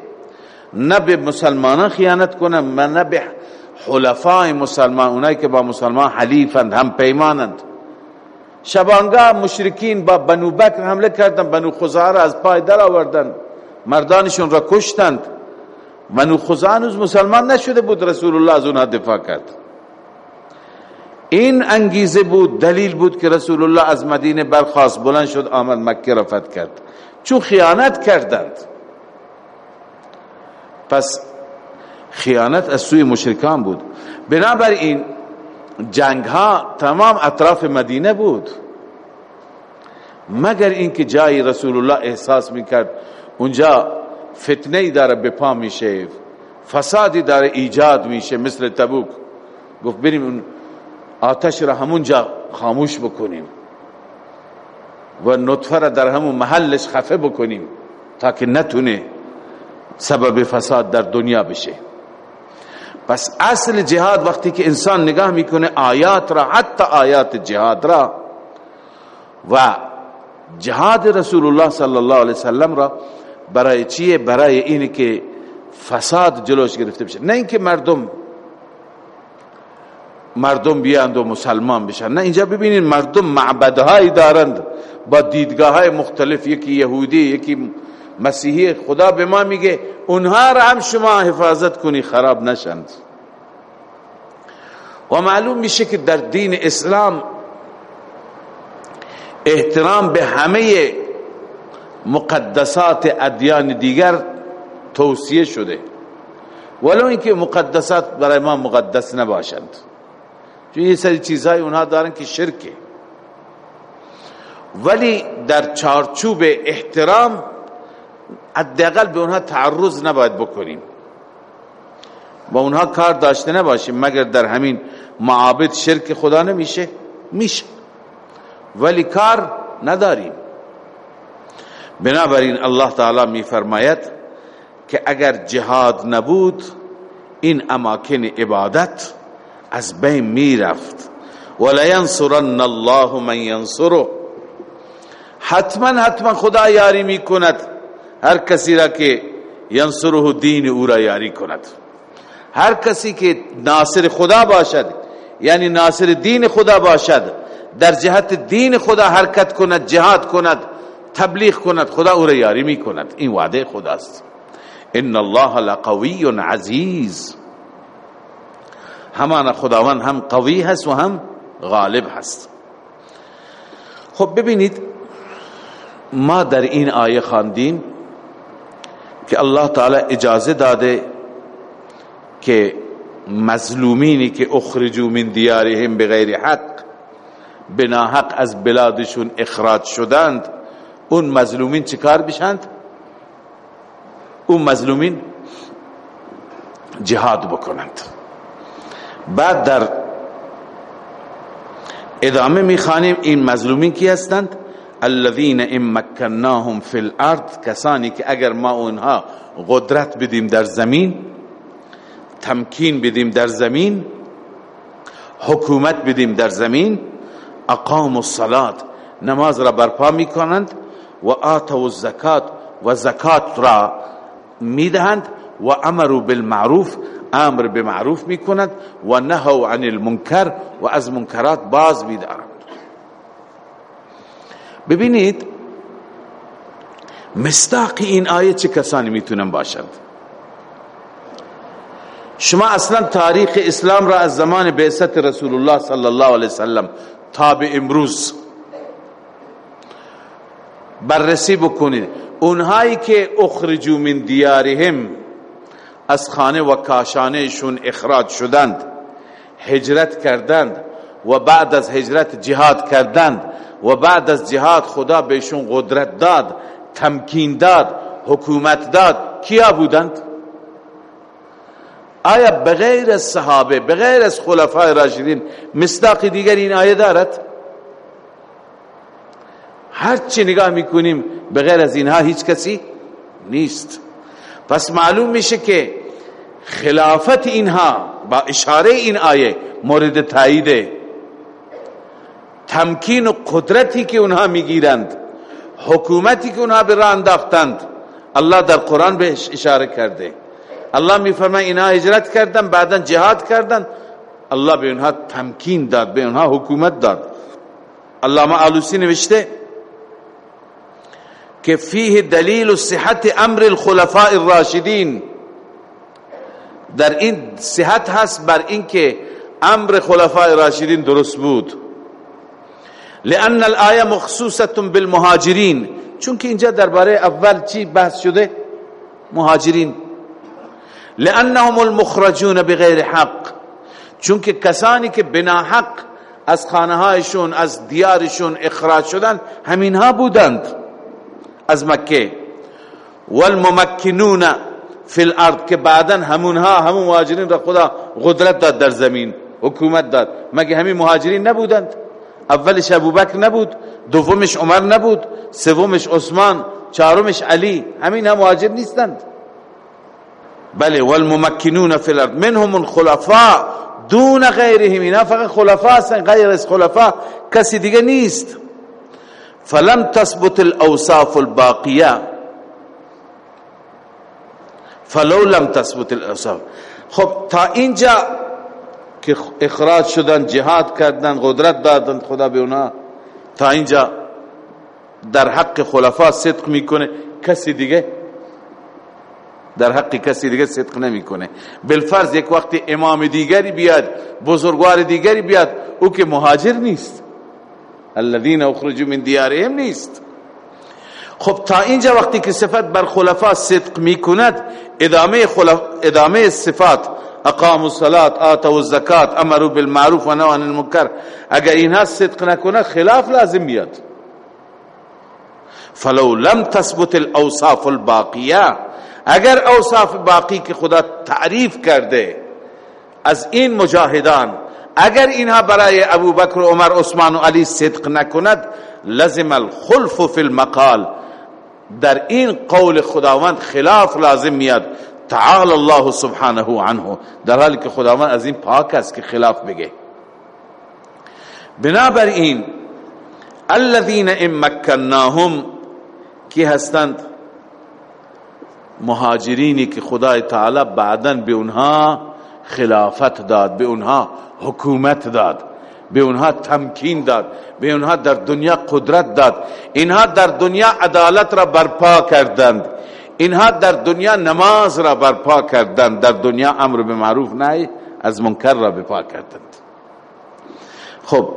نه به مسلمانان خیانت کنند نه به حلفای مسلمان، اونایی که با مسلمان حلیفند، هم پیمانند. شبانگاه مشرکین با بنو بکر حمله کردن، بنو خزار از پای در آوردن. مردانشون را کشتند. بنو خزار هنوز مسلمان نشده بود، رسول الله از اونها دفاع کرد. این انگیزه بود، دلیل بود که رسول الله از مدینه برخواست بلند شد، آمد مکه را فتح کرد. چون خیانت کردند. پس خیانت از سوی مشرکان بود. بنابراین جنگ ها تمام اطراف مدینه بود. مگر اینکه جای رسول الله احساس میکرد اونجا فتنه ای داره به پا میشه، فسادی داره ایجاد میشه مثل تبوک. گفت بریم اون آتش را همونجا خاموش بکنیم و نطفه را در همون محلش خفه بکنیم تا که نتونه سبب فساد در دنیا بشه. پس اصل جهاد وقتی که انسان نگاه میکنه آیات را، حتی آیات جهاد را۔ و جهاد رسول الله صلی الله علیه وسلم را برای چیه برای اینه که فساد جلوش گرفته بشه. نه اینکه مردم مردم بیاند و مسلمان بشن. نه، اینجا ببینید مردم معبدهایی دارند. با دیدگاه های مختلف، یکی یهودی، یکی مسیحی خدا به ما میگه، اونها را هم شما حفاظت کنی، خراب نشند و معلوم میشه که در دین اسلام احترام به همه مقدسات ادیان دیگر توصیه شده. ولو اینکه مقدسات برای ما مقدس نباشند. چون یہ سری چیزهای اونها دارن که شرکه. ولی در چارچوب احترام حداقل به اونها تعرض نباید بکنیم. با اونها کار داشته نباشیم. مگر در همین معابد شرک خدا نمیشه؟ میشه. ولی کار نداریم. بنابراین الله تعالی می فرماید که اگر جهاد نبود، این اماکن عبادت از بین می رفت ولا ینصرن الله من ینصره حتما حتما خدا یاری می کند هر کسی را که ینصره دین او را یاری کند هر کسی که ناصر خدا باشد یعنی ناصر دین خدا باشد، در جهت دین خدا حرکت کند جهاد کند، تبلیغ کند، خدا او را یاری می کند۔ این وعده خداست۔ ان الله لقوی عزیز۔ همان خداوند هم قوی هست و هم غالب هست خب ببینید، ما در این آیه خواندیم که الله تعالی اجازه داده که مظلومینی که اخرجوا من دیارهم بغیر حق، بنا حق از بلادشون اخراج شدند، اون مظلومین چیکار بشند؟ اون مظلومین جهاد بکنند۔ بعد در ادامه میخوانیم این مظلومین کی هستند؟ الذين ان مكناهم في الارض، کسانی که اگر ما اونها قدرت بدیم در زمین، تمکین بدیم در زمین، حکومت بدیم در زمین اقام الصلاة، نماز را برپا میکنند و آتوا الزکات و زکات را میدهند و امروا بالمعروف، امر به معروف میکند و نهوا عن المنکر و از منکرات باز میدارند. ببینید مستاق این آیه چه کسانی میتونن باشند؟ شما اصلا تاریخ اسلام را از زمان بعثت رسول الله صلی الله علیه وسلم تا به امروز بررسی بکنید. اونهایی که اخرجو من دیارهم از خانه و کاشانهشون اخراج شدند، هجرت کردند و بعد از هجرت جهاد کردند. و بعد از جهاد خدا بهشون قدرت داد، تمکین داد، حکومت داد، کیا بودند؟ آیا بغیر از صحابه، بغیر از خلفای راشدین مصداق دیگر این آیه دارد؟ هر چی نگاه میکنیم، بغیر از اینها هیچ کسی نیست. پس معلوم میشه که خلافت اینها با اشاره این آیه مورد تایید تمکین و قدرتی که اونها میگیرند، حکومتی که اونها به راه انداختند، الله در قرآن بهش اشاره کرده. الله میفرماید اینا هجرت کردن، بعدا جهاد کردن. الله به اونها تمکین داد، به اونها حکومت داد. علامه آلوسی نوشته که فیه دلیل صحت امر الخلفاء الراشدین. در این صحت هست بر اینکه امر خلفاء راشدین درست بود. لان الآیه مخصوصه بالمهاجرین چونکه اینجا درباره اول چی بحث شده؟ مهاجرین. لانهم المخرجون بغیر حق. چونکه کسانی که بنا حق، از خانه هایشون از دیارشون اخراج شدن همین ها بودند. از مکه. والممکنون فی الارض، که بعدا همونها، همون مهاجرین را خدا قدرت داد در زمین، حکومت داد. مگه همین مهاجرین نبودند؟ اولش ابوبکر نبود، دومش عمر نبود، سومش عثمان، چهارمش علی، همین هم مهاجر نیستند. بله، والممکنون فی الارض، منهم الخلفاء دون غیرهم، اینا فقط خلفاء هستن، غیر از خلفاء کسی دیگه نیست. فلم تثبت الاوصاف الباقیه فلو لم تثبت الاوصاف. خب، تا اینجا که اخراج شدن جهاد کردن، قدرت دادن، خدا به اونا، تا اینجا در حق خلفا صدق میکنه کسی دیگه، در حق کسی دیگه صدق نمیکنه بالفرض یک وقت امام دیگری بیاد، بزرگوار دیگری بیاد، او که مهاجر نیست. الذين اخرجوا من دیارهم نیست. خب تا اینجا وقتی که صفت بر خلفا صدق میکند، ادامه خلف ادامه صفات اقاموا الصلاه اتوا الزکات، امروا بالمعروف و نهوا عن المنکر. اگر اینها صدق نکنه، خلاف لازم بیاد فلو لم تثبت الاوصاف الباقیه اگر اوصاف باقی که خدا تعریف کرده از این مجاهدان، اگر اینها برای ابو بکر و عمر، عثمان و علی صدق نکند لازم الخلف فی المقال. در این قول خداوند خلاف لازم میاد. تعال الله سبحانه عنه. در حالی که خداوند از این پاک است که خلاف بگه بنابراین الذين ان کی هستند مهاجرینی که خدای تعالی بعدا به اونها خلافت داد به اونها حکومت داد به اونها تمکین داد به اونها در دنیا قدرت داد. اینها در دنیا عدالت را برپا کردند. اینها در دنیا نماز را برپا کردند در دنیا امر به معروف نهی، از منکر را برپا کردند. خب،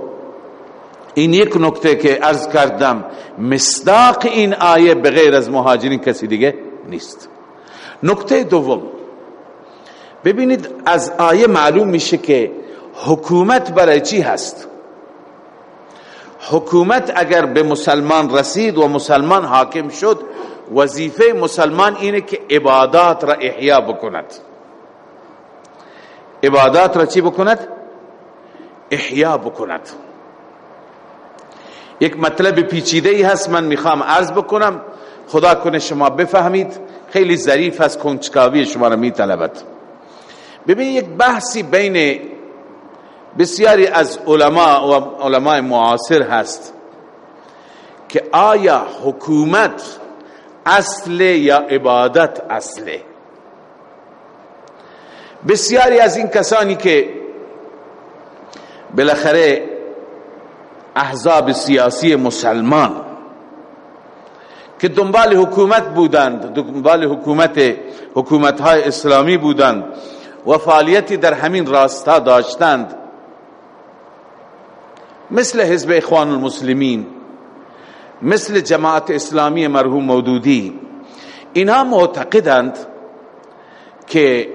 این یک نکته که عرض کردم، مصداق این آیه بغیر از مهاجرین کسی دیگه نیست. نکته دوم، ببینید از آیه معلوم میشه که حکومت برای چی هست؟ حکومت اگر به مسلمان رسید و مسلمان حاکم شد وظیفه مسلمان اینه که عبادات را احیا بکند. عبادات را چی بکند؟ احیا بکند. یک مطلب پیچیده ای هست من میخوام عرض بکنم. خدا کنه شما بفهمید. خیلی ظریف هست کنچکاوی شما را میطلبد. ببین یک بحثی بین بسیاری از علما و علماء معاصر هست که آیا حکومت اصل یا عبادت اصله بسیاری از این کسانی که بالاخره احزاب سیاسی مسلمان که دنبال حکومت بودند، دنبال حکومت حکومت های اسلامی بودند و فعالیتی در همین راستا داشتند. مثل حزب اخوان المسلمین. مثل جماعت اسلامی مرحوم مودودی. اینها معتقدند که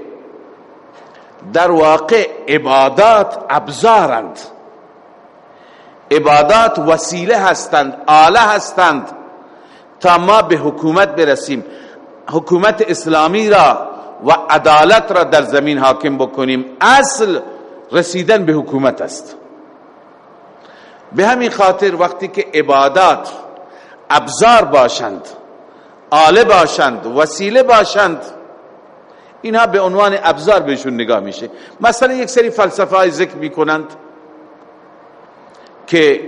در واقع عبادات ابزارند. عبادات وسیله هستند، آله هستند تا ما به حکومت برسیم. حکومت اسلامی را و عدالت را در زمین حاکم بکنیم. اصل رسیدن به حکومت است. به همین خاطر وقتی که عبادات ابزار باشند آله باشند وسیله باشند. اینها به عنوان ابزار بهشون نگاه میشه. مثلا یک سری فلسفه های ذکر میکنند که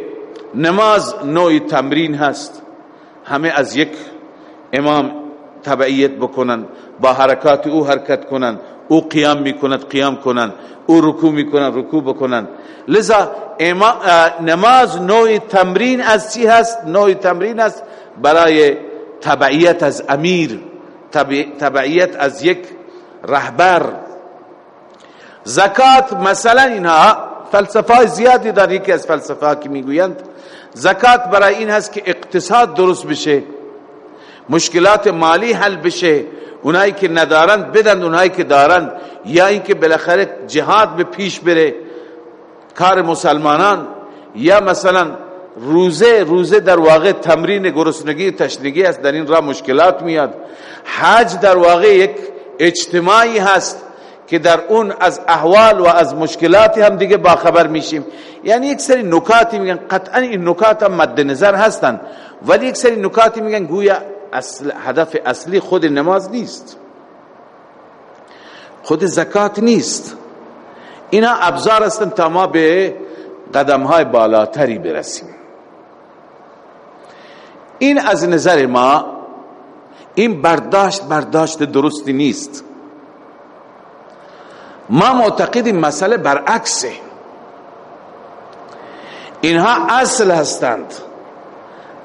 نماز نوعی تمرین هست. همه از یک امام تبعیت بکنن، با حرکات او حرکت کنن. او قیام میکند، قیام کنن او رکوع میکنن رکوع بکنن لذا نماز نوع تمرین از چی هست؟ نوع تمرین است برای تبعیت از امیر. تبعیت از یک رهبر. زکات مثلا اینها فلسفه زیادی داری که از فلسفه که میگویند، زکات برای این هست که اقتصاد درست بشه، مشکلات مالی حل بشه اونایی که ندارند بدن اونایی که دارند یا اینکه بالاخره جهاد به پیش بره کار مسلمانان، یا مثلا روزه روزه در واقع تمرین گرسنگی، تشنگی است، در این را مشکلات میاد. حج در واقع یک اجتماعی هست که در اون از احوال و از مشکلاتی هم دیگه باخبر میشیم. یعنی یک سری نکاتی میگن، قطعا این نکات هم مد نظر هستند ولی یک سری نکاتی میگن گویا اصل هدف اصلی خود نماز نیست. خود زکات نیست. اینا ابزار هستند تا ما به قدم های بالاتری برسیم. این از نظر ما این برداشت برداشت درستی نیست. ما معتقدیم مسئله برعکسه. اینها اصل هستند.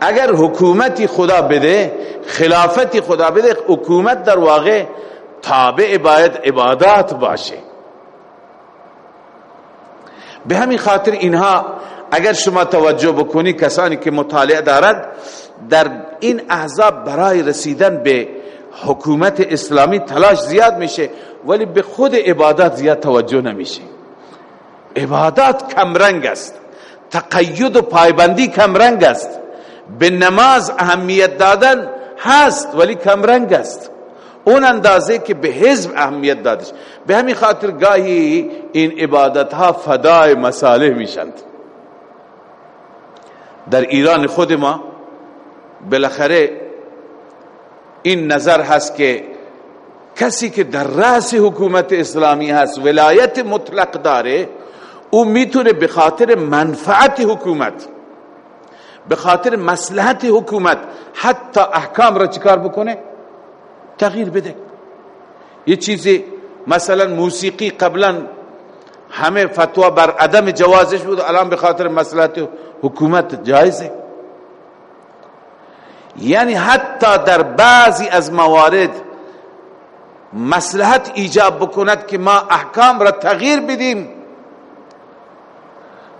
اگر حکومتی خدا بده خلافتی خدا بده حکومت در واقع تابع باید عبادات باشه به همین خاطر اینها اگر شما توجه بکنی، کسانی که مطالعه دارد، در این احزاب برای رسیدن به حکومت اسلامی تلاش زیاد میشه، ولی به خود عبادات زیاد توجه نمیشه۔ عبادات کمرنگ است، تقید و پایبندی کمرنگ است۔ به نماز اهمیت دادن هست، ولی کمرنگ است. اون اندازه که به حزب اهمیت دادش. به همین خاطر گاهی این عبادت ها فدای مساله میشند. در ایران خود ما بالاخره این نظر هست که کسی که در رأس حکومت اسلامی هست، ولایت مطلق داره، او میتونه به خاطر منفعت حکومت به خاطر مصلحت حکومت، حتی احکام را چکار بکنه؟ تغییر بده. یه چیزی، مثلا موسیقی قبلا همه فتوا بر عدم جوازش بود، الان به خاطر مصلحت حکومت جایزه. یعنی حتی در بعضی از موارد مصلحت ایجاب بکند که ما احکام را تغییر بدیم،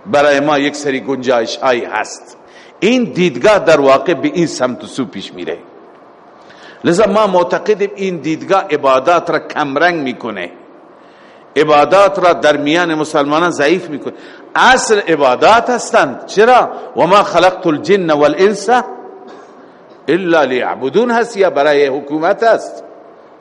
برای ما یک سری گنجایش هایی هست. این دیدگاه در واقع به این سمت و سو پیش میره. لذا ما معتقدیم این دیدگاه عبادات را کمرنگ میکنه. عبادات را در میان مسلمانان ضعیف میکنه. اصل عبادات هستند. چرا؟ و ما خلقت الجن والانس الا لیعبدون هست یا برای حکومت است؟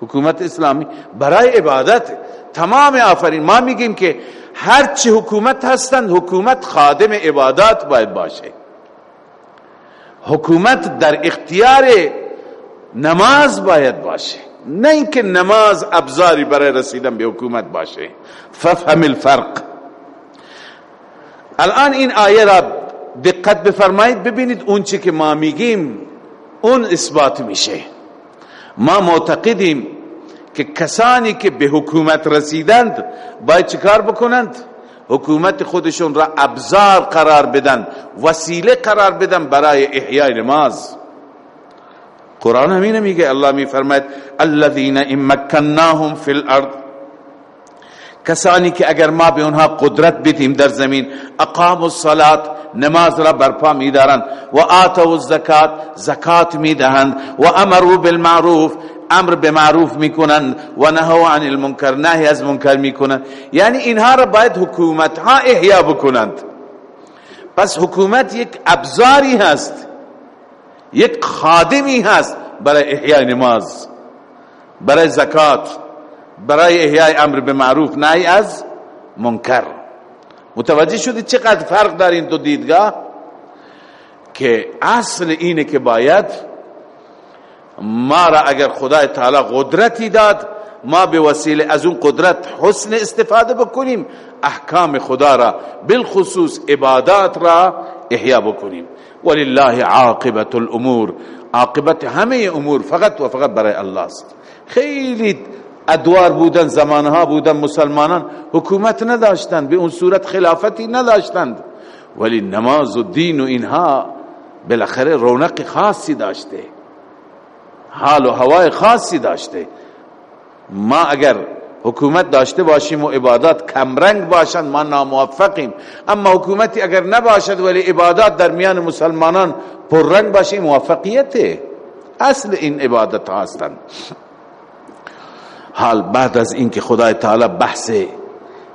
حکومت اسلامی برای عبادت. تمام آفرین. ما میگیم که هر چی حکومت هستند، حکومت خادم عبادات باید باشه. حکومت در اختیار نماز باید باشه. نه اینکه نماز ابزاری برای رسیدن به حکومت باشه. ففهم الفرق. الان این آیه را دقت بفرمایید، ببینید اون چی که ما میگیم، اون اثبات میشه. ما معتقدیم که کسانی که به حکومت رسیدند باید چکار بکنند؟ حکومت خودشون را ابزار قرار بدن، وسیله قرار بدن برای احیای نماز. قرآن همین میگه الله می فرماید الذين ان مكناهم في الارض، کسانی که اگر ما به اونها قدرت بدیم در زمین، اقاموا الصلاه نماز را برپا می دارند، و آتوا الزکات زکات می دهند، و امروا بالمعروف امر به معروف میکنند و نهوا عن المنکر، نهی از منکر میکنند یعنی اینها را باید حکومت ها احیا بکنند. پس حکومت یک ابزاری هست، یک خادمی هست برای احیای نماز، برای زکات، برای احیای امر به معروف نهی از منکر. متوجه شدید چقدر فرق دار این دو دیدگاه؟ که اصل اینه که باید ما را اگر خدای تعالی قدرتی داد، ما به وسیله از اون قدرت حسن استفاده بکنیم، احکام خدا را، بالخصوص عبادات را احیا بکنیم. ولله عاقبت الامور، عاقبت همه امور فقط و فقط برای الله است. خیلی ادوار بودن، زمانها بودن، مسلمانان حکومت نداشتند، به اون صورت خلافتی نداشتند. ولی نماز و دین و اینها بالاخره رونق خاصی داشته. حال و هوای خاصی داشته. ما اگر حکومت داشته باشیم و عبادات کمرنگ باشند، ما ناموفقیم. اما حکومتی اگر نباشد، ولی عبادات در میان مسلمانان پررنگ باشه موفقیت اصل این عبادت هستند حال بعد از اینکه خدای تعالی بحث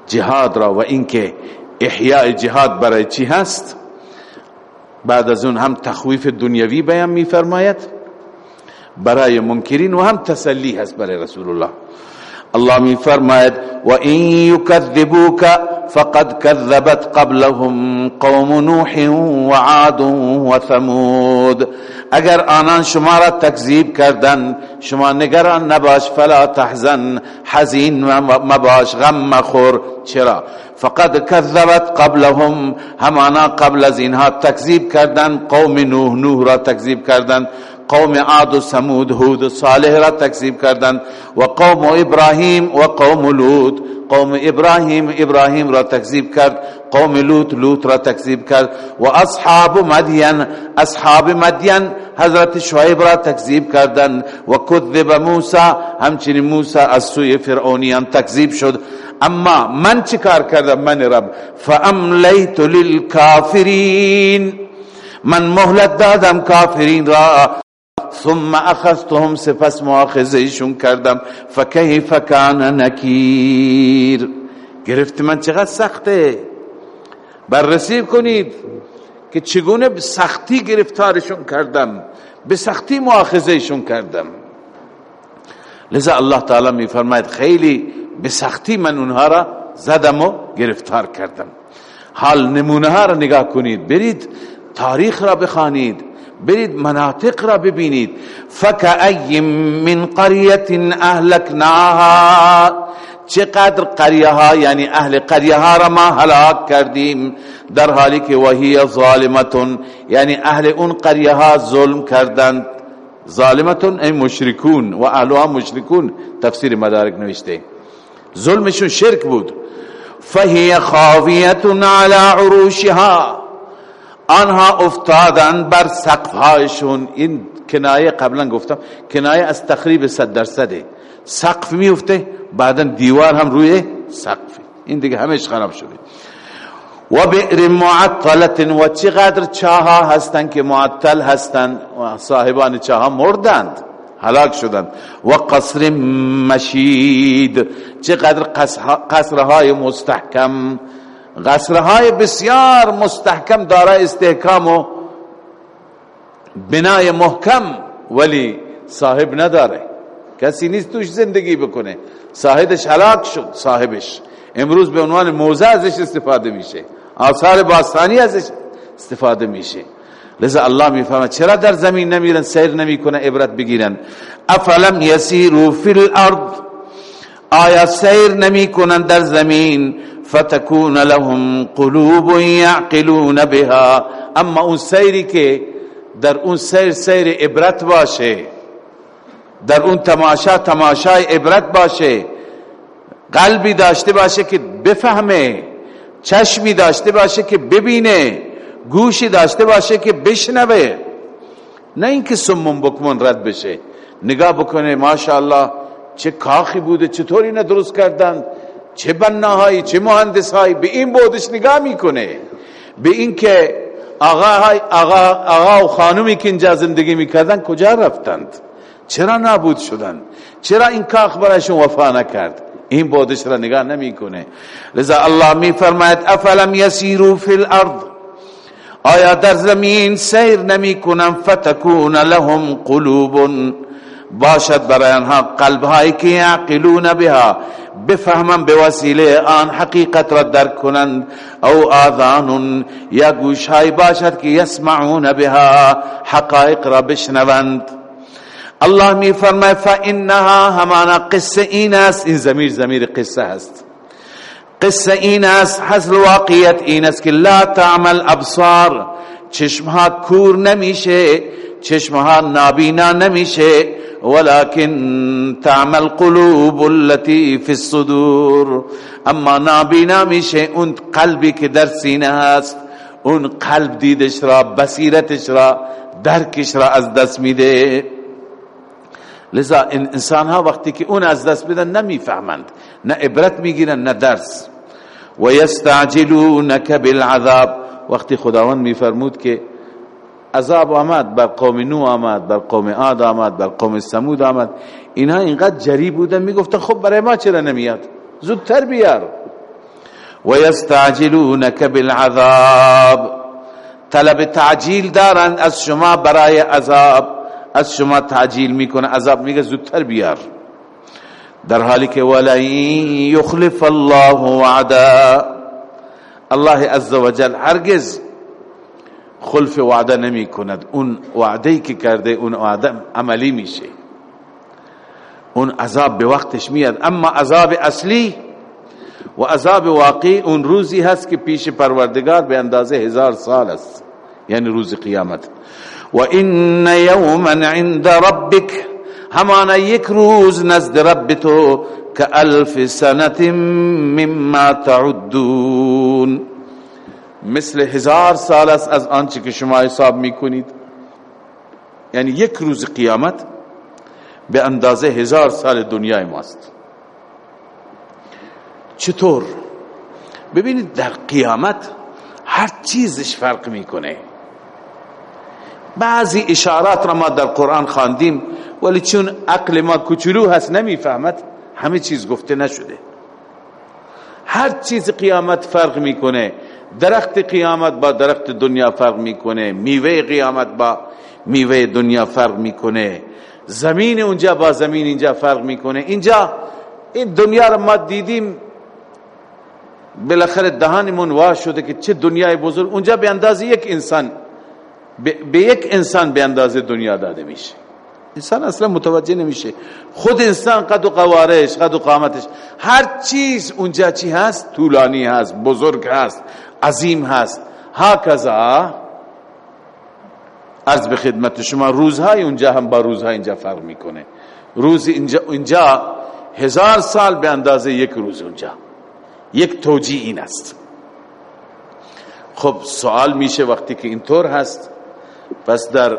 جهاد را و اینکه احیاء جهاد برای چی هست، بعد از اون هم تخویف دنیوی بیان می فرماید برای منکرین و هم تسلی هست برای رسول الله. الله می فرماید، و این یکذبوک فقد كذبت قبلهم قوم نوح و عاد و ثمود. اگر آنان شما را تکذیب کردن، شما نگران نباش، فلا تحزن، حزین مباش، غم مخور. چرا؟ فقد كذبت قبلهم. همانا قبل از اینها تکذیب کردن، قوم نوح نوح را تکذیب کردن. قوم عاد و سمود هود و صالح را تکذیب کردند، و قوم ابراهیم و قوم لوط، قوم ابراهیم ابراهیم را تکذیب کرد، قوم لوط لوط را تکذیب کرد، و اصحاب مدین اصحاب مدین حضرت شعیب را تکذیب کردند، و کذب موسی، همچنین موسی از سوی فرعونیان تکذیب شد. اما من چیکار کردم من رب؟ فاملیت للکافرین. من مهلت دادم کافرین را ثم اخذتهم سپس مؤاخذهشون کردم. فکیف کان نکیر. گرفت من چقدر سخته. بررسی کنید که چگونه به سختی گرفتارشون کردم. به سختی مؤاخذهشون کردم. لذا الله تعالی می فرماید خیلی به سختی من اونها را زدم و گرفتار کردم. حال نمونه ها را نگاه کنید. برید تاریخ را بخوانید. برید مناطق را ببینید. فکأی من قریت اهلکناها چقدر قریه ها یعنی اهل قریه ها را ما هلاک کردیم. در حالی که وهی ظالمتون یعنی اهل اون قریه ها ظلم کردند. ظالمتون ای مشرکون و اهلها مشرکون، تفسیر مدارک نوشته. ظلمشون شرک بود. فهی خاویتون على عروشها. آنها افتادن بر سقفهایشون. این کنایه، قبلا گفتم، کنایه از تقریب صد درصده. سقف میفته بعدا دیوار هم روی سقف این دیگه همش خراب شده. و بئر معطلت و چقدر چاها هستند که معطل هستند و صاحبان چاها مردند، هلاک شدند. و قصر مشید، چقدر قصرهای مستحکم غصرهای بسیار مستحکم دارای استحکام و بنای محکم ولی صاحب نداره. کسی نیست توش زندگی بکنه. صاحبش حلاک شد، صاحبش. امروز به عنوان موزه ازش استفاده میشه. آثار باستانی ازش استفاده میشه. لذا الله میفهمه چرا در زمین نمیرن، سیر نمیکنه عبرت بگیرن؟ افلم یسیرو فی الارض؟ آیا سیر نمیکنن در زمین؟ فتكون لهم قلوب يعقلون بها. اما اون سیری که در اون سیر سیر عبرت باشه، در اون تماشا تماشای عبرت باشه، قلبی داشته باشه که بفهمه، چشمی داشته باشه که ببینه، گوشی داشته باشه که بشنوه. نه اینکه سمون بکمون رد بشه. نگاه بکنه، ماشاءالله چه کاخی بوده، چطوری نه درست کردند چه بناهایی چه مهندسهایی؟ به این بودش نگاه میکنه. به این که آقا, آقا, آقا و خانومی که اینجا زندگی میکردن کجا رفتند؟ چرا نابود شدند چرا این کاخ برایشون وفا نکرد؟ این بودش را نگاه نمیکنه. لذا الله میفرماید افلم یسیرو فی الارض؟ آیا در زمین سیر نمی نمیکنن فتکون لهم قلوب. باشد برای آنها قلب هایی که یعقلون بها. بفهمن به وسیله آن حقیقت را درک کنند. او آذان یا گوشهای باشد که یسمعون بها حقائق را بشنوند. الله می فرماید فانها همانا قصه این است. این زمیر زمیر قصه هست. قصه این است حصل واقعیت این است که لا تعمل ابصار. چشمها کور نمیشه. چشمها نابینا نمیشه ولكن تعمل قلوب التي في الصدور۔ اما نابینا میشه اون قلبی که در سینه هست اون قلب دیدش را، بصیرتش را، درکش را از دست میده لذا این انسان ها وقتی که اون از دست بدن نمیفهمند نه عبرت میگیرن، نه درس۔ و یستعجلونک بالعذاب۔ وقتی خداوند میفرمود که عذاب آمد بر قوم نو آمد، بر قوم عاد آمد، بر قوم سمود آمد. اینها اینقدر جری بودن، میگفتن خب برای ما چرا نمیاد؟ زودتر بیار. و یستعجلونک بالعذاب. طلب تعجیل دارن از شما برای عذاب. از شما تعجیل میکنه، عذاب میگه زودتر بیار. در حالی که ولن یخلف الله وعدا. الله عز وجل هرگز خلف وعده نمی کند. اون وعده که کرده، اون وعده عملی میشه. اون عذاب به وقتش میاد. اما عذاب اصلی و عذاب واقعی اون روزی هست که پیش پروردگار به اندازه هزار سال است. یعنی روز قیامت. و این یوما عند ربک همان یک روز نزد رب تو، که الف سنت مما تعدون. مثل هزار سال است از آنچه که شما حساب میکنید. یعنی یک روز قیامت به اندازه هزار سال دنیای ماست. چطور؟ ببینید در قیامت هر چیزش فرق میکنه. بعضی اشارات را ما در قرآن خواندیم، ولی چون عقل ما کچلو هست، نمیفهمد، همه چیز گفته نشده. هر چیز قیامت فرق میکنه. درخت قیامت با درخت دنیا فرق میکنه، میوه قیامت با میوه دنیا فرق میکنه. زمین اونجا با زمین اینجا فرق میکنه. اینجا این دنیا را ما دیدیم، بالاخره دهانمون وا شده که چه دنیای بزرگ. اونجا به اندازه یک انسان به یک انسان به اندازه دنیا داده میشه. انسان اصلا متوجه نمیشه. خود انسان قد و قوارش، قد و قامتش. هر چیز اونجا چی هست؟ طولانی هست، بزرگ هست. عظیم هست. ها کذا عرض به خدمت شما روزهای اونجا هم با روزهای اینجا فرق میکنه. روز اینجا, اینجا هزار سال به اندازه یک روز اونجا. یک توجیه این است. خب سوال میشه وقتی که اینطور هست. پس در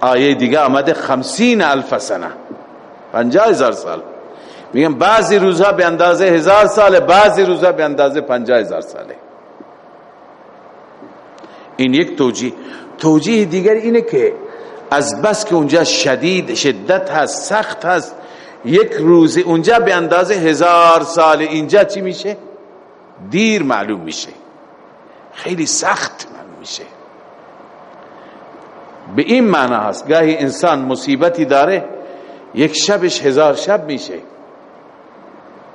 آیه دیگه آمده خمسین الف سنه. پنجاه هزار سال. میگم بعضی روزها به اندازه هزار ساله بعضی روزها به اندازه پنجاه هزار ساله این یک توجیه توجیه دیگر اینه که از بس که اونجا شدید شدت هست، سخت هست، یک روز اونجا به اندازه هزار سال اینجا چی میشه؟ دیر معلوم میشه، خیلی سخت معلوم میشه۔ به این معنی هست، گاهی انسان مصیبتی داره، یک شبش هزار شب میشه۔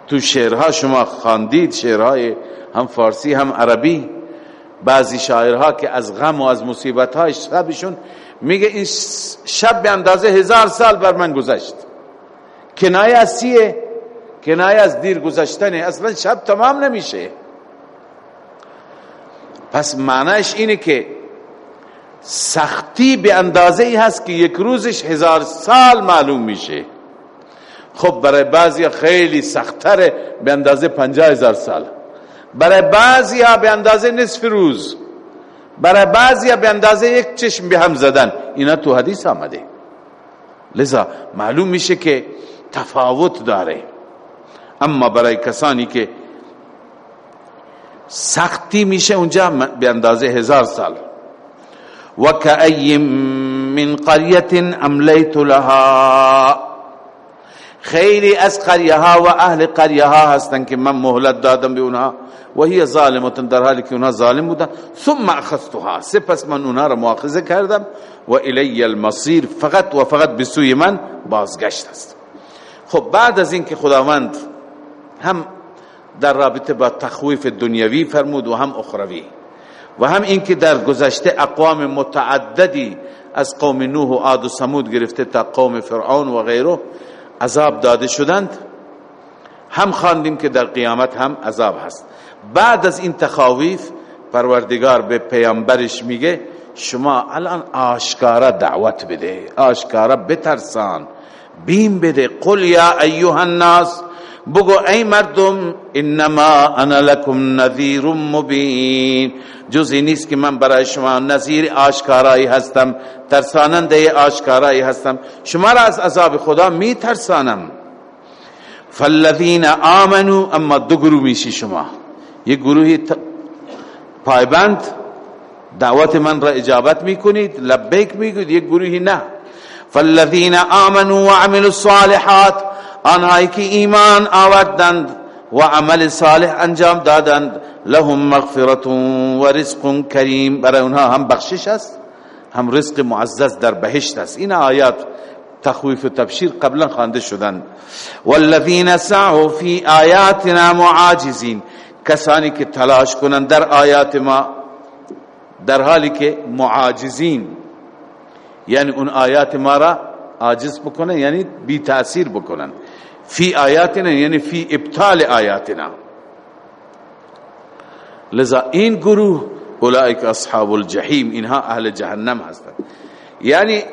تو شعرها شما خواندید شعرهای هم فارسی هم عربی. بعضی شاعرها که از غم و از مصیبت های شبشون میگه این شب به اندازه هزار سال بر من گذشت. کنایه از چیه؟ کنایه از دیر گذشتنه. اصلا شب تمام نمیشه. پس معنیش اینه که سختی به اندازه ای هست که یک روزش هزار سال معلوم میشه. خب برای بعضی خیلی سختره به اندازه پنجاه هزار سال. برای بعضی ها به اندازه نصف روز. برای بعضی ها به اندازه یک چشم به هم زدن. اینا تو حدیث آمده. لذا معلوم میشه که تفاوت داره. اما برای کسانی که سختی میشه اونجا به اندازه هزار سال. و وكأي من قرية املیت لها خیلی از قریه ها و اهل قریه ها هستن که من مهلت دادم به اونها. و هی ظالمتن در حالی که اونها ظالم بودن. ثم اخذتها. سپس من اونها را مؤاخذه کردم و الی المصیر فقط و فقط به سوی من بازگشت است. خب، بعد از اینکه خداوند هم در رابطه با تخویف دنیوی فرمود و هم اخروی و هم اینکه در گذشته اقوام متعددی از قوم نوح و عاد و سمود گرفته تا قوم فرعون و غیره عذاب داده شدند. هم خواندیم که در قیامت هم عذاب هست. بعد از این تخاویف، پروردگار به پیامبرش میگه، شما الان آشکارا دعوت بده، آشکارا بترسان. بیم بده، قل یا ایها الناس بگو ای مردم، انما انا لکم نذیر مبین۔ جز نیست که من برای شما نذیر آشکارایی هستم، ترساننده آشکارایی هستم۔ شما را از عذاب خدا می ترسانم فالذین آمنوا اما دو گروه میشی شما۔ یک گروهی پایبند، دعوت من را اجابت میکنید، لبیک میگوید یک گروهی نه۔ فالذین آمنوا وعملوا الصالحات آنهایی که ایمان آوردند و عمل صالح انجام دادند، لهم مغفرت و رزق کریم. برای اونها هم بخشش است، هم رزق معزز در بهشت است. این آیات تخویف و تبشیر قبلا خوانده شدند والذین سعوا فی آیاتنا معاجزین. کسانی که تلاش کنند در آیات ما، در حالی که معاجزین یعنی اون آیات ما را عاجز بکنن یعنی بی تاثیر بکنن. فی آیاتنا یعنی فی ابطال آیاتنا. لذا این گروه اولئک اصحاب الجحیم اینها اهل جهنم هستند یعنی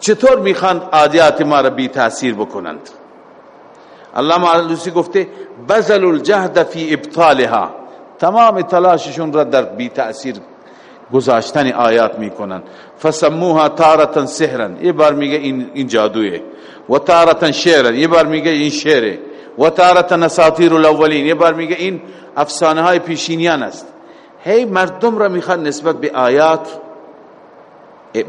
چطور میخواند آیات ما را بی تاثیر بکنند؟ الله معلوسی گفته بذل الجهد فی ابطالها تمام تلاششون را در بی تاثیر گذاشتن آیات میکنن. فسموها تارتا سحرا. یه بار میگه این این جادوه و تارتا شعرا. یه بار میگه این شعره. و تارتا اساطیر الاولین. یه بار میگه این افسانه های پیشینیان است. هی مردم را میخواد نسبت به آیات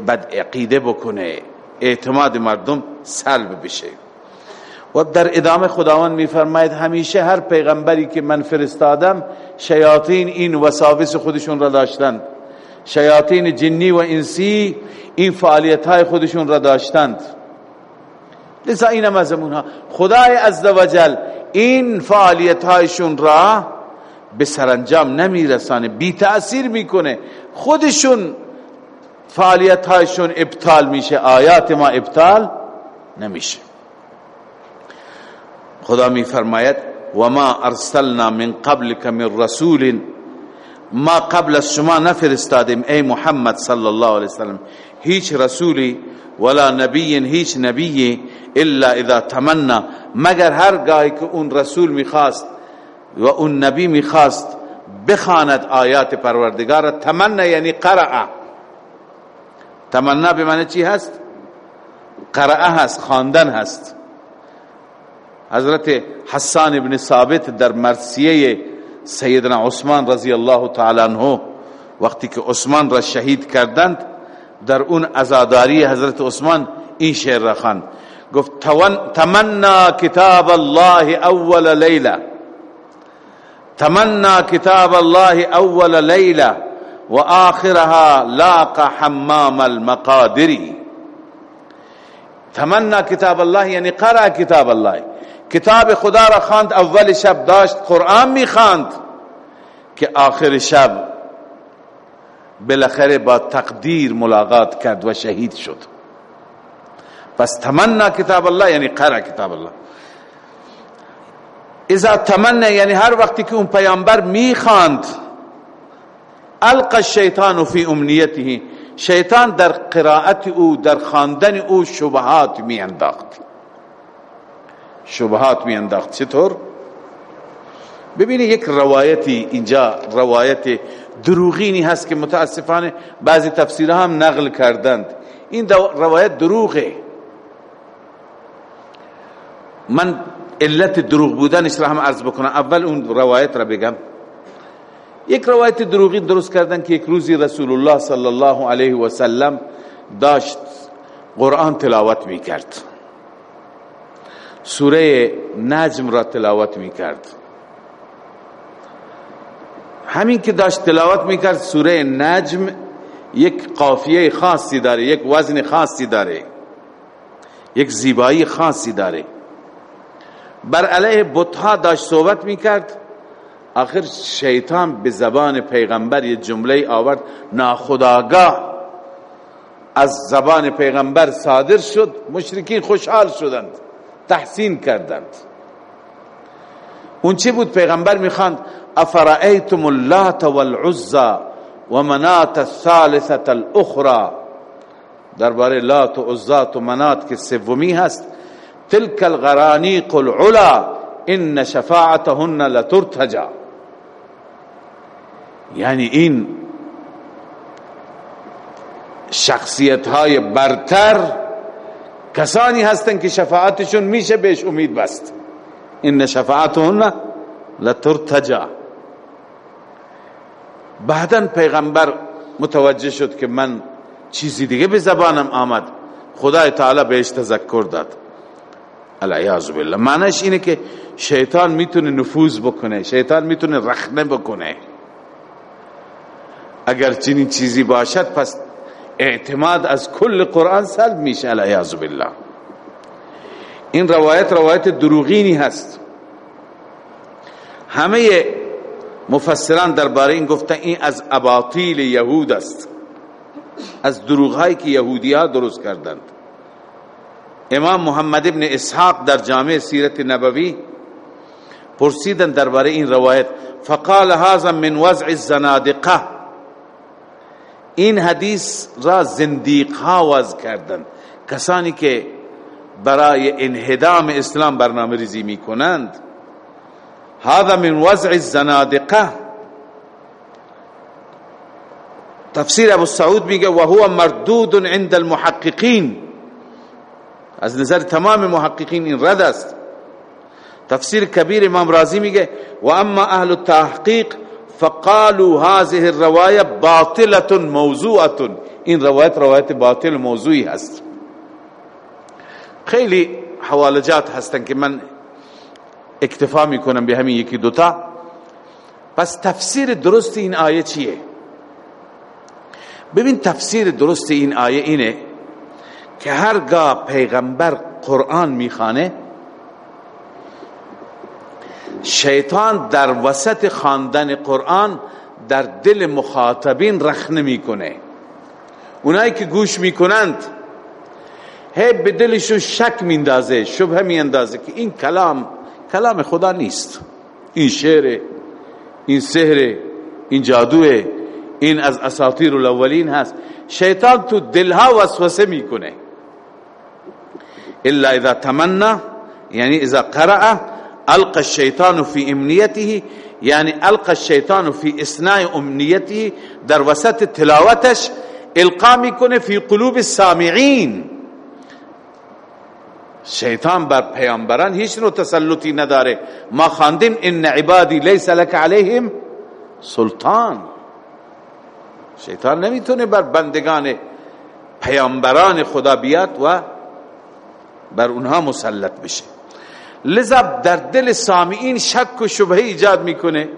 بد عقیده بکنه. اعتماد مردم سلب بشه. و در ادامه خداوند میفرماید، همیشه هر پیغمبری که من فرستادم، شیاطین این وساوس خودشون را داشتند شیاطین جنی و انسی این فعالیت های خودشون را داشتند. لذا این هم ها خدای عزوجل این فعالیت هایشون را به سرانجام نمی رسانه بی تأثیر میکنه. خودشون فعالیت هایشون ابطال میشه، آیات ما ابطال نمیشه. خدا می فرماید و ارسلنا من قبلك من رسول ما قبل از شما نفرستادیم، ای محمد صلی الله علیه وسلم. هیچ رسولی ولا نبی هیچ نبی الا اذا تمنا. مگر هر گاهی که اون رسول میخواست و اون نبی میخواست بخاند آیات پروردگار، تمنا یعنی قرأ. تمنا به معنی چی هست؟ قرأ هست، خواندن هست. حضرت حسان ابن ثابت در مرسیه سیدنا عثمان رضی الله تعالی عنہ وقتی که عثمان را شهید کردند، در اون عزاداری حضرت عثمان، این شعر را خواند گفت تمنا کتاب الله اول لیله تمنا کتاب الله اول لیله و آخرها لاق حمام المقادری۔ تمنا کتاب الله یعنی قرأ کتاب الله کتاب خدا را خواند، اول شب داشت، قرآن می خواند که آخر شب بالاخره با تقدیر ملاقات کرد و شهید شد. پس تمنا کتاب الله یعنی قرأ کتاب الله. اذا تمنا یعنی هر وقتی که اون پیامبر می خواند، القى الشیطان فی امنیته، شیطان در قرائت او، در خواندن او شبهات می انداخت. شبهات می انداخت چطور ببینید یک روایتی، اینجا روایت دروغینی هست که متاسفانه بعضی تفسیرها هم نقل کردند. این روایت دروغه. من علت دروغ بودنش را هم عرض بکنم. اول اون روایت را بگم. یک روایت دروغی درست کردن که یک روزی رسول الله صلی الله علیه و سلم داشت قرآن تلاوت می کرد سوره نجم را تلاوت می کرد همین که داشت تلاوت می کرد سوره نجم یک قافیه خاصی داره، یک وزن خاصی داره، یک زیبایی خاصی داره. بر علیه بطها داشت صحبت می کرد آخر شیطان به زبان پیغمبر یه جمله آورد، ناخداگاه. از زبان پیغمبر صادر شد، مشرکین خوشحال شدند. تحسین کردند. اون چی بود پیغمبر میخواند؟ افرأیتم اللات والعزا و منات الثالثة الاخرى درباره لات و عزات و منات که سومی هست. تلك الغرانیق العلا. ان شفاعتهن لترتجا یعنی این شخصیت های برتر کسانی هستند که شفاعتشون میشه، بهش امید بست. ان شفاعتهن لترتجا بعدا پیغمبر متوجه شد که من چیزی دیگه به زبانم آمد. خدای تعالی بهش تذکر داد. العیاذ بالله. معنیش اینه که شیطان میتونه نفوذ بکنه، شیطان میتونه رخنه بکنه. اگر چنین چیزی باشد، پس اعتماد از کل قرآن سلب میشه العیاذ بالله. این روایت روایت دروغینی هست. همه مفسران درباره این گفتن این از اباطیل یهود است. از دروغهایی که یهودی ها درست کردند. امام محمد ابن اسحاق در جامع سیرت نبوی پرسیدن درباره این روایت، فقال هذا من وضع الزنادقه این حدیث را زندیق ها وضع کردن. کسانی که برای انهدام اسلام برنامه ریزی می کنند هذا من وضع الزنادقه. تفسیر ابو سعود میگه، و هو مردود عند المحققین. از نظر تمام محققین این رد است. تفسیر کبیر امام رازی میگه، و اما اهل التحقیق فقالوا هذه الروايه باطله موضوعه این روایت روایت باطل موضوعی هست. خیلی حوالجات هستن که من اکتفا میکنم به همین یکی دوتا. پس تفسیر درست این آیه چیه؟ ببین تفسیر درست این آیه اینه که هرگاه پیغمبر قرآن میخانه شیطان در وسط خواندن قرآن در دل مخاطبین رخ نمیکنه. اونایی که گوش میکنند، هی به دلشون شک میندازه شبه میاندازه که این کلام کلام خدا نیست. این شعر این سحر این جادوه، این از اساطیر الاولین هست. شیطان تو دلها وسوسه میکنه. الا اذا تمنى یعنی اذا قرأ القى الشیطان فی امنیته یعنی القى الشیطان فی اثناء امنیته در وسط تلاوتش القا میکنه فی قلوب السامعین شیطان بر پیامبران هیچ نوع تسلطی نداره. ما خواندیم ان عبادی لیس لك علیهم سلطان. شیطان نمیتونه بر بندگان پیامبران خدا بیاد و بر اونها مسلط بشه. لذا در دل سامعین شک و شبهه ایجاد میکنه.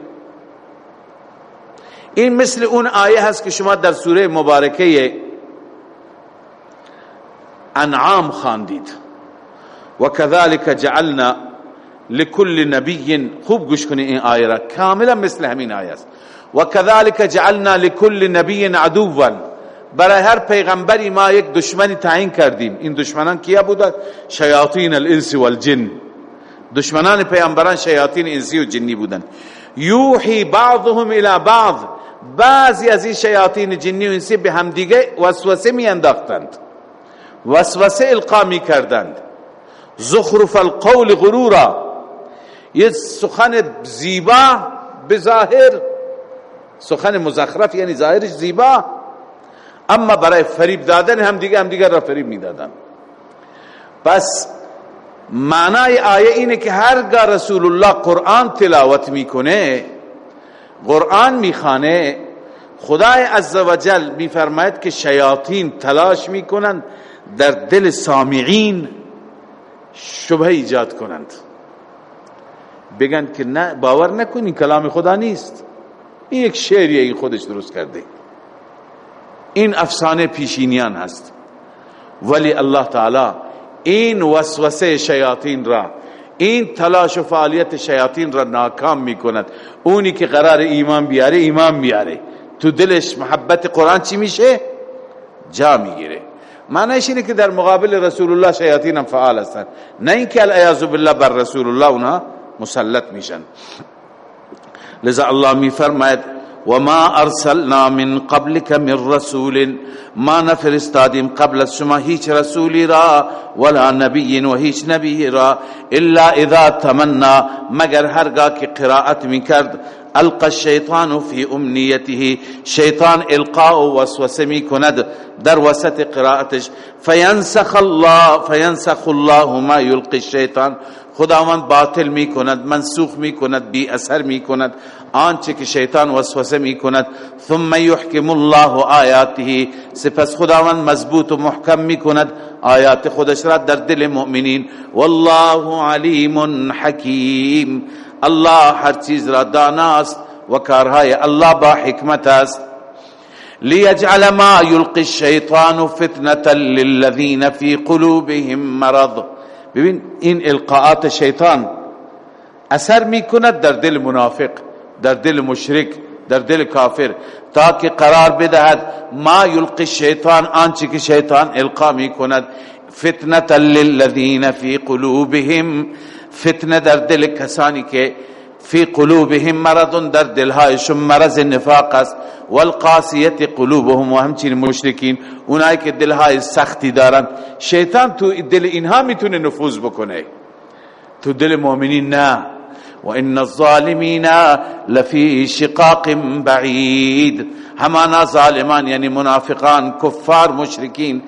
این مثل اون آیه هست که شما در سوره مبارکه انعام خواندید. و كذلك جعلنا لكل نبی خوب گوش کنید این آیه را. کاملا مثل همین آیه است. و كذلك جعلنا لكل نبی عدوا برای هر پیغمبری ما یک دشمنی تعیین کردیم. این دشمنان کیا بودند شیاطین الانس والجن. دشمنان پیامبران شیاطین انسی و جنی بودند یوحی بعضهم الى بعض. بعضی از این شیاطین جنی و انسی به همدیگه وسوسه می انداختند وسوسه القا می کردند زخرف القول غرورا. یه سخن زیبا به ظاهر. سخن مزخرف یعنی ظاهرش زیبا. اما برای فریب دادن هم دیگه هم دیگر را فریب میدادن. پس معنای آیه اینه که هرگاه رسول الله قرآن تلاوت میکنه، قرآن میخانه خدای عزوجل میفرماید که شیاطین تلاش میکنند در دل سامعین شبه ایجاد کنند. بگن که نه، باور نکنی، کلام خدا نیست. این یک شعریه این خودش درست کرده. این افسانه پیشینیان هست. ولی الله تعالی این وسوسه شیاطین را، این تلاش و فعالیت شیاطین را ناکام می کند اونی که قرار ایمان بیاره ایمان بیاره تو دلش محبت قرآن چی میشه؟ جا میگیره. معنیش اینه که در مقابل رسول الله شیاطین هم فعال هستن. نه اینکه العیاذ بالله بر رسول الله اونها مسلط میشن. لذا الله می فرماید وما ارسلنا من قبلك من رسول ما نفرستادیم قبل از شما هیچ رسولی را ولا نبی و هیچ نبی را الا اذا تمنا مگر هرگاه که قراءت میکرد القى الشیطان فی امنیته شیطان القاء و وسوسه میکند در وسط قراءتش فینسخ الله فینسخ الله ما یلقی الشیطان خداوند باطل می کند منسوخ می کند بی اثر می کند آنچه که شیطان وسوسه می کند ثم یحکم الله آیاته. سپس خداوند مضبوط و محکم می کند آیات خودش را در دل مؤمنین. والله علیم حکیم. الله هر چیز را داناست و کارهای الله با حکمت است. لیجعل ما یلقی الشیطان فتنة للذین فی قلوبهم مرض. ببین، این القاعات شیطان اثر میکند در دل منافق، در دل مشرک، در دل کافر تاکہ قرار بدهد ما یلقی شیطان، آنچه که شیطان القا میکند. فتنه للذین فی قلوبهم، فتنه در دل کسانی که فی قلوبهم مرض در دلهایشون مرض نفاق است. والقاسیت قلوبهم و همچنین مشرکین، اونایی که دلهای سختی دارن شیطان تو دل اینها میتونه نفوذ بکنه. تو دل مؤمنین نه. و ان الظالمین لفی شقاق بعید. همانا ظالمان یعنی منافقان، کفار، مشرکین.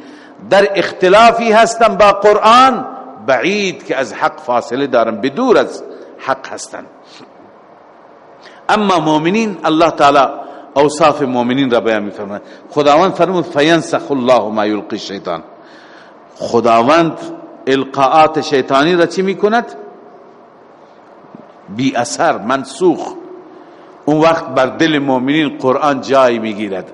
در اختلافی هستن با قرآن. بعید که از حق فاصله دارن، بدور از حق هستن. اما مؤمنین الله تعالی اوصاف مؤمنین را بیان میفرماید. خداوند فرمود فینسخ الله ما یلقی الشیطان خداوند القاءات شیطانی را چی میکند؟ بی اثر، منسوخ. اون وقت بر دل مؤمنین قرآن جای میگیرد.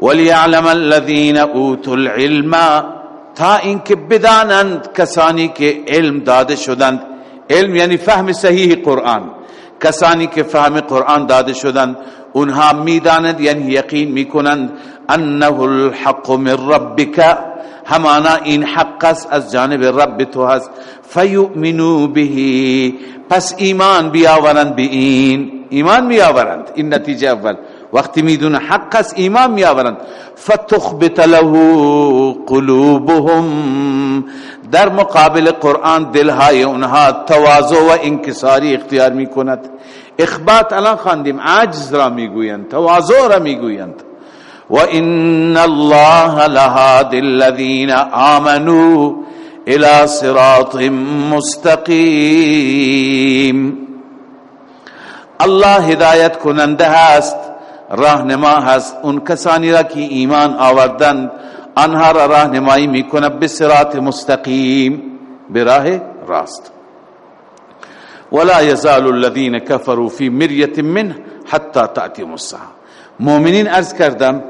وليعلم الذين اوتوا العلم، تا اینکه بدانند کسانی که علم داده شدند. علم یعنی فهم صحیح قرآن. کسانی که فهم قرآن داده شدند اونها میدانند یعنی یقین میکنند انه الحق من ربک همانا این حق است، از جانب رب تو هست فیؤمنو به پس ایمان بیاورند به این، ایمان بیاورند، این نتیجه اول۔ وقتی میدون حق است، ایمان میآورند. فتخبت له قلوبهم در مقابل قرآن دلهای اونها تواضع و انکساری اختیار میکند. اخبات الان خواندیم عجز را میگویند تواضع را میگویند. و ان الله لهاد الذين آمنوا الى صراط مستقیم. الله هدایت کننده است. راهنما هست اون کسانی را که ایمان آوردند آنها را راهنمایی میکنه به صراط مستقیم به راه راست۔ ولا يزال الذين كفروا في مريه منه حتى تاتيهم الساعه مؤمنین ارز کردم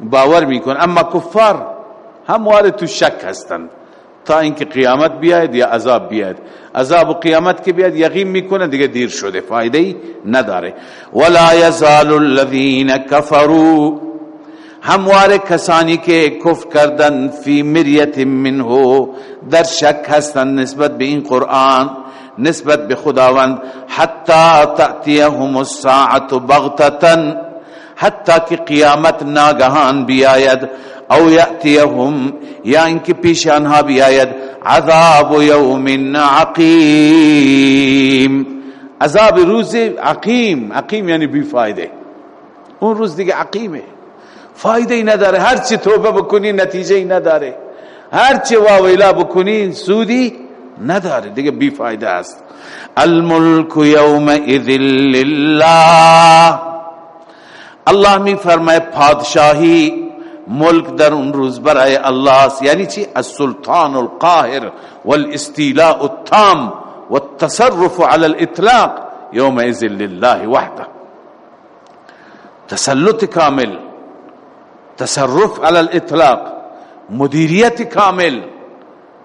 باور میکن، اما کفار هم وارد تو شک هستند تا اینکه قیامت بیاید یا عذاب بیاید عذاب و قیامت که بیاید یقین میکنه دیگه دیر شده فایده ای نداره۔ ولا یزال الذین کفروا هموار کسانی که کف کردن فی مریت منه در شک هستن نسبت به این قرآن، نسبت به خداوند۔ حتی تأتیهم الساعت بغتتا۔ حتی که قیامت ناگهان بیاید۔ او یأتیهم یا انکی پیش آنها بیاید عذاب یوم عقیم عذاب روز عقیم عقیم یعنی بی فایده اون روز دیگه عقیمه. فایده ای نداره. هر چی توبه بکنی نتیجه ای نداره. هر چی واویلا بکنی، سودی نداره. دیگه بی فایده است. الملک یومئذ لله الله می فرمائے پادشاہی ملک در اون روز برای الله است. یعنی چی؟ السلطان القاهر والاستیلاء التام والتصرف على الاطلاق يومئذ لله وحده تسلط کامل، تصرف على الاطلاق، مدیریت کامل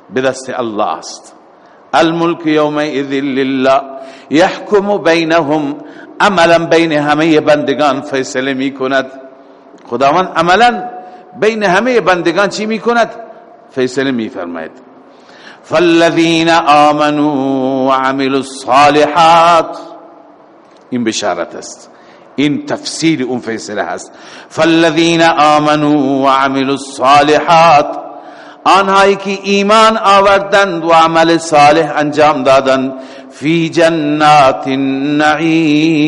به دست الله است. الملك يومئذ لله يحكم بينهم عملا بین همه بندگان فیصله می کند خداوند عملا بین همه بندگان چی می کند فیصله می فرماید فالذین آمنوا وعملوا الصالحات. این بشارت است. این تفصیل اون فیصله هست. فالذین آمنوا وعملوا الصالحات. آنهایی که ایمان آوردند و عمل صالح انجام دادند، فی جنات النعیم.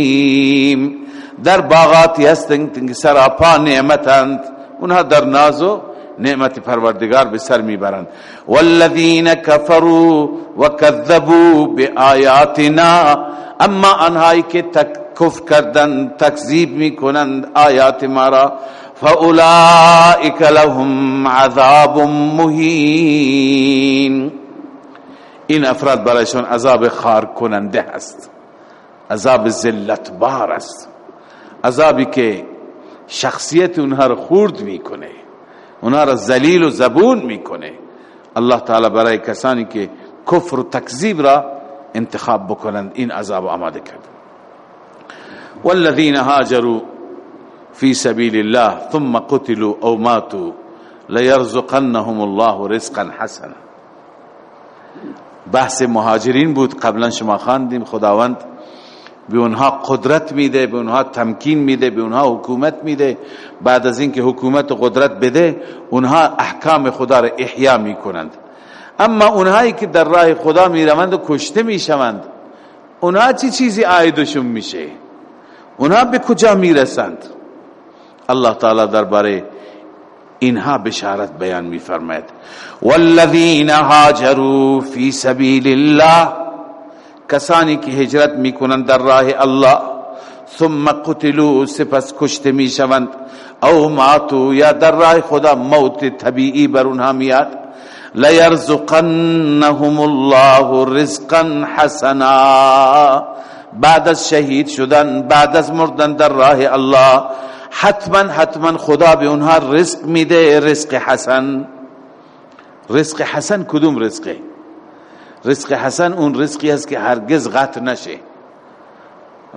در باغاتی هستند که سراپا نعمتند. اونها در نازو نعمت پروردگار به سر میبرند والذین کفروا وکذبوا بآیاتنا، اما آنهایی که تکف کردند تکذیب میکنند آیات ما را فاولئک لهم عذاب مهین این افراد برایشان عذاب خار کننده است، عذاب ذلت بار است، عذابی که شخصیت اونها رو خورد میکنه. اونها را ذلیل و زبون میکنه. الله تعالی برای کسانی که کفر و تکذیب را انتخاب بکنند، این عذاب آماده کرد. والذین هاجروا في سبيل الله ثم قتلوا او ماتوا ليرزقنهم الله رزقا حسنا. بحث مهاجرین بود. قبلا شما خواندیم، خداوند به اونها قدرت میده به اونها تمکین میده به اونها حکومت میده بعد از اینکه حکومت و قدرت بده اونها احکام خدا را احیا میکنند. اما اونهایی که در راه خدا میروند و کشته میشوند اونها چی چیزی عایدشون میشه؟ اونها به کجا میرسند؟ الله تعالی درباره اینها بشارت بیان میفرماید. والذین هاجروا فی سبیل الله کسانی که هجرت میکنند در راه الله. ثم قتلوا، سپس کشته میشوند او ماتو یا در راه خدا موت طبیعی بر اونها میاد. لیرزقنهم الله رزقا حسنا. بعد از شهید شدن، بعد از مردن در راه الله، حتما حتما خدا به اونها رزق میده، رزق حسن. رزق حسن کدوم رزقه؟ رزق حسن اون رزقی است که هرگز قطع نشه.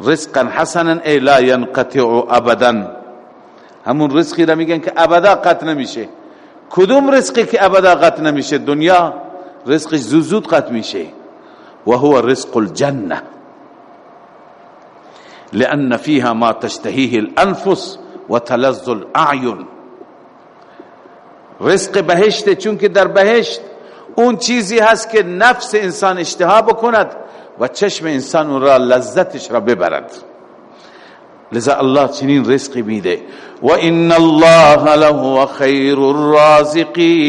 رزقا حسنا ای لا ينقطع ابدا. همون رزقی را میگن که ابدا قطع نمیشه. کدوم رزقی که ابدا قطع نمیشه؟ دنیا رزقش زود زود قطع میشه. و هو رزق الجنه لان فيها ما تشتهيه الانفس وتلذ الاعين رزق بهشت چون که در بهشت اون چیزی هست که نفس انسان اشتها بکند و چشم انسان اون را لذتش را ببرد. لذا الله چنین رزقی میده. و ان الله له خیر الرازقین.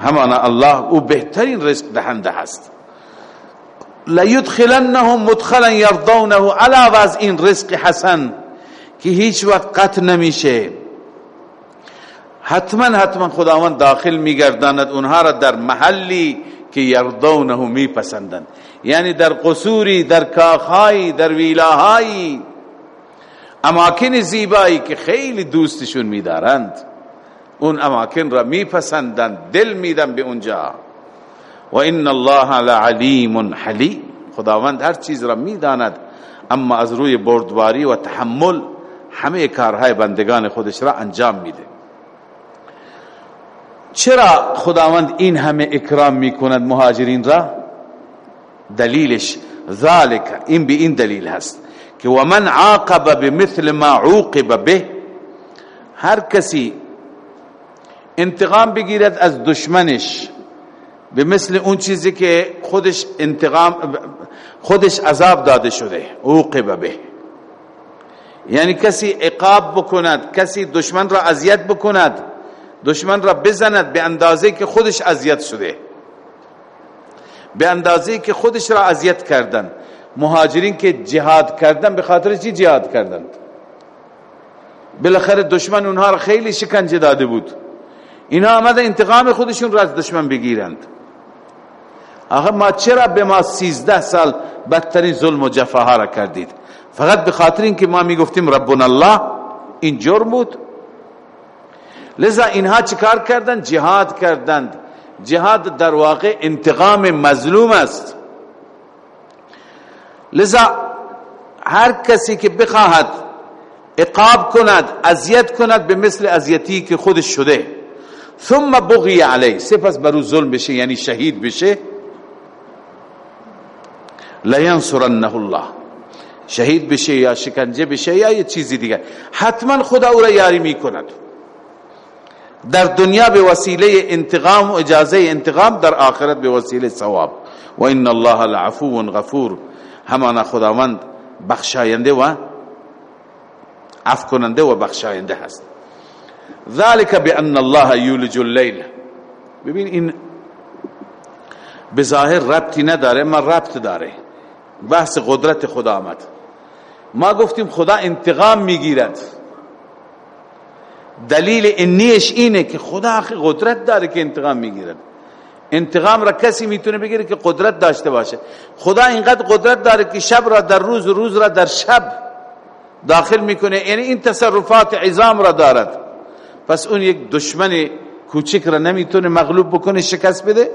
همانا الله او بهترین رزق دهنده هست. لیدخلنهم مدخلا یرضونه علاوه از این رزق حسن که هیچ وقت قطع نمیشه. حتما حتما خداوند داخل میگرداند. اونها را در محلی که یردونه میپسندند. یعنی در قصوری، در کاخهایی، در ویلاهایی. اماکن زیبایی که خیلی دوستشون میدارند، اون اماکن را میپسندند. دل میدن به اونجا. و ان الله لعلیم حلیم. خداوند هر چیز را میداند، اما از روی بردباری و تحمل همه کارهای بندگان خودش را انجام میده. چرا خداوند این همه اکرام میکند مهاجرین را؟ دلیلش ذالک، این به این دلیل هست که و من عاقب بمثل ما عوقب به، هر کسی انتقام بگیرد از دشمنش به مثل اون چیزی که خودش انتقام، خودش عذاب داده شده، عوقب به. یعنی کسی عقاب بکند، کسی دشمن را اذیت بکند دشمن را بزند به اندازه که خودش اذیت شده. به اندازه که خودش را اذیت کردن مهاجرین که جهاد کردن به خاطر چی جهاد کردند؟ بالاخره دشمن اونها را خیلی شکنجه داده بود. اینا آمده انتقام خودشون را از دشمن بگیرند. آخه ما چرا به ما سیزده سال بدترین ظلم و جفاها را کردید؟ فقط به خاطر اینکه ما میگفتیم ربنا الله، این جرم بود. لذا اینها چیکار کردند جهاد کردند جهاد در واقع انتقام مظلوم است. لذا هر کسی که بخواهد اقاب کند، اذیت کند به مثل اذیتی که خودش شده ثم بغی علی سپس برو ظلم بشه یعنی شهید بشه. لینصرنه الله شهید بشه یا شکنجه بشه یا یه چیزی دیگه حتما خدا او را یاری میکند. در دنیا به وسیله انتقام و اجازه انتقام، در آخرت به وسیله ثواب. و ان الله لعفو غفور. همانا خداوند بخشاینده و عفو کننده و بخشاینده هست. ذلك بان الله یولج اللیل ببین این بظاهر ربطی نداره، ما ربط داره. بحث قدرت خدا آمد ما گفتیم خدا انتقام میگیرد. دلیل انیش اینه که خدا آخی قدرت داره که انتقام میگیرد. انتقام را کسی میتونه بگیره که قدرت داشته باشه. خدا اینقدر قدرت داره که شب را در روز روز را در شب داخل میکنه. یعنی این تصرفات عظام را دارد. پس اون یک دشمن کوچک را نمیتونه مغلوب بکنه، شکست بده.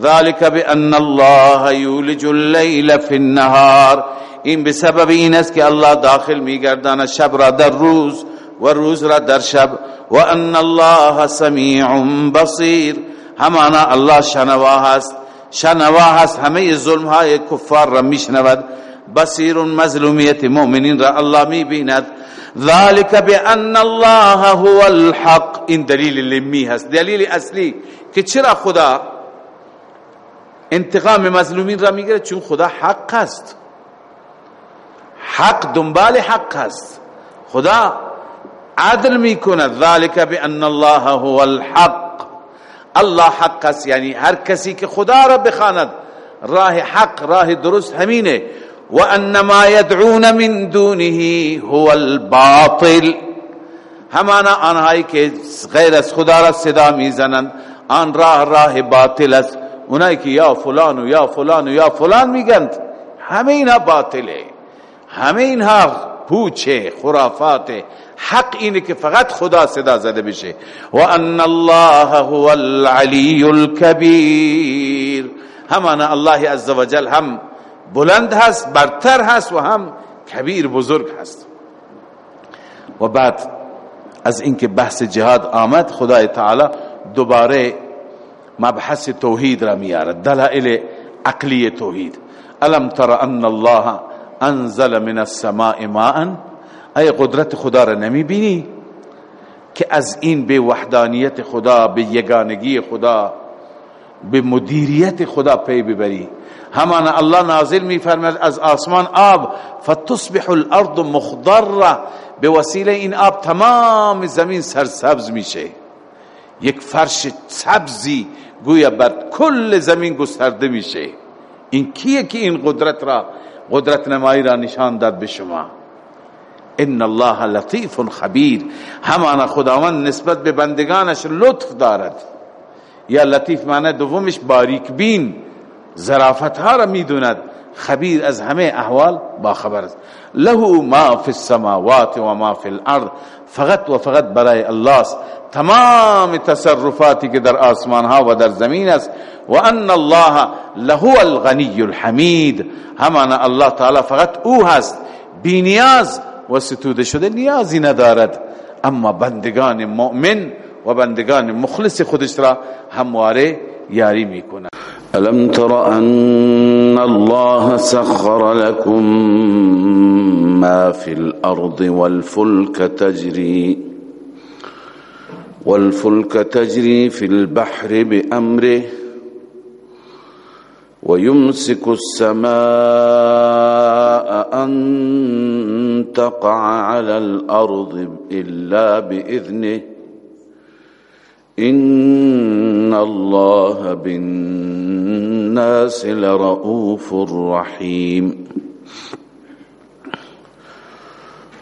ذلك بان الله يولج الليل في النهار. این بسبب این است که الله داخل میگرداند شب را در روز. و روز را در شب. و ان الله سمیع بصیر همانا الله شنوا هست شنوا هست همه ظلم های کفار را میشنود. بصیر مظلومیت مؤمنین را الله میبیند. ذلك بان الله هو الحق. این دلیل لمی هست دلیل اصلی که چرا خدا انتقام مظلومین را میگیره؟ چون خدا حق است. حق دنبال حق است. خدا عدل میکند ذلك بان الله هو الحق. الله حق است یعنی هر کسی که خدا را بخواند راه حق راه درست همینه و انما يدعون من دونه هو الباطل. همانا آنهایی که غیر از خدا را صدا میزنند آن راه راه باطل است. اونایی که یا فلان و یا فلان و یا فلان میگند همه اینها باطله همه اینها پوچه خرافات، حق اینه که فقط خدا صدا زده بشه و ان الله هو العلی الكبیر همانا الله عزوجل هم بلند هست برتر هست و هم کبیر بزرگ هست و بعد از اینکه بحث جهاد آمد خدای تعالی دوباره مبحث توحید را میارد، دلائل عقلی توحید۔ الم تر ان الله انزل من السماء ماء. ای قدرت خدا را نمی بینی که از این به وحدانیت خدا به یگانگی خدا به مدیریت خدا پی ببری. همان الله نازل می فرمد از آسمان آب، فتصبح الارض مخضره به وسیله این آب تمام زمین سرسبز میشه. یک فرش سبزی گویا بر کل زمین گسترده میشه. این کیه که کی این قدرت را قدرت نمایی را نشان داد به شما. ان الله لطیف خبیر. همان خداوند نسبت به بندگانش لطف دارد. یا لطیف معنی دومش باریک بین. ظرافت ها را میدوند. خبیر از همه احوال با خبر است. له ما فی السماوات و ما فی الارض. فقط و فقط برای الله است تمام تصرفاتی که در آسمان ها و در زمین است۔ و ان الله له الغنی الحمید همان الله تعالی فقط او هست۔ بی نیاز و ستوده شده نیازی ندارد۔ اما بندگان مؤمن و بندگان مخلص خودش را همواره یاری میکنه الم تر ان الله سخر لكم ما في الارض والفلك تجري والفلك تجري في البحر بأمره ويمسك السماء أن تقع على الأرض إلا بإذنه إن الله بالناس لرؤوف رحيم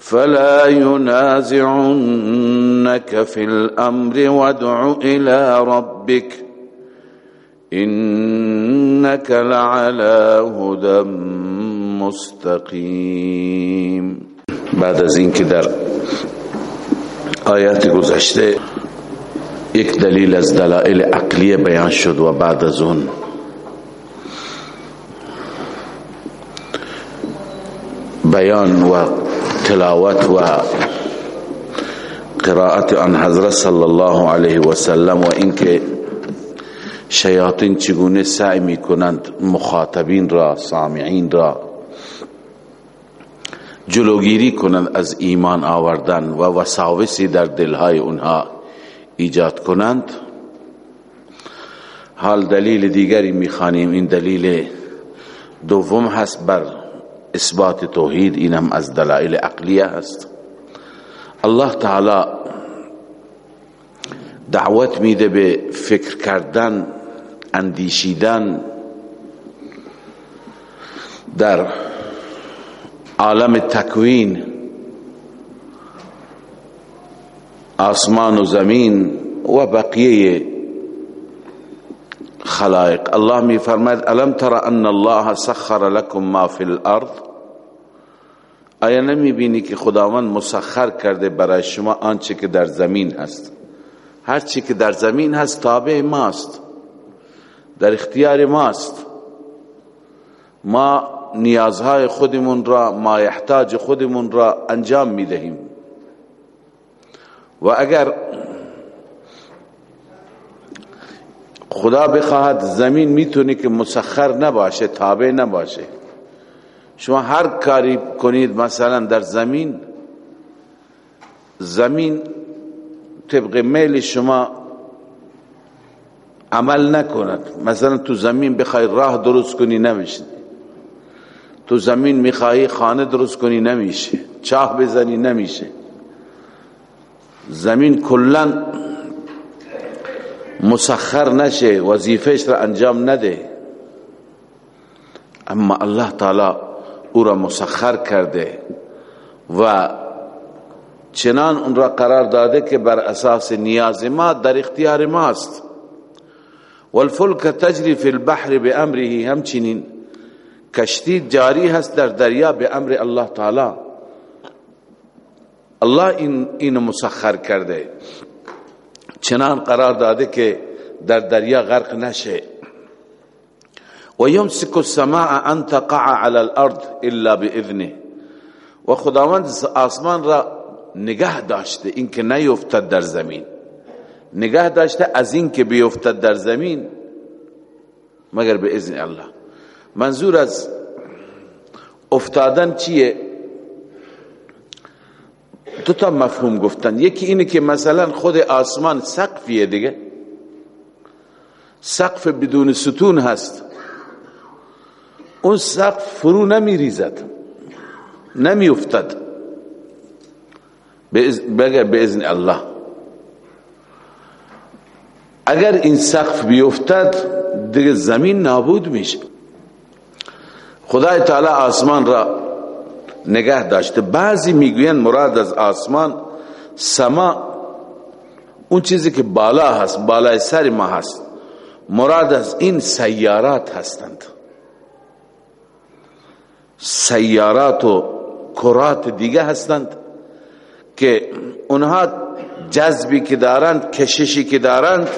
فلا ينازعنك في الأمر وادع إلى ربك إنك لعلى هدى مستقیم بعد از اینکه در آیات گذشته یک دلیل از دلائل عقلیه بیان شد و بعد از اون بیان و تلاوت و قراءت عن حضرت صلی الله علیه و سلم و اینکه شیاطین چگونه سعی می کنند مخاطبین را، سامعین را جلوگیری کنند از ایمان آوردن و وساوسی در دلهای اونها ایجاد کنند. حال دلیل دیگری میخوانیم. این دلیل دوم هست بر اثبات توحید اینم از دلائل عقلیه هست الله تعالی دعوت میده به فکر کردن، اندیشیدن در عالم تکوین، آسمان و زمین و بقیه خلائق۔ الله می فرماید، الم تر ان الله سخر لكم ما في الارض؟ آیا نمی بینی که خداوند مسخر کرده برای شما آنچه که در زمین هست؟ هر چی که در زمین هست، تابع ماست، در اختیار ماست. ما نیازهای خودمون را، ما احتاج خودمون را انجام می دهیم. و اگر خدا بخواهد زمین میتونی که مسخر نباشه، تابع نباشه. شما هر کاری کنید، مثلا در زمین زمین طبق میل شما عمل نکند. مثلا تو زمین بخوای راه درست کنی، نمیشه. تو زمین میخوای خانه درست کنی، نمیشه. چاه بزنی، نمیشه. زمین کلا مسخر نشه وظیفهش را انجام نده اما الله تعالی او را مسخر کرده و چنان اون را قرار داده که بر اساس نیاز ما در اختیار ماست۔ والفلک تجری فی البحر بامره همچنین کشتی جاری هست در دریا به امر الله تعالی۔ الله این این مسخر کرده چنان قرار داده که در دریا غرق نشه. و یمسک السماء ان تقع على الارض الا باذنه و خداوند آسمان را نگه داشته اینکه نیفتد در زمین. نگه داشته از اینکه بیفتد در زمین، مگر به اذن الله. منظور از افتادن چیه؟ دو تا مفهوم گفتن. یکی اینه که مثلا خود آسمان سقفیه دیگه. سقف بدون ستون هست. اون سقف فرو نمی ریزد نمی افتد بگر به ازن الله. اگر این سقف بیفتد، دیگه زمین نابود میشه. خدای تعالی آسمان را نگه داشته. بعضی میگوین مراد از آسمان سما، اون چیزی که بالا هست، بالای سر ما هست. مراد از این سیارات هستند. سیارات و کرات دیگه هستند که اونها جذبی که دارند، کششی که دارند،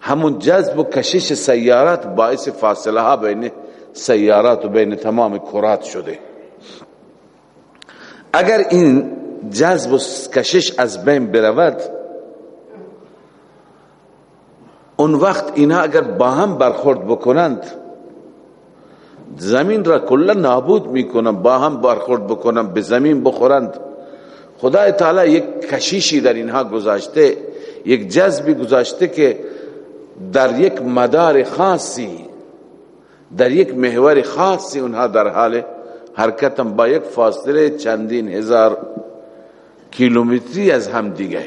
همون جذب و کشش سیارات باعث فاصله ها بین سیارات و بین تمام کرات شده. اگر این جذب و کشش از بین برود، اون وقت اینا اگر با هم برخورد بکنند، زمین را کلا نابود میکنند، با هم برخورد بکنند، به زمین بخورند. خدای تعالی یک کشیشی در اینها گذاشته، یک جذبی گذاشته که در یک مدار خاصی در یک محور خاصی اونها در حال حرکتم با یک فاصله چندین هزار کیلومتری از هم دیگه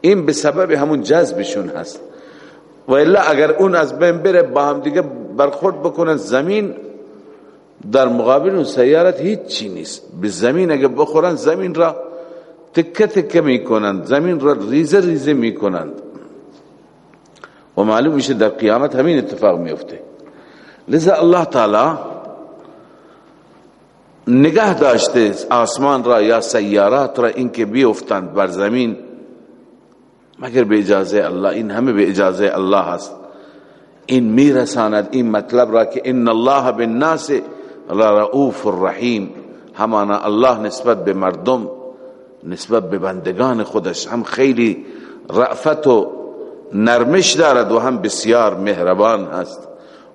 این به سبب همون جذبشون هست و الا اگر اون از بین بره با هم دیگه برخورد بکنن، زمین در مقابل اون سیارت هیچ چی نیست۔ به زمین اگر بخورن، زمین را تکه تکه میکنند، زمین را ریزه ریزه میکنند۔ و معلوم میشه در قیامت همین اتفاق میفته لذا الله تعالی نگه داشته آسمان را یا سیارات را اینکه بیفتند بر زمین۔ مگر به اجازه الله این همه به اجازه الله هست این میرساند این مطلب را که ان الله بالناس رؤوف الرحیم۔ همانا الله نسبت به مردم، نسبت به بندگان خودش۔ هم خیلی رأفت و نرمش دارد و هم بسیار مهربان هست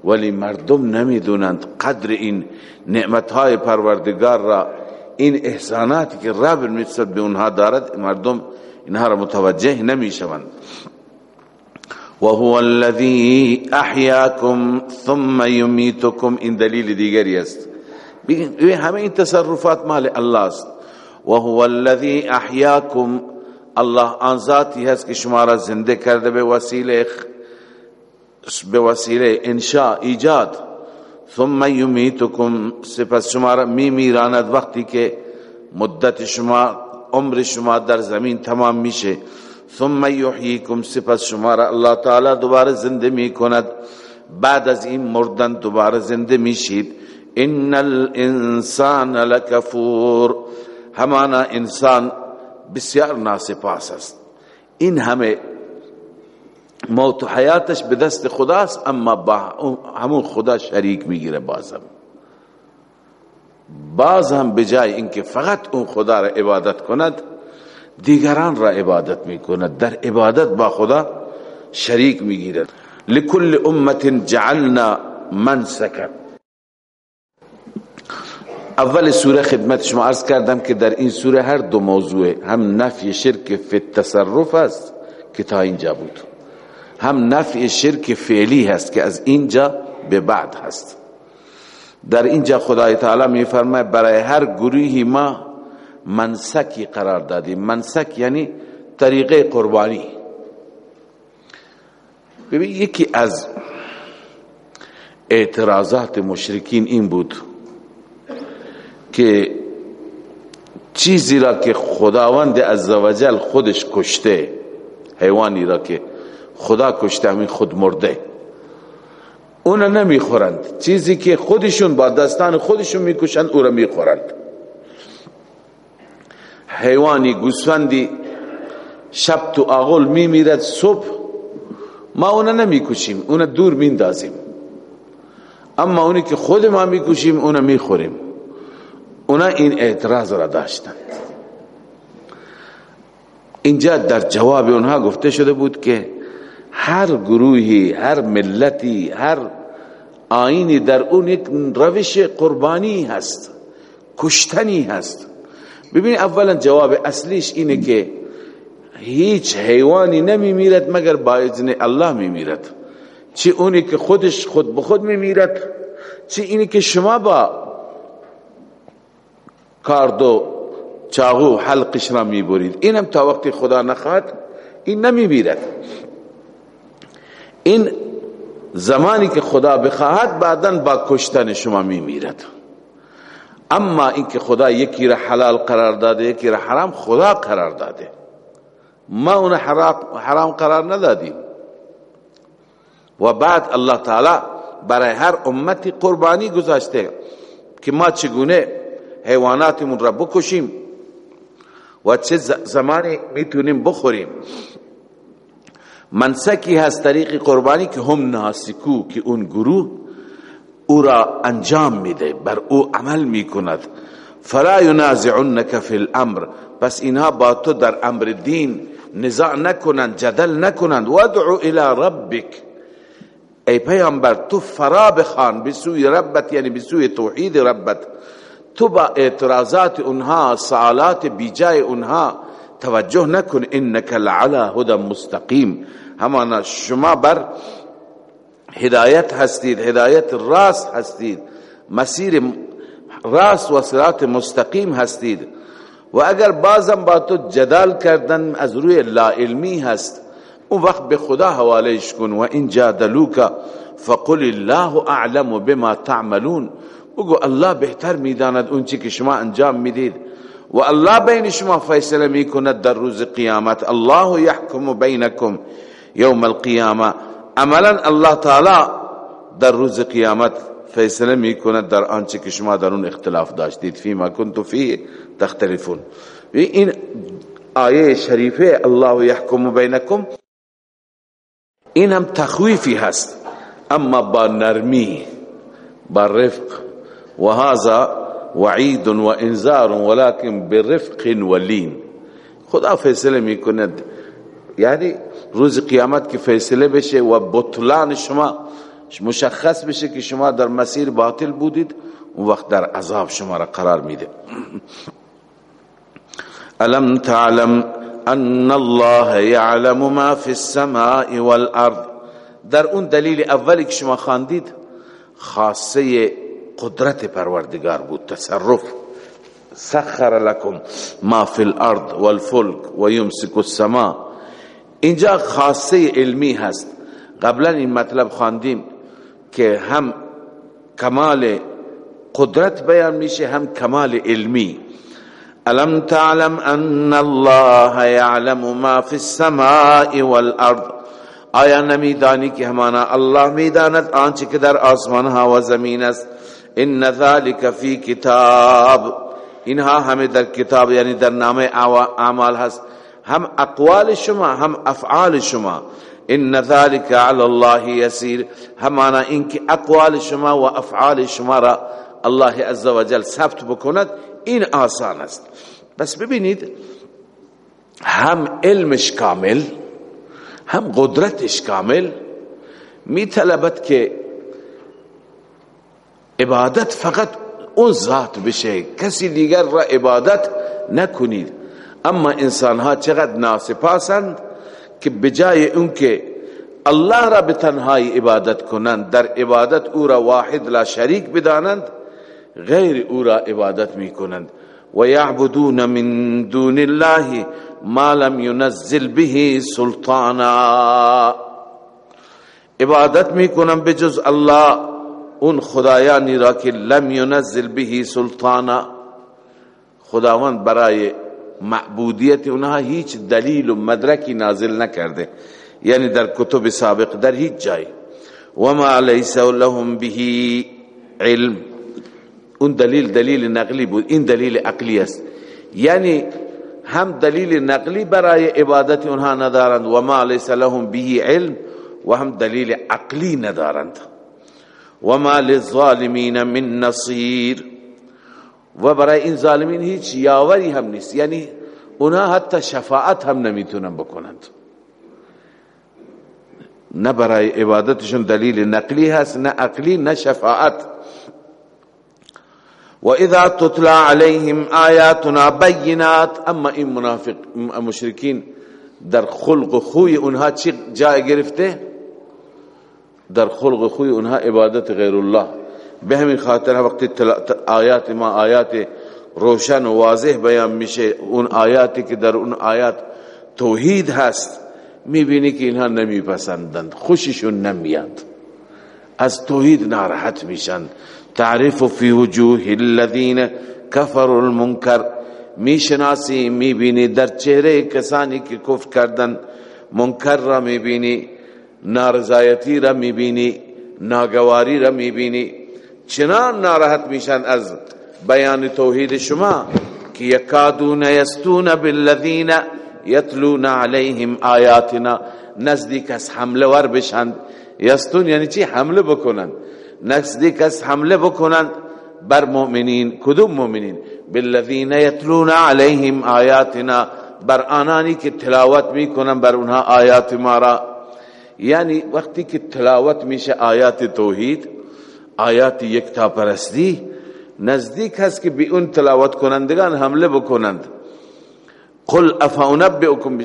ولی مردم نمیدونند قدر این نعمتهای پروردگار را، این احساناتی که رب نسبت به اونها دارد، مردم اینها را متوجه نمیشوند. وهو الذي احياكم ثم يميتكم این دلیل دیگری است. همه این تصرفات مال الله است. وهو الذي احياكم الله آن ذاتی هست که شما را زنده کرده به وسیله به وسیله انشاء ایجاد، ثم یمیتکم، سپس شما را می میراند وقتی که مدت شما، عمر شما در زمین تمام میشه. ثم یحییکم، سپس شما را الله تعالی دوباره زنده می کند. بعد از این مردن دوباره زنده میشید. ان الانسان لکفور همانا انسان بسیار ناسپاس است. این همه موت و حیاتش به دست خداست، اما با همون خدا شریک میگیره بازم. باز هم بجای اینکه فقط اون خدا را عبادت کند، دیگران را عبادت میکند. در عبادت با خدا شریک میگیرد لكل امت جعلنا منسکا. اول سوره خدمت شما عرض کردم که در این سوره هر دو موضوع هم نفی شرک فی التصرف است که تا اینجا بود. هم نفی شرک فعلی هست که از اینجا به بعد هست در اینجا خدای تعالی می فرماید برای هر گروهی ما منسکی قرار دادیم۔ منسک یعنی طریقه قربانی۔ ببین، یکی از اعتراضات مشرکین این بود که چیزی را که خداوند عزوجل خودش کشته، حیوانی را که خدا کشته همین خود مرده. اون نمیخورند. چیزی که خودشون با دستان خودشون میکشند او را میخورند. حیوانی گوسفندی شب تو آغل میمیرد، صبح ما اون نمیکشیم اون دور میندازیم. اما اونی که خود ما میکشیم اون میخوریم. اونا این اعتراض را داشتند اینجا در جواب اونها گفته شده بود که هر گروهی هر ملتی هر آینی در اون یک روش قربانی هست کشتنی هست ببین، اولا جواب اصلیش اینه که هیچ حیوانی نمی میرد مگر با اذن الله می میرد چه اونی که خودش خود به خود می میرد چه اینی که شما با کاردو چاغو حلقش را می برید اینم تا وقتی خدا نخواد این نمی میرد این زمانی که خدا بخواهد بعدا با کشتن شما می میرد. اما اینکه خدا یکی را حلال قرار داده، یکی را حرام خدا قرار داده. ما اون حرام قرار ندادیم. و بعد الله تعالی برای هر امتی قربانی گذاشته که ما چگونه حیواناتمون را بکشیم و چه زمانی میتونیم بخوریم. منسکی هست طریق قربانی که هم ناسکو که اون گروه، او را انجام میده، بر او عمل میکند. فلا ینازعنک فی الامر، پس اینها با تو در امر دین نزاع نکنند، جدل نکنند. وادعو الى ربک. ای پیامبر، تو فرا بخوان بسوی ربت یعنی بسوی توحید ربت. تو با اعتراضات اونها، سوالات بیجای اونها توجه نکن، انک لعلا هدى مستقیم. همانا شما بر هدایت هستید هدایت راست هستید مسیر راست و صراط مستقیم هستید و اگر بازم با تو جدال کردن از روی لا علمی هست، اون وقت به خدا حوالهش کن. و این جادلوک فقل الله اعلم بما تعملون. بگو الله بهتر میداند اون چی که شما انجام میدید. و الله بین شما فیصله میکند در روز قیامت. الله یحکم بینکم. یوم القیامه عملا الله تعالی در روز قیامت فیصله میکند در آنچه که شما در اون اختلاف داشتید، فیما کنتم فیه تختلفون۔ این آیه شریفه الله یحکم بینکم، این هم تخویفی هست۔ اما با نرمی، با رفق و هذا وعید و انذار ولكن برفق ولین۔ خدا فیصله میکند یعنی روز قیامت که فیصله بشه و بطلان شما، مشخص بشه که شما در مسیر باطل بودید، اون وقت در عذاب شما را قرار میده. الم تعلم ان الله يعلم ما في السماء والارض؟ در اون دلیل اولی که شما خواندید خاصه قدرت پروردگار بود، تصرف. سخر لكم ما في الارض والفلك ويمسك السماء اینجا خاصه علمی هست. قبلا این مطلب خواندیم که هم کمال قدرت بیان میشه، هم کمال علمی. الم تعلم ان الله يعلم ما في السماء والارض؟ آیا نمیدانی که همانا الله میداند آنچه که در آسمان ها و زمین است؟ ان ذلك فی کتاب. اینها همه در کتاب یعنی در نام اعمال هست. هم اقوال شما هم افعال شما ان ذلك على الله يسير همانا اینکه اقوال شما و افعال شما را الله عز وجل ثبت بکند، این آسان است۔ بس ببینید هم علمش کامل هم قدرتش کامل، می طلبت که عبادت فقط اون ذات بشه کسی دیگر را عبادت نکنید۔ اما انسان ها چقدر ناسپاسند که بجای اون که الله را به تنهایی عبادت کنند، در عبادت او را واحد لا شریک بدانند، غیر او را عبادت می کنند. و یعبدون من دون الله ما لم ينزل به سلطانا. عبادت می کنند بجز الله اون خدایانی را که لم ينزل به سلطانا. خداوند برای معبودیت اونها هیچ دلیل و مدرکی نازل نکرده یعنی در کتب سابق در هیچ جای وما لیس لهم به علم۔ اون دلیل دلیل نقلی بود، این دلیل عقلی است۔ یعنی هم دلیل نقلی برای عبادت اونها ندارند۔ وما لیس لهم به علم۔ و هم دلیل عقلی ندارند۔ وما للظالمین من نصیر۔ و برای این ظالمین هیچ یاوری هم نیست. یعنی اونها حتی شفاعت هم نمیتونن بکنند. نه برای عبادتشون دلیل نقلی هست، نه عقلی، نه شفاعت. و اذا تتلا علیهم آیاتنا بینات، اما این منافق، مشرکین در خلق خوی اونها چی جای گرفته؟ در خلق خوی اونها عبادت غیر الله. به همین خاطر وقتی آیات ما آیات روشن و واضح بیان میشه اون آیاتی که در اون آیات توحید هست۔ میبینی که اینها نمیپسندند خوششون نمیاد۔ از توحید ناراحت میشن۔ تعرف فی وجوه الذین کفروا المنکر۔ میشناسی، میبینی در چهره کسانی که کفر کردن۔ منکر را میبینی، نارضایتی را میبینی، ناگواری را میبینی۔ چنان ناراحت میشن از بیان توحید شما که یکادون یستون بالذین یتلون علیهم آیاتنا، نزدیک از حمله ور بشند یستون یعنی چی؟ حمله بکنند نزدیک از حمله بکنند بر مؤمنین. کدوم مؤمنین؟ بالذین یتلون علیهم آیاتنا. بر آنانی که تلاوت میکنن بر اونها آیات ما را. یعنی وقتی که تلاوت میشه آیات توحید آیات یکتا پرستی، نزدیک هست که بی اون تلاوت کنندگان حمله بکنند. قل افاونبئکم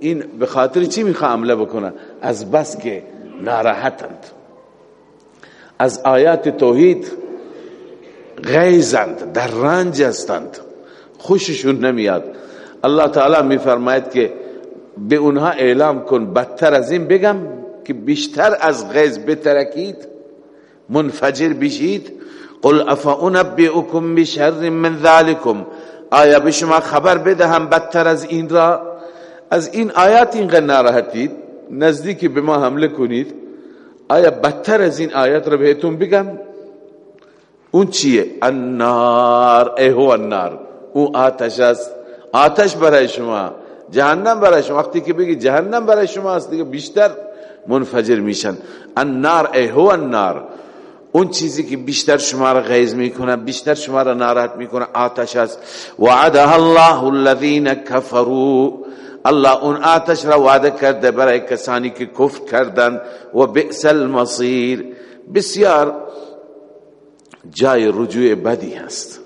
این به خاطر چی میخواه حمله بکنند از بس که ناراحتند. از آیات توحید غیزند، در رنج هستند. خوششون نمیاد. الله تعالی میفرماید که به اونها اعلام کن، بدتر از این بگم که بیشتر از غیز بترکید. منفجر بشید. قل افا انبئکم بشر من ذالکم. آیا به شما خبر بدهم بدتر از این را؟ از این آیات اینقدر ناراحتید نزدیکی به ما حمله کنید. آیا بدتر از این آیات را بهتون بگم؟ اون چیه؟ النار. ای هو النار. اون آتش است. آتش برای شما. جهنم برای شما. وقتی که بگی جهنم برای شما است دیگه بیشتر منفجر میشن. النار. ای هو النار. اون چیزی که بیشتر شما را غیظ میکنه بیشتر شما را ناراحت میکنه، آتش است. وعدها الله الذين كفروا الله اون آتش را وعده کرده برای کسانی که کفر کردن و بئس المصیر. بسیار جای رجوع بدی هست.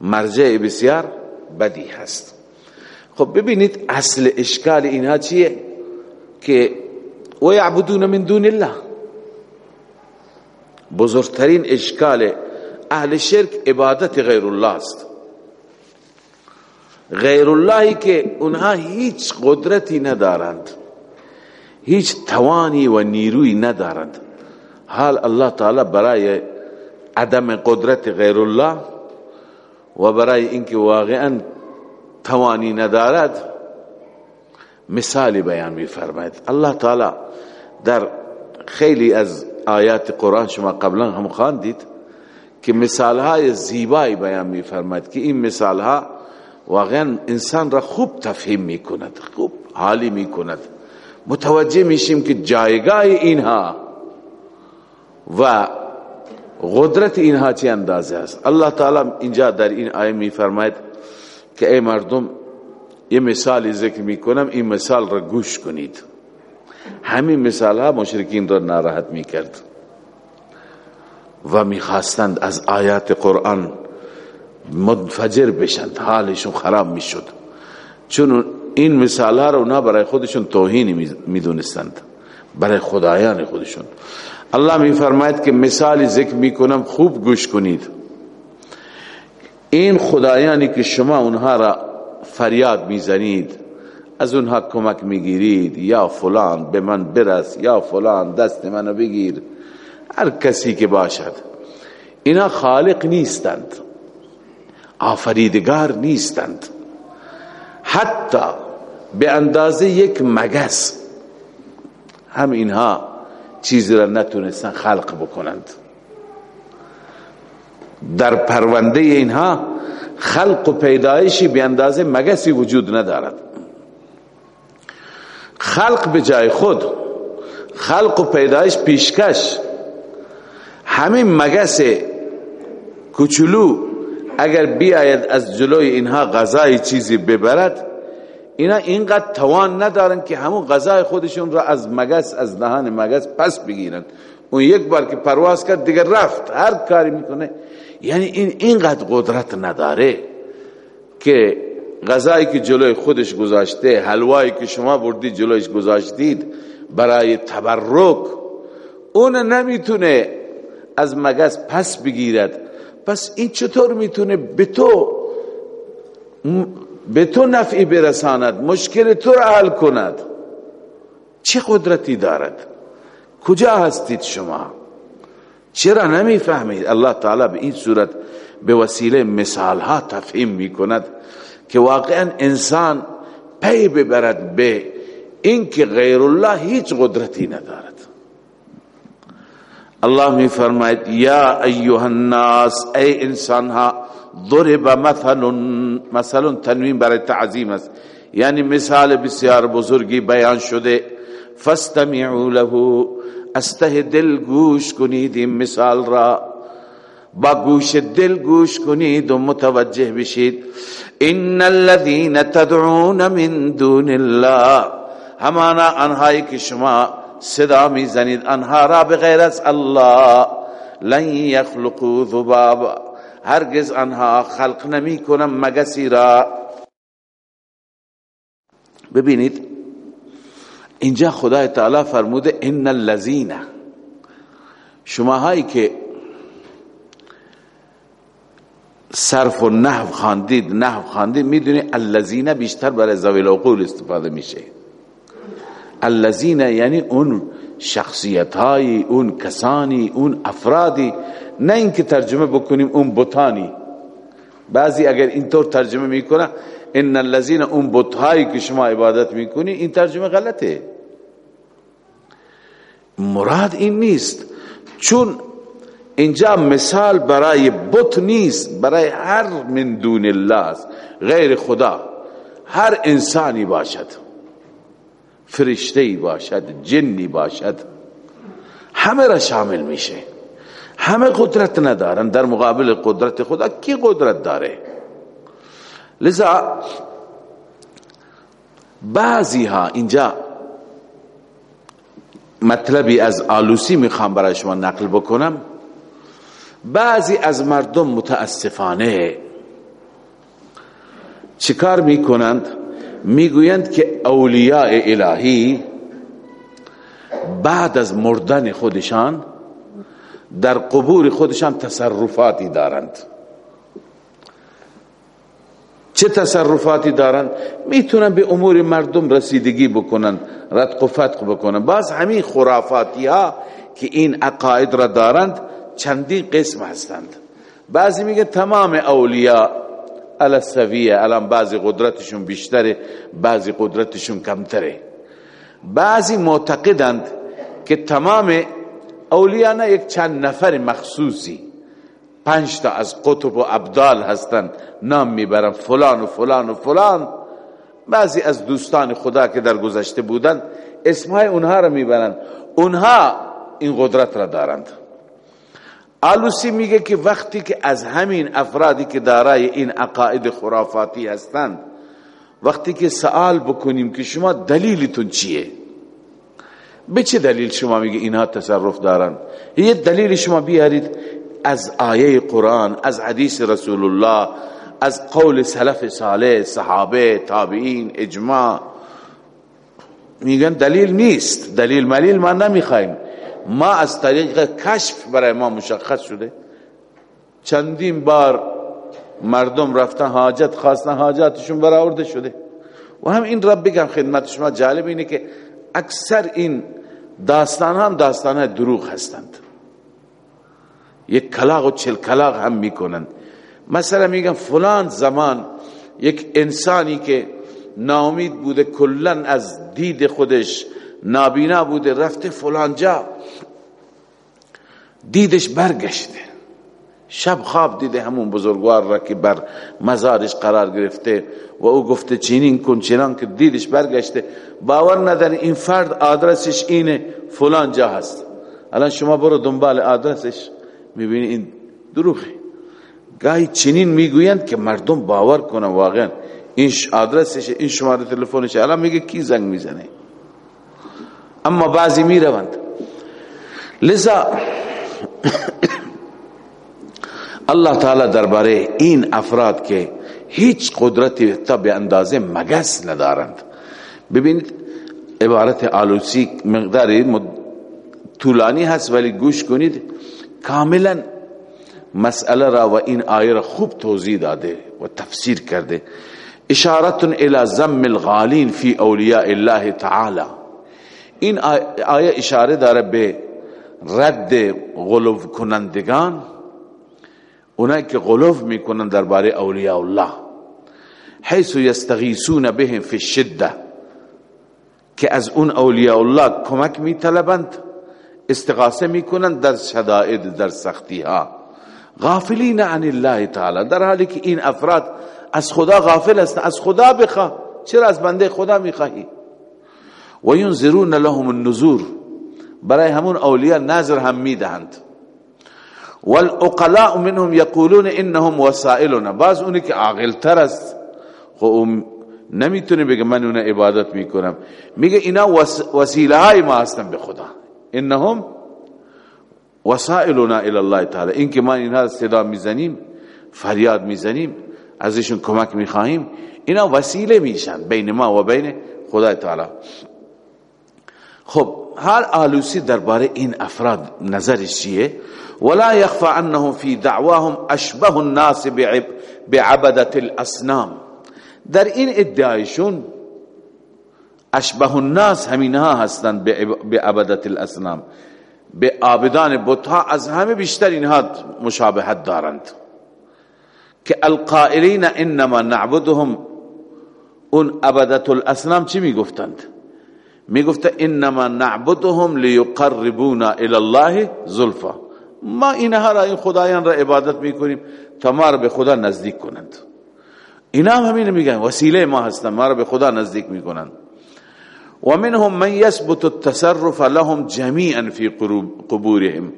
مرجع بسیار بدی هست. خب ببینید اصل اشکال اینها چیه؟ که و یعبدون من دون الله. بزرگترین اشکال اهل شرک عبادت غیر الله است. غیر اللهی که اونها هیچ قدرتی ندارند هیچ توانی و نیروی ندارند. حال الله تعالی برای عدم قدرت غیر الله و برای اینکه واقعا توانی ندارد، مثالی بیان می فرماید الله تعالی در خیلی از آیات قرآن شما قبلا هم خواندید که مثال های زیبایی بیان می فرماید که این مثال ها واقعا انسان را خوب تفهیم می کند، خوب حالی می کند. متوجه میشیم که جایگاه اینها و قدرت اینها چه اندازه است. الله تعالی اینجا در این آیه می فرماید که ای مردم، یه مثالی ذکر می کنم، این مثال را گوش کنید. همین مثال ها مشرکین را ناراحت می کرد. و می خواستند از آیات قرآن منفجر بشند. حالشون خراب می شد. چون این مثال ها رو نه برای خودشون توهینی می دونستند. برای خدایان خودشون. الله می فرماید که مثالی ذکر می کنم، خوب گوش کنید. این خدایانی که شما اونها را فریاد میزنید از اونها کمک میگیرید، یا فلان به من برس، یا فلان دست منو بگیر. هر کسی که باشد. اینا خالق نیستند. آفریدگار نیستند. حتی به اندازه یک مگس. هم اینها چیزی را نتونستن خلق بکنند. در پرونده اینها خلق و پیدایشی به اندازه مگسی وجود ندارد. خلق به جای خود. خلق و پیدایش پیشکش. همین مگس کچلو اگر بیاید از جلوی اینها غذای چیزی ببرد، اینا اینقدر توان ندارن که همون غذای خودشون را از مگس، از دهان مگس پس بگیرن اون یک بار که پرواز کرد دیگر رفت. هر کاری میکنه. یعنی این اینقدر قدرت نداره که غذایی که جلوی خودش گذاشته، حلوایی که شما بردی جلویش گذاشتید، برای تبرک، اون نمیتونه از مگس پس بگیرد. پس این چطور میتونه به تو به تو نفعی برساند، مشکل تو را حل کند؟ چه قدرتی دارد؟ کجا هستید شما؟ چرا نمی فهمید الله تعالی به این صورت به وسیله مثال ها تفهیم می کند که واقعا انسان پی ببرد به اینکه غیر الله هیچ قدرتی ندارد الله می فرماید یا ایها الناس ای انسان ها، ضرب مثل مثل تنوین برای تعظیم است. یعنی مثال بسیار بزرگی بیان شده، فاستمعوا له استه دل گوش کنید این مثال را. با گوش دل گوش کنید و متوجه بشید. ان الذين تدعون من دون الله همانا انهایی که شما صدا میزنید انها را بغیر از الله لن يخلقوا ذباب هرگز انها خلق نمی کنم مگسی را ببینید اینجا خدای تعالی فرموده ان الذين شما هایی که صرف و نحو خواندید نحو خواندید میدونی الذين بیشتر برای ذوی العقول استفاده میشه. الذين یعنی اون شخصیت های اون کسانی، اون افرادی، نه اینکه ترجمه بکنیم اون بوتانی بعضی اگر اینطور ترجمه میکنه ان الذين اون بتهایی که شما عبادت میکنی این ترجمه غلطه. مراد این نیست. چون اینجا مثال برای بت نیست برای هر من دون الله است غیر خدا، هر انسانی باشد. فرشته باشد، جنی باشد. همه را شامل میشه. همه قدرت ندارن. در مقابل قدرت خدا کی قدرت داره؟ لذا بعضی ها اینجا مطلبی از آلوسی میخوام برای شما نقل بکنم. بعضی از مردم متاسفانه چیکار میکنند؟ میگویند که اولیاء الهی بعد از مردن خودشان در قبور خودشان تصرفاتی دارند. چه تصرفاتی دارند؟ میتونن به امور مردم رسیدگی بکنن، رتق و فتق بکنن. باز همین خرافاتی ها که این عقاید را دارند چندین قسم هستند. بعضی میگه تمام اولیاء الاسویه الان بعضی قدرتشون بیشتره، بعضی قدرتشون کمتره. بعضی معتقدند که تمام اولیاء نه یک چند نفر مخصوصی، پنج تا از قطب و ابدال هستند نام میبرن، فلان و فلان و فلان. بعضی از دوستان خدا که در گذشته بودند اسمهای اونها را میبرن. اونها این قدرت را دارند. آلوسی میگه که وقتی که از همین افرادی که دارای این عقاید خرافاتی هستند، وقتی که سوال بکنیم که شما دلیلتون چیه؟ به چه دلیل شما میگه اینها تصرف دارن یه دلیل شما بیارید از آیه قرآن، از حدیث رسول الله از قول سلف صالح، صحابه، تابعین، اجماع. میگن دلیل نیست. دلیل ملیل ما نمیخوایم. ما از طریق کشف برای ما مشخص شده. چندین بار مردم رفتن، حاجت خواستن، حاجاتشون برآورده شده. و هم این رب بگم خدمت شما، جالب اینه که اکثر این داستان هم داستان دروغ هستند. یک کلاغ و چل کلاغ هم میکنند. مثلا میگن فلان زمان یک انسانی که ناامید بوده، کلا از دید خودش نابینا بوده، رفته فلان جا. دیدش برگشته. شب خواب دیده همون بزرگوار را که بر مزارش قرار گرفته و او گفته چینین کن، چنان که دیدش برگشته. باور نداره این فرد آدرسش اینه، فلان جا هست. الان شما برو دنبال آدرسش، میبینی این دروغه. گاهی چنین میگویند که مردم باور کنن واقعا. این آدرسش، این شماره تلفنش الان میگه کی زنگ میزنه. اما بعضی میروند. لذا الله تعالی درباره این افراد که هیچ قدرتی تا به اندازه مگس ندارند۔ ببینید عبارت آلوسی مقداری طولانی هست، ولی گوش کنید، کاملا مسئله را و این آیه را خوب توضیح داده و تفسیر کرده. اشارت الى زم الغالین فی اولیاء الله تعالی۔ این آیه اشاره داره به رد غلو کنندگان اونایی که غلو میکنن درباره اولیاء الله. حیث یستغیثون بهم فی الشده که از اون اولیاء الله کمک میطلبند، استغاثه میکنند در شدائد، در سختی ها غافلین عن الله تعالی، در حالی که این افراد از خدا غافل هستند از خدا بخواه چرا از بنده خدا میخواهی؟ و ینذرون لهم النذور. برای همون اولیاء نظر هم میدهند. والاقلاء منهم يقولون انهم وسائلنا. بعض اونی که عاقل تر است، خب نمیتونه بگه من اون عبادت میکنم. میگه اینا وسیله های ما هستن به خدا. انهم وسائلنا الى الله تعالی. این که ما اینها صدا میزنیم، فریاد میزنیم، ازشون کمک میخواهیم، اینا وسیله میشن بین ما و بین خدا تعالی. خب هر آلوسی درباره این افراد نظرش چیه ولا يخفى انهم في دعواهم اشبه الناس بعبدة الاسنام در این ادعایشون اشبه الناس همینها هستند به عبدت الاسنام به عابدان بتها از همه بیشتر اینها مشابهت دارند۔ که القائلین انما نعبدهم اون عبدت الاسنام چی می گفتند می گفت انما نعبدهم لیقربونا الى الله زلفا. ما اینها را این خدایان را عبادت میکنیم، تا ما را به خدا نزدیک کنند. اینا هم همین میگن، وسیله ما هستن، ما را به خدا نزدیک میکنند و منهم من يثبت التصرف لهم جميعا في قبورهم.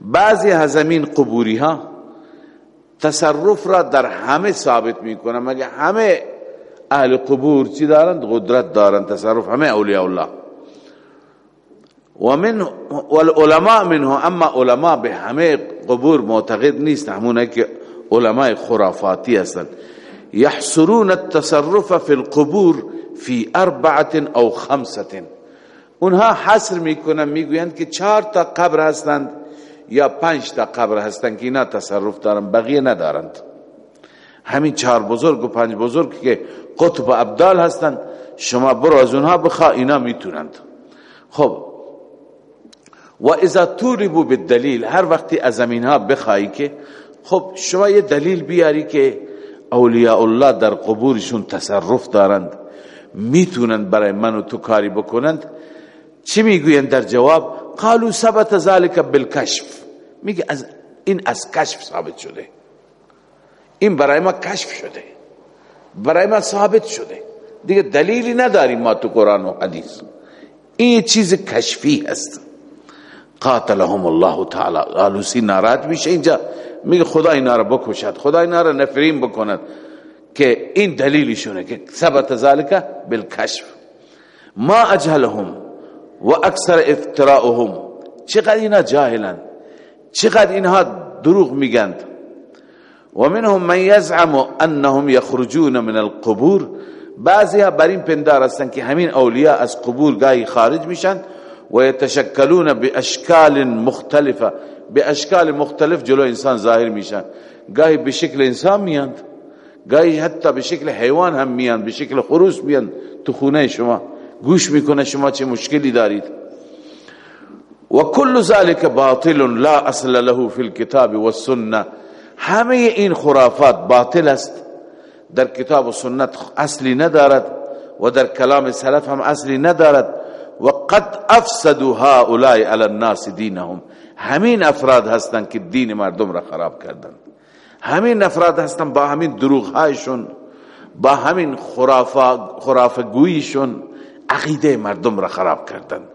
بعضی از هزمین قبوری ها تصرف را در همه ثابت میکنن مگه همه اهل قبور چی دارند قدرت دارند تصرف همه اولیاء الله و من والعلماء منه اما علماء به همه قبور معتقد نیست همونه که علماء خرافاتی هستند يحصرون التصرف في القبور في اربعه او خمسه اونها حصر میکنن، میگویند که چهار تا قبر هستند یا پنج تا قبر هستند که اینا تصرف دارن، بقیه ندارند۔ همین چهار بزرگ و پنج بزرگ که قطب و ابدال هستند شما برو از اونها بخوا، اینا میتونند خب، و اذا طولبو بالدلیل، هر وقتی از زمین ها بخوایی که، خب، شما یه دلیل بیاری که اولیاء الله در قبورشون تصرف دارند میتونند برای من و تو کاری بکنند. چی میگویند در جواب؟ قالو ثبت ذلك بالکشف. میگه از، این از کشف ثابت شده. این برای ما کشف شده. برای ما ثابت شده. دیگه دلیلی نداریم ما تو قرآن و حدیث. این چیز کشفی هست. قاتلهم الله تعالی. آلوسی ناراحت میشه اینجا. میگه خدا اینا رو بکشد. خدا اینا رو نفرین بکند. که این دلیلشونه که ثبت ذالک بالکشف. ما اجهلهم و اکثر افتراؤهم. چقدر اینا جاهلن. چقدر اینها دروغ میگند. و منهم من یزعم انهم یخرجون من القبور. بعضی ها بر این پندار هستند که همین اولیاء از قبور گاهی خارج میشن و یتشکلون باشکال مختلفه به اشکال مختلف جلو انسان ظاهر میشن. گاهی به شکل انسان میاند، گاهی حتی به شکل حیوان هم میاند، به شکل خروس میاند. تو خونه شما گوش میکنه شما چه مشکلی دارید. و کل ذلك باطل لا اصل له في الكتاب والسنه همه این خرافات باطل است. در کتاب و سنت اصلی ندارد و در کلام سلف هم اصلی ندارد. و قد افسدوا هؤلاء على الناس دینهم. همین افراد هستند که دین مردم را خراب کردند. همین افراد هستند با همین دروغ هایشون با همین خرافه گویشون عقیده مردم را خراب کردند.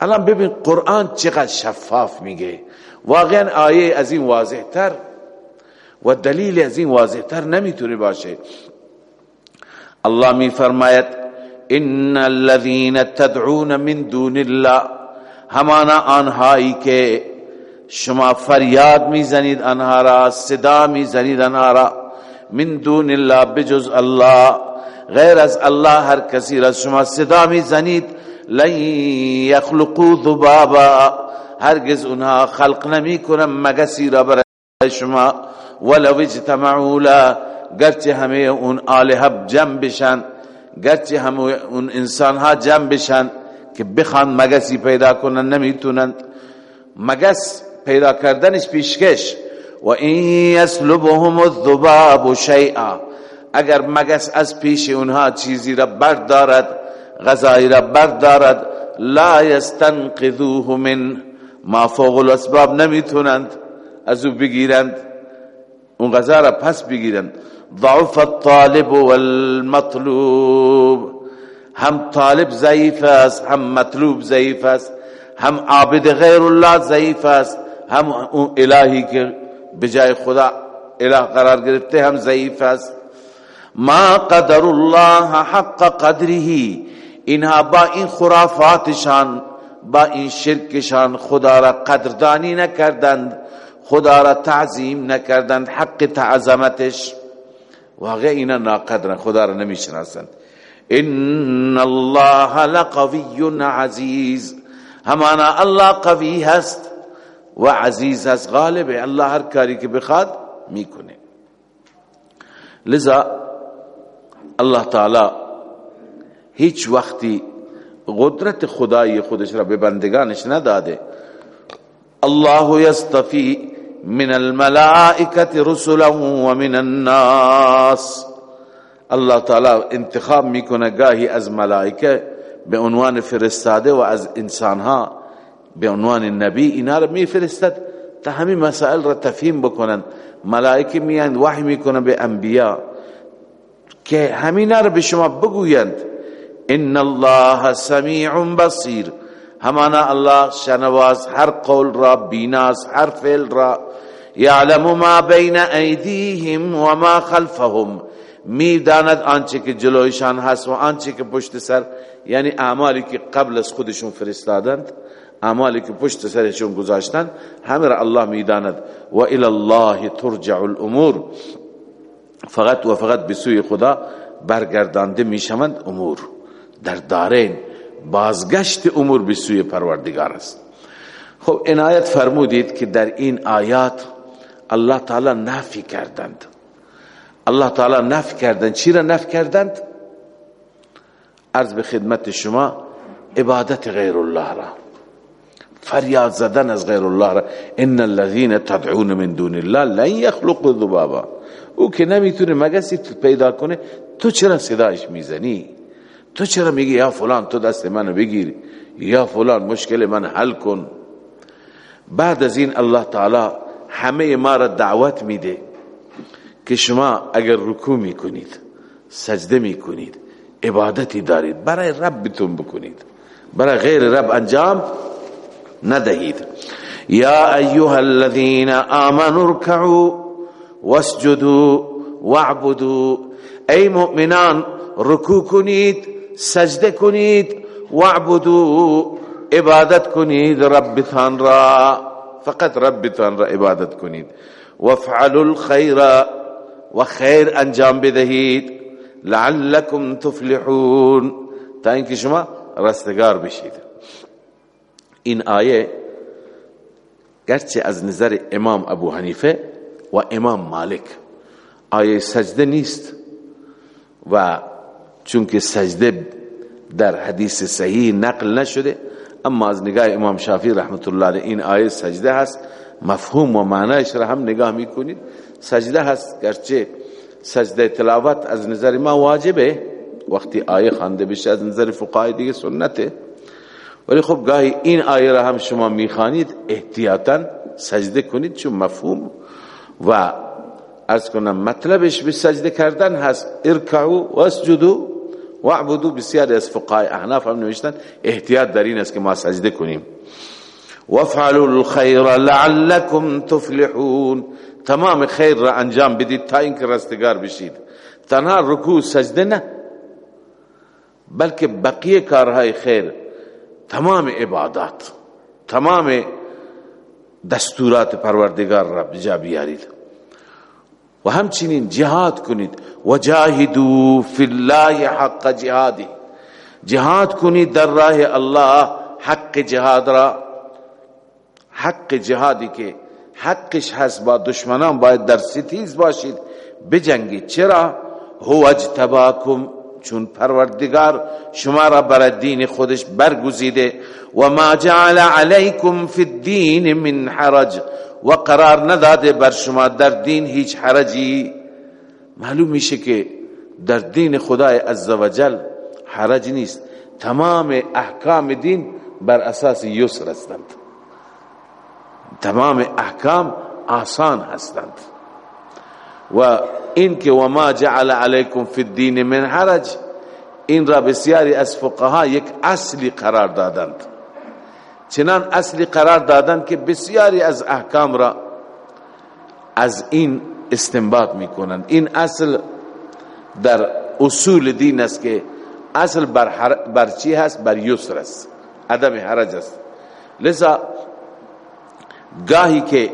الان ببین قرآن چقدر شفاف میگه. واقعا آیه از این واضح تر. و دلیل از این واضح تر نمیتونه باشه. الله می فرماید ان الذين تدعون من دون الله همانا آنهایی که شما فریاد میزنید آنها را، صدا میزنید آنها را، من دون الله، بجز الله، غیر از الله هر کسی را شما صدا میزنید، لن یخلقوا ذبابا هرگز اونها خلق نمی کنن مگسی را برای شما ولو اجتمعوا لا گرچه همه اون آلهه جمع بشن گرچه همه اون انسان ها جمع بشن که بخوان مگسی پیدا کنن نمیتونند مگس پیدا کردنش پیشکش۔ و این یسلبهم الذباب شیئا۔ اگر مگس از پیش اونها چیزی را بردارد، غذایی را بردارد، لا یستنقذوه من، ما فوق الاسباب نمیتونند، از او بگیرند۔ اون غذا را پس بگیرند ضعف الطالب والمطلوب. هم طالب ضعیف است هم مطلوب ضعیف است. هم عابد غیر الله ضعیف است. هم اون الهی که بجای خدا اله قرار گرفته هم ضعیف است. ما قدر الله حق قدره اینها با این خرافاتشان با این شرکشان خدا را قدردانی نکردند. خدا را تعظیم نکردند، حق تعظمتش. واقع اینا ناقدرن، خدا را نمیشناسند. ان الله لقوی عزیز. همانا الله قوی هست و عزیز هست غالب الله هر کاری که بخواد میکنه. لذا الله تعالی هیچ وقتی قدرت خدایی خودش را به بندگانش نداده. الله یستفی من الملائکه رسلا و من الناس. الله تعالی انتخاب میکنه گاهی از ملائکه به عنوان فرستاده و از انسانها به عنوان نبی اینا را میفرستد تا همین مسائل را تفهیم بکنند ملائکه میان وحی میکنن به انبیا که همین را به شما بگویند. ان الله سمیع بصیر. همانا الله شنواز، هر قول را بیناس هر فعل را یعلم ما بین ایدیهم و ما خلفهم. می داند آنچه که جلویشان هست و آنچه که پشت سر یعنی اعمالی که قبل از خودشون فرستادند، اعمالی که پشت سرشون گذاشتند، همه را الله می داند و الى الله ترجع الامور. فقط و فقط به سوی خدا برگردانده می شوند امور. در دارین بازگشت امور به سوی پروردگار است. خب، عنایت فرمودید که در این آیات الله تعالی نفی کردند. الله تعالی نفی کردند. چی را نفی کردند؟ عرض به خدمت شما، عبادت غیر الله را. فریاد زدن از غیر الله را. ان الذين تدعون من دون الله لن يخلقوا ذبابا او که نمیتونه مگسی پیدا کنه، تو چرا صدایش میزنی؟ تو چرا میگی یا فلان، تو دست منو بگیر. یا فلان، مشکل من حل کن. بعد از این الله تعالی همه ما را دعوت میده که شما اگر رکوع میکنید سجده میکنید عبادتی دارید برای ربتون بکنید، برای غیر رب انجام ندهید. یا ایها الذين آمنوا اركعوا واسجدوا واعبدوا. ای مؤمنان، رکوع کنید سجده کنید، واعبدوا، عبادت کنید ربتان را. فقط رب ربتان را عبادت کنید. وافعلوا الخير و خیر انجام بدهید. لعلكم تفلحون. تا اینکه شما رستگار بشید. این آیه گرچه از نظر امام ابو حنیفه و امام مالک آیه سجده نیست و چونکه سجده در حدیث صحیح نقل نشده اما از نگاه امام شافعی رحمت الله علیه این آیه سجده هست. مفهوم و معنیش را هم نگاه میکنید. سجده هست، گرچه سجده تلاوت از نظر ما واجبه. وقتی آیه خانده بشه از نظر فقهای دیگه سنته. ولی خب گاهی این آیه را هم شما میخوانید، احتیاطا سجده کنید چون مفهوم. و ارز کنم، مطلبش به سجده کردن هست. ارکعو و اسجدو. و عبدو بسیار از فقهای احناف هم نوشتن احتیاط در این است که ما سجده کنیم. وفعلوا الخير لعلكم تفلحون. تمام خیر را انجام بدید تا اینکه رستگار بشید. تنها رکوع سجده نه، بلکه بقیه کارهای خیر. تمام عبادات، تمام دستورات پروردگار را بجا بیارید. و همچنین جهاد کنید. و جاهدو فی الله حق جهادی جهاد کنید در راه الله حق جهاد را. حق جهادی که حقش هست با دشمنان باید در ستیز باشید. بجنگید. چرا؟ هو اجتباکم، چون پروردگار شما را بر دین خودش برگزیده. و ما جعل علیکم فی الدین من حرج. و قرار نداده بر شما در دین هیچ حرجی. معلوم میشه که در دین خدای عزوجل حرج نیست. تمام احکام دین بر اساس یسر هستند. تمام احکام آسان هستند. و این که و ما جعل علیکم فی الدین من حرج، این را بسیاری از فقها یک اصلی قرار دادند. چنان اصلی قرار دادند که بسیاری از احکام را از این استنباط می کنند این اصل در اصول دین است که اصل بر, بر چی هست؟ بر یسر است. عدم حرج است. لذا گاهی که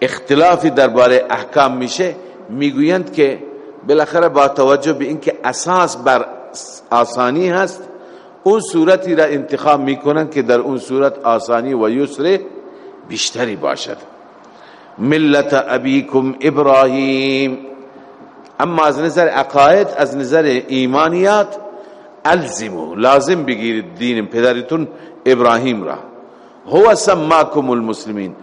اختلافی درباره احکام میشه میگویند که بالاخره با توجه به اینکه اساس بر آسانی هست اون صورتی را انتخاب میکنند که در اون صورت آسانی و یسر بیشتری باشد. ملت ابیکم ابراهیم. اما از نظر عقاید، از نظر ایمانیات، الزمو، لازم بگیرید دین پدرتون ابراهیم را. هو سماکم المسلمین.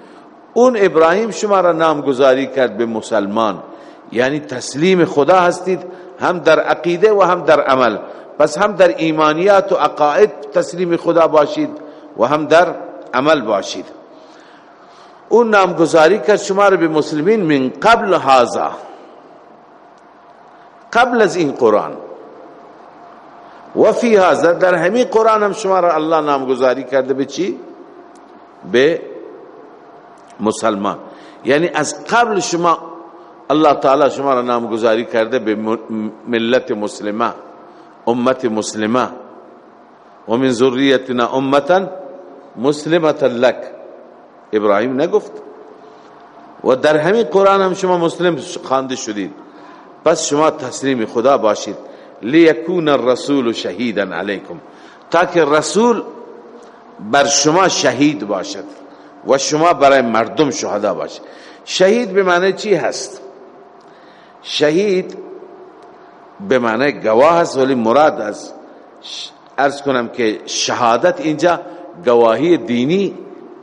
اون ابراهیم شما را نامگذاری کرد به مسلمان. یعنی تسلیم خدا هستید، هم در عقیده و هم در عمل. پس هم در ایمانیات و عقاید تسلیم خدا باشید و هم در عمل باشید. اون نامگذاری کرد شما رو به مسلمین من قبل هازا قبل از این قرآن. و فی هازا در همین قرآن هم شما را الله نامگذاری کرده به چی؟ به مسلمان. یعنی از قبل شما الله تعالی شما را نامگذاری کرده به ملت مسلمه. امت مسلمه و من ذریتنا امتا مسلمتا لک ابراهیم نگفت و در همین قرآن هم شما مسلم خوانده شدید پس شما تسلیم خدا باشید لیکون الرسول شهیدا علیکم تاکه رسول بر شما شهید باشد و شما برای مردم شهدا باشید شهید به معنی چی هست شهید به معنی گواه هست ولی مراد از ارز کنم که شهادت اینجا گواهی دینی،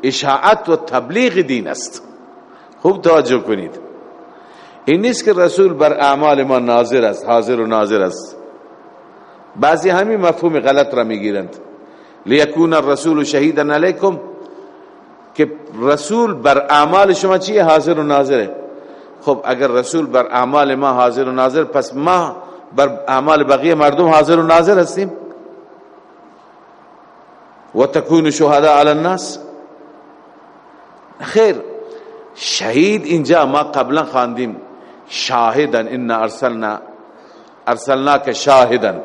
اشاعت و تبلیغ دین است. خوب توجه کنید. این نیست که رسول بر اعمال ما ناظر است، حاضر و ناظر است. بعضی همین مفهوم غلط را میگیرند. لیکون الرسول شهیدا علیکم، که رسول بر اعمال شما چیه؟ حاضر و ناظره. خب، اگر رسول بر اعمال ما حاضر و ناظر، پس ما بر اعمال بقیه مردم حاضر و ناظر هستیم. و تکون شهداء علی الناس. خیر، شهید اینجا ما قبلا خواندیم. شاهدن ان ارسلنا ارسلنا که شاهدن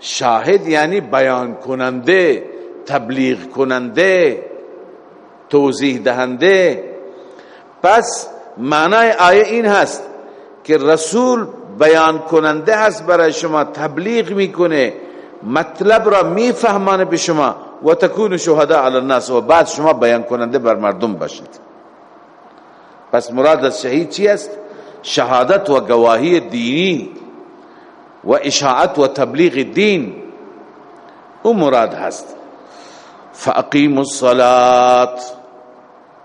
شاهد یعنی بیان کننده، تبلیغ کننده، توضیح دهنده. پس معنای آیه این هست که رسول بیان کننده هست برای شما، تبلیغ میکنه مطلب را میفهمانه به شما. و تکون شهدا علی الناس و بعد شما بیان کننده بر مردم باشید. پس مراد از شهید چی است؟ شهادت و گواهی دینی و اشاعت و تبلیغ دین. او مراد هست. فاقیم الصلاة.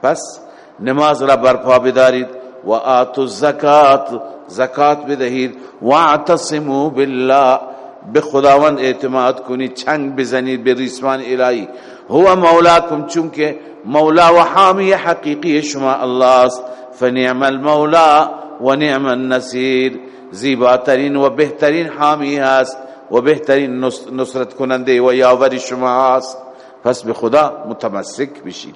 پس نماز را برپا بدارید. و آتو الزکات، زکات بدهید و اعتصموا بالله به خداوند اعتماد کنید چنگ بزنید به ریسمان الهی هو مولاکم چونکه مولا و حامی حقیقی شما الله است۔ فنعم المولا و نعم النصیر۔ زیباترین و بهترین حامی هست و بهترین نصرت کننده و یاور شما است۔ پس به خدا متمسک بشید۔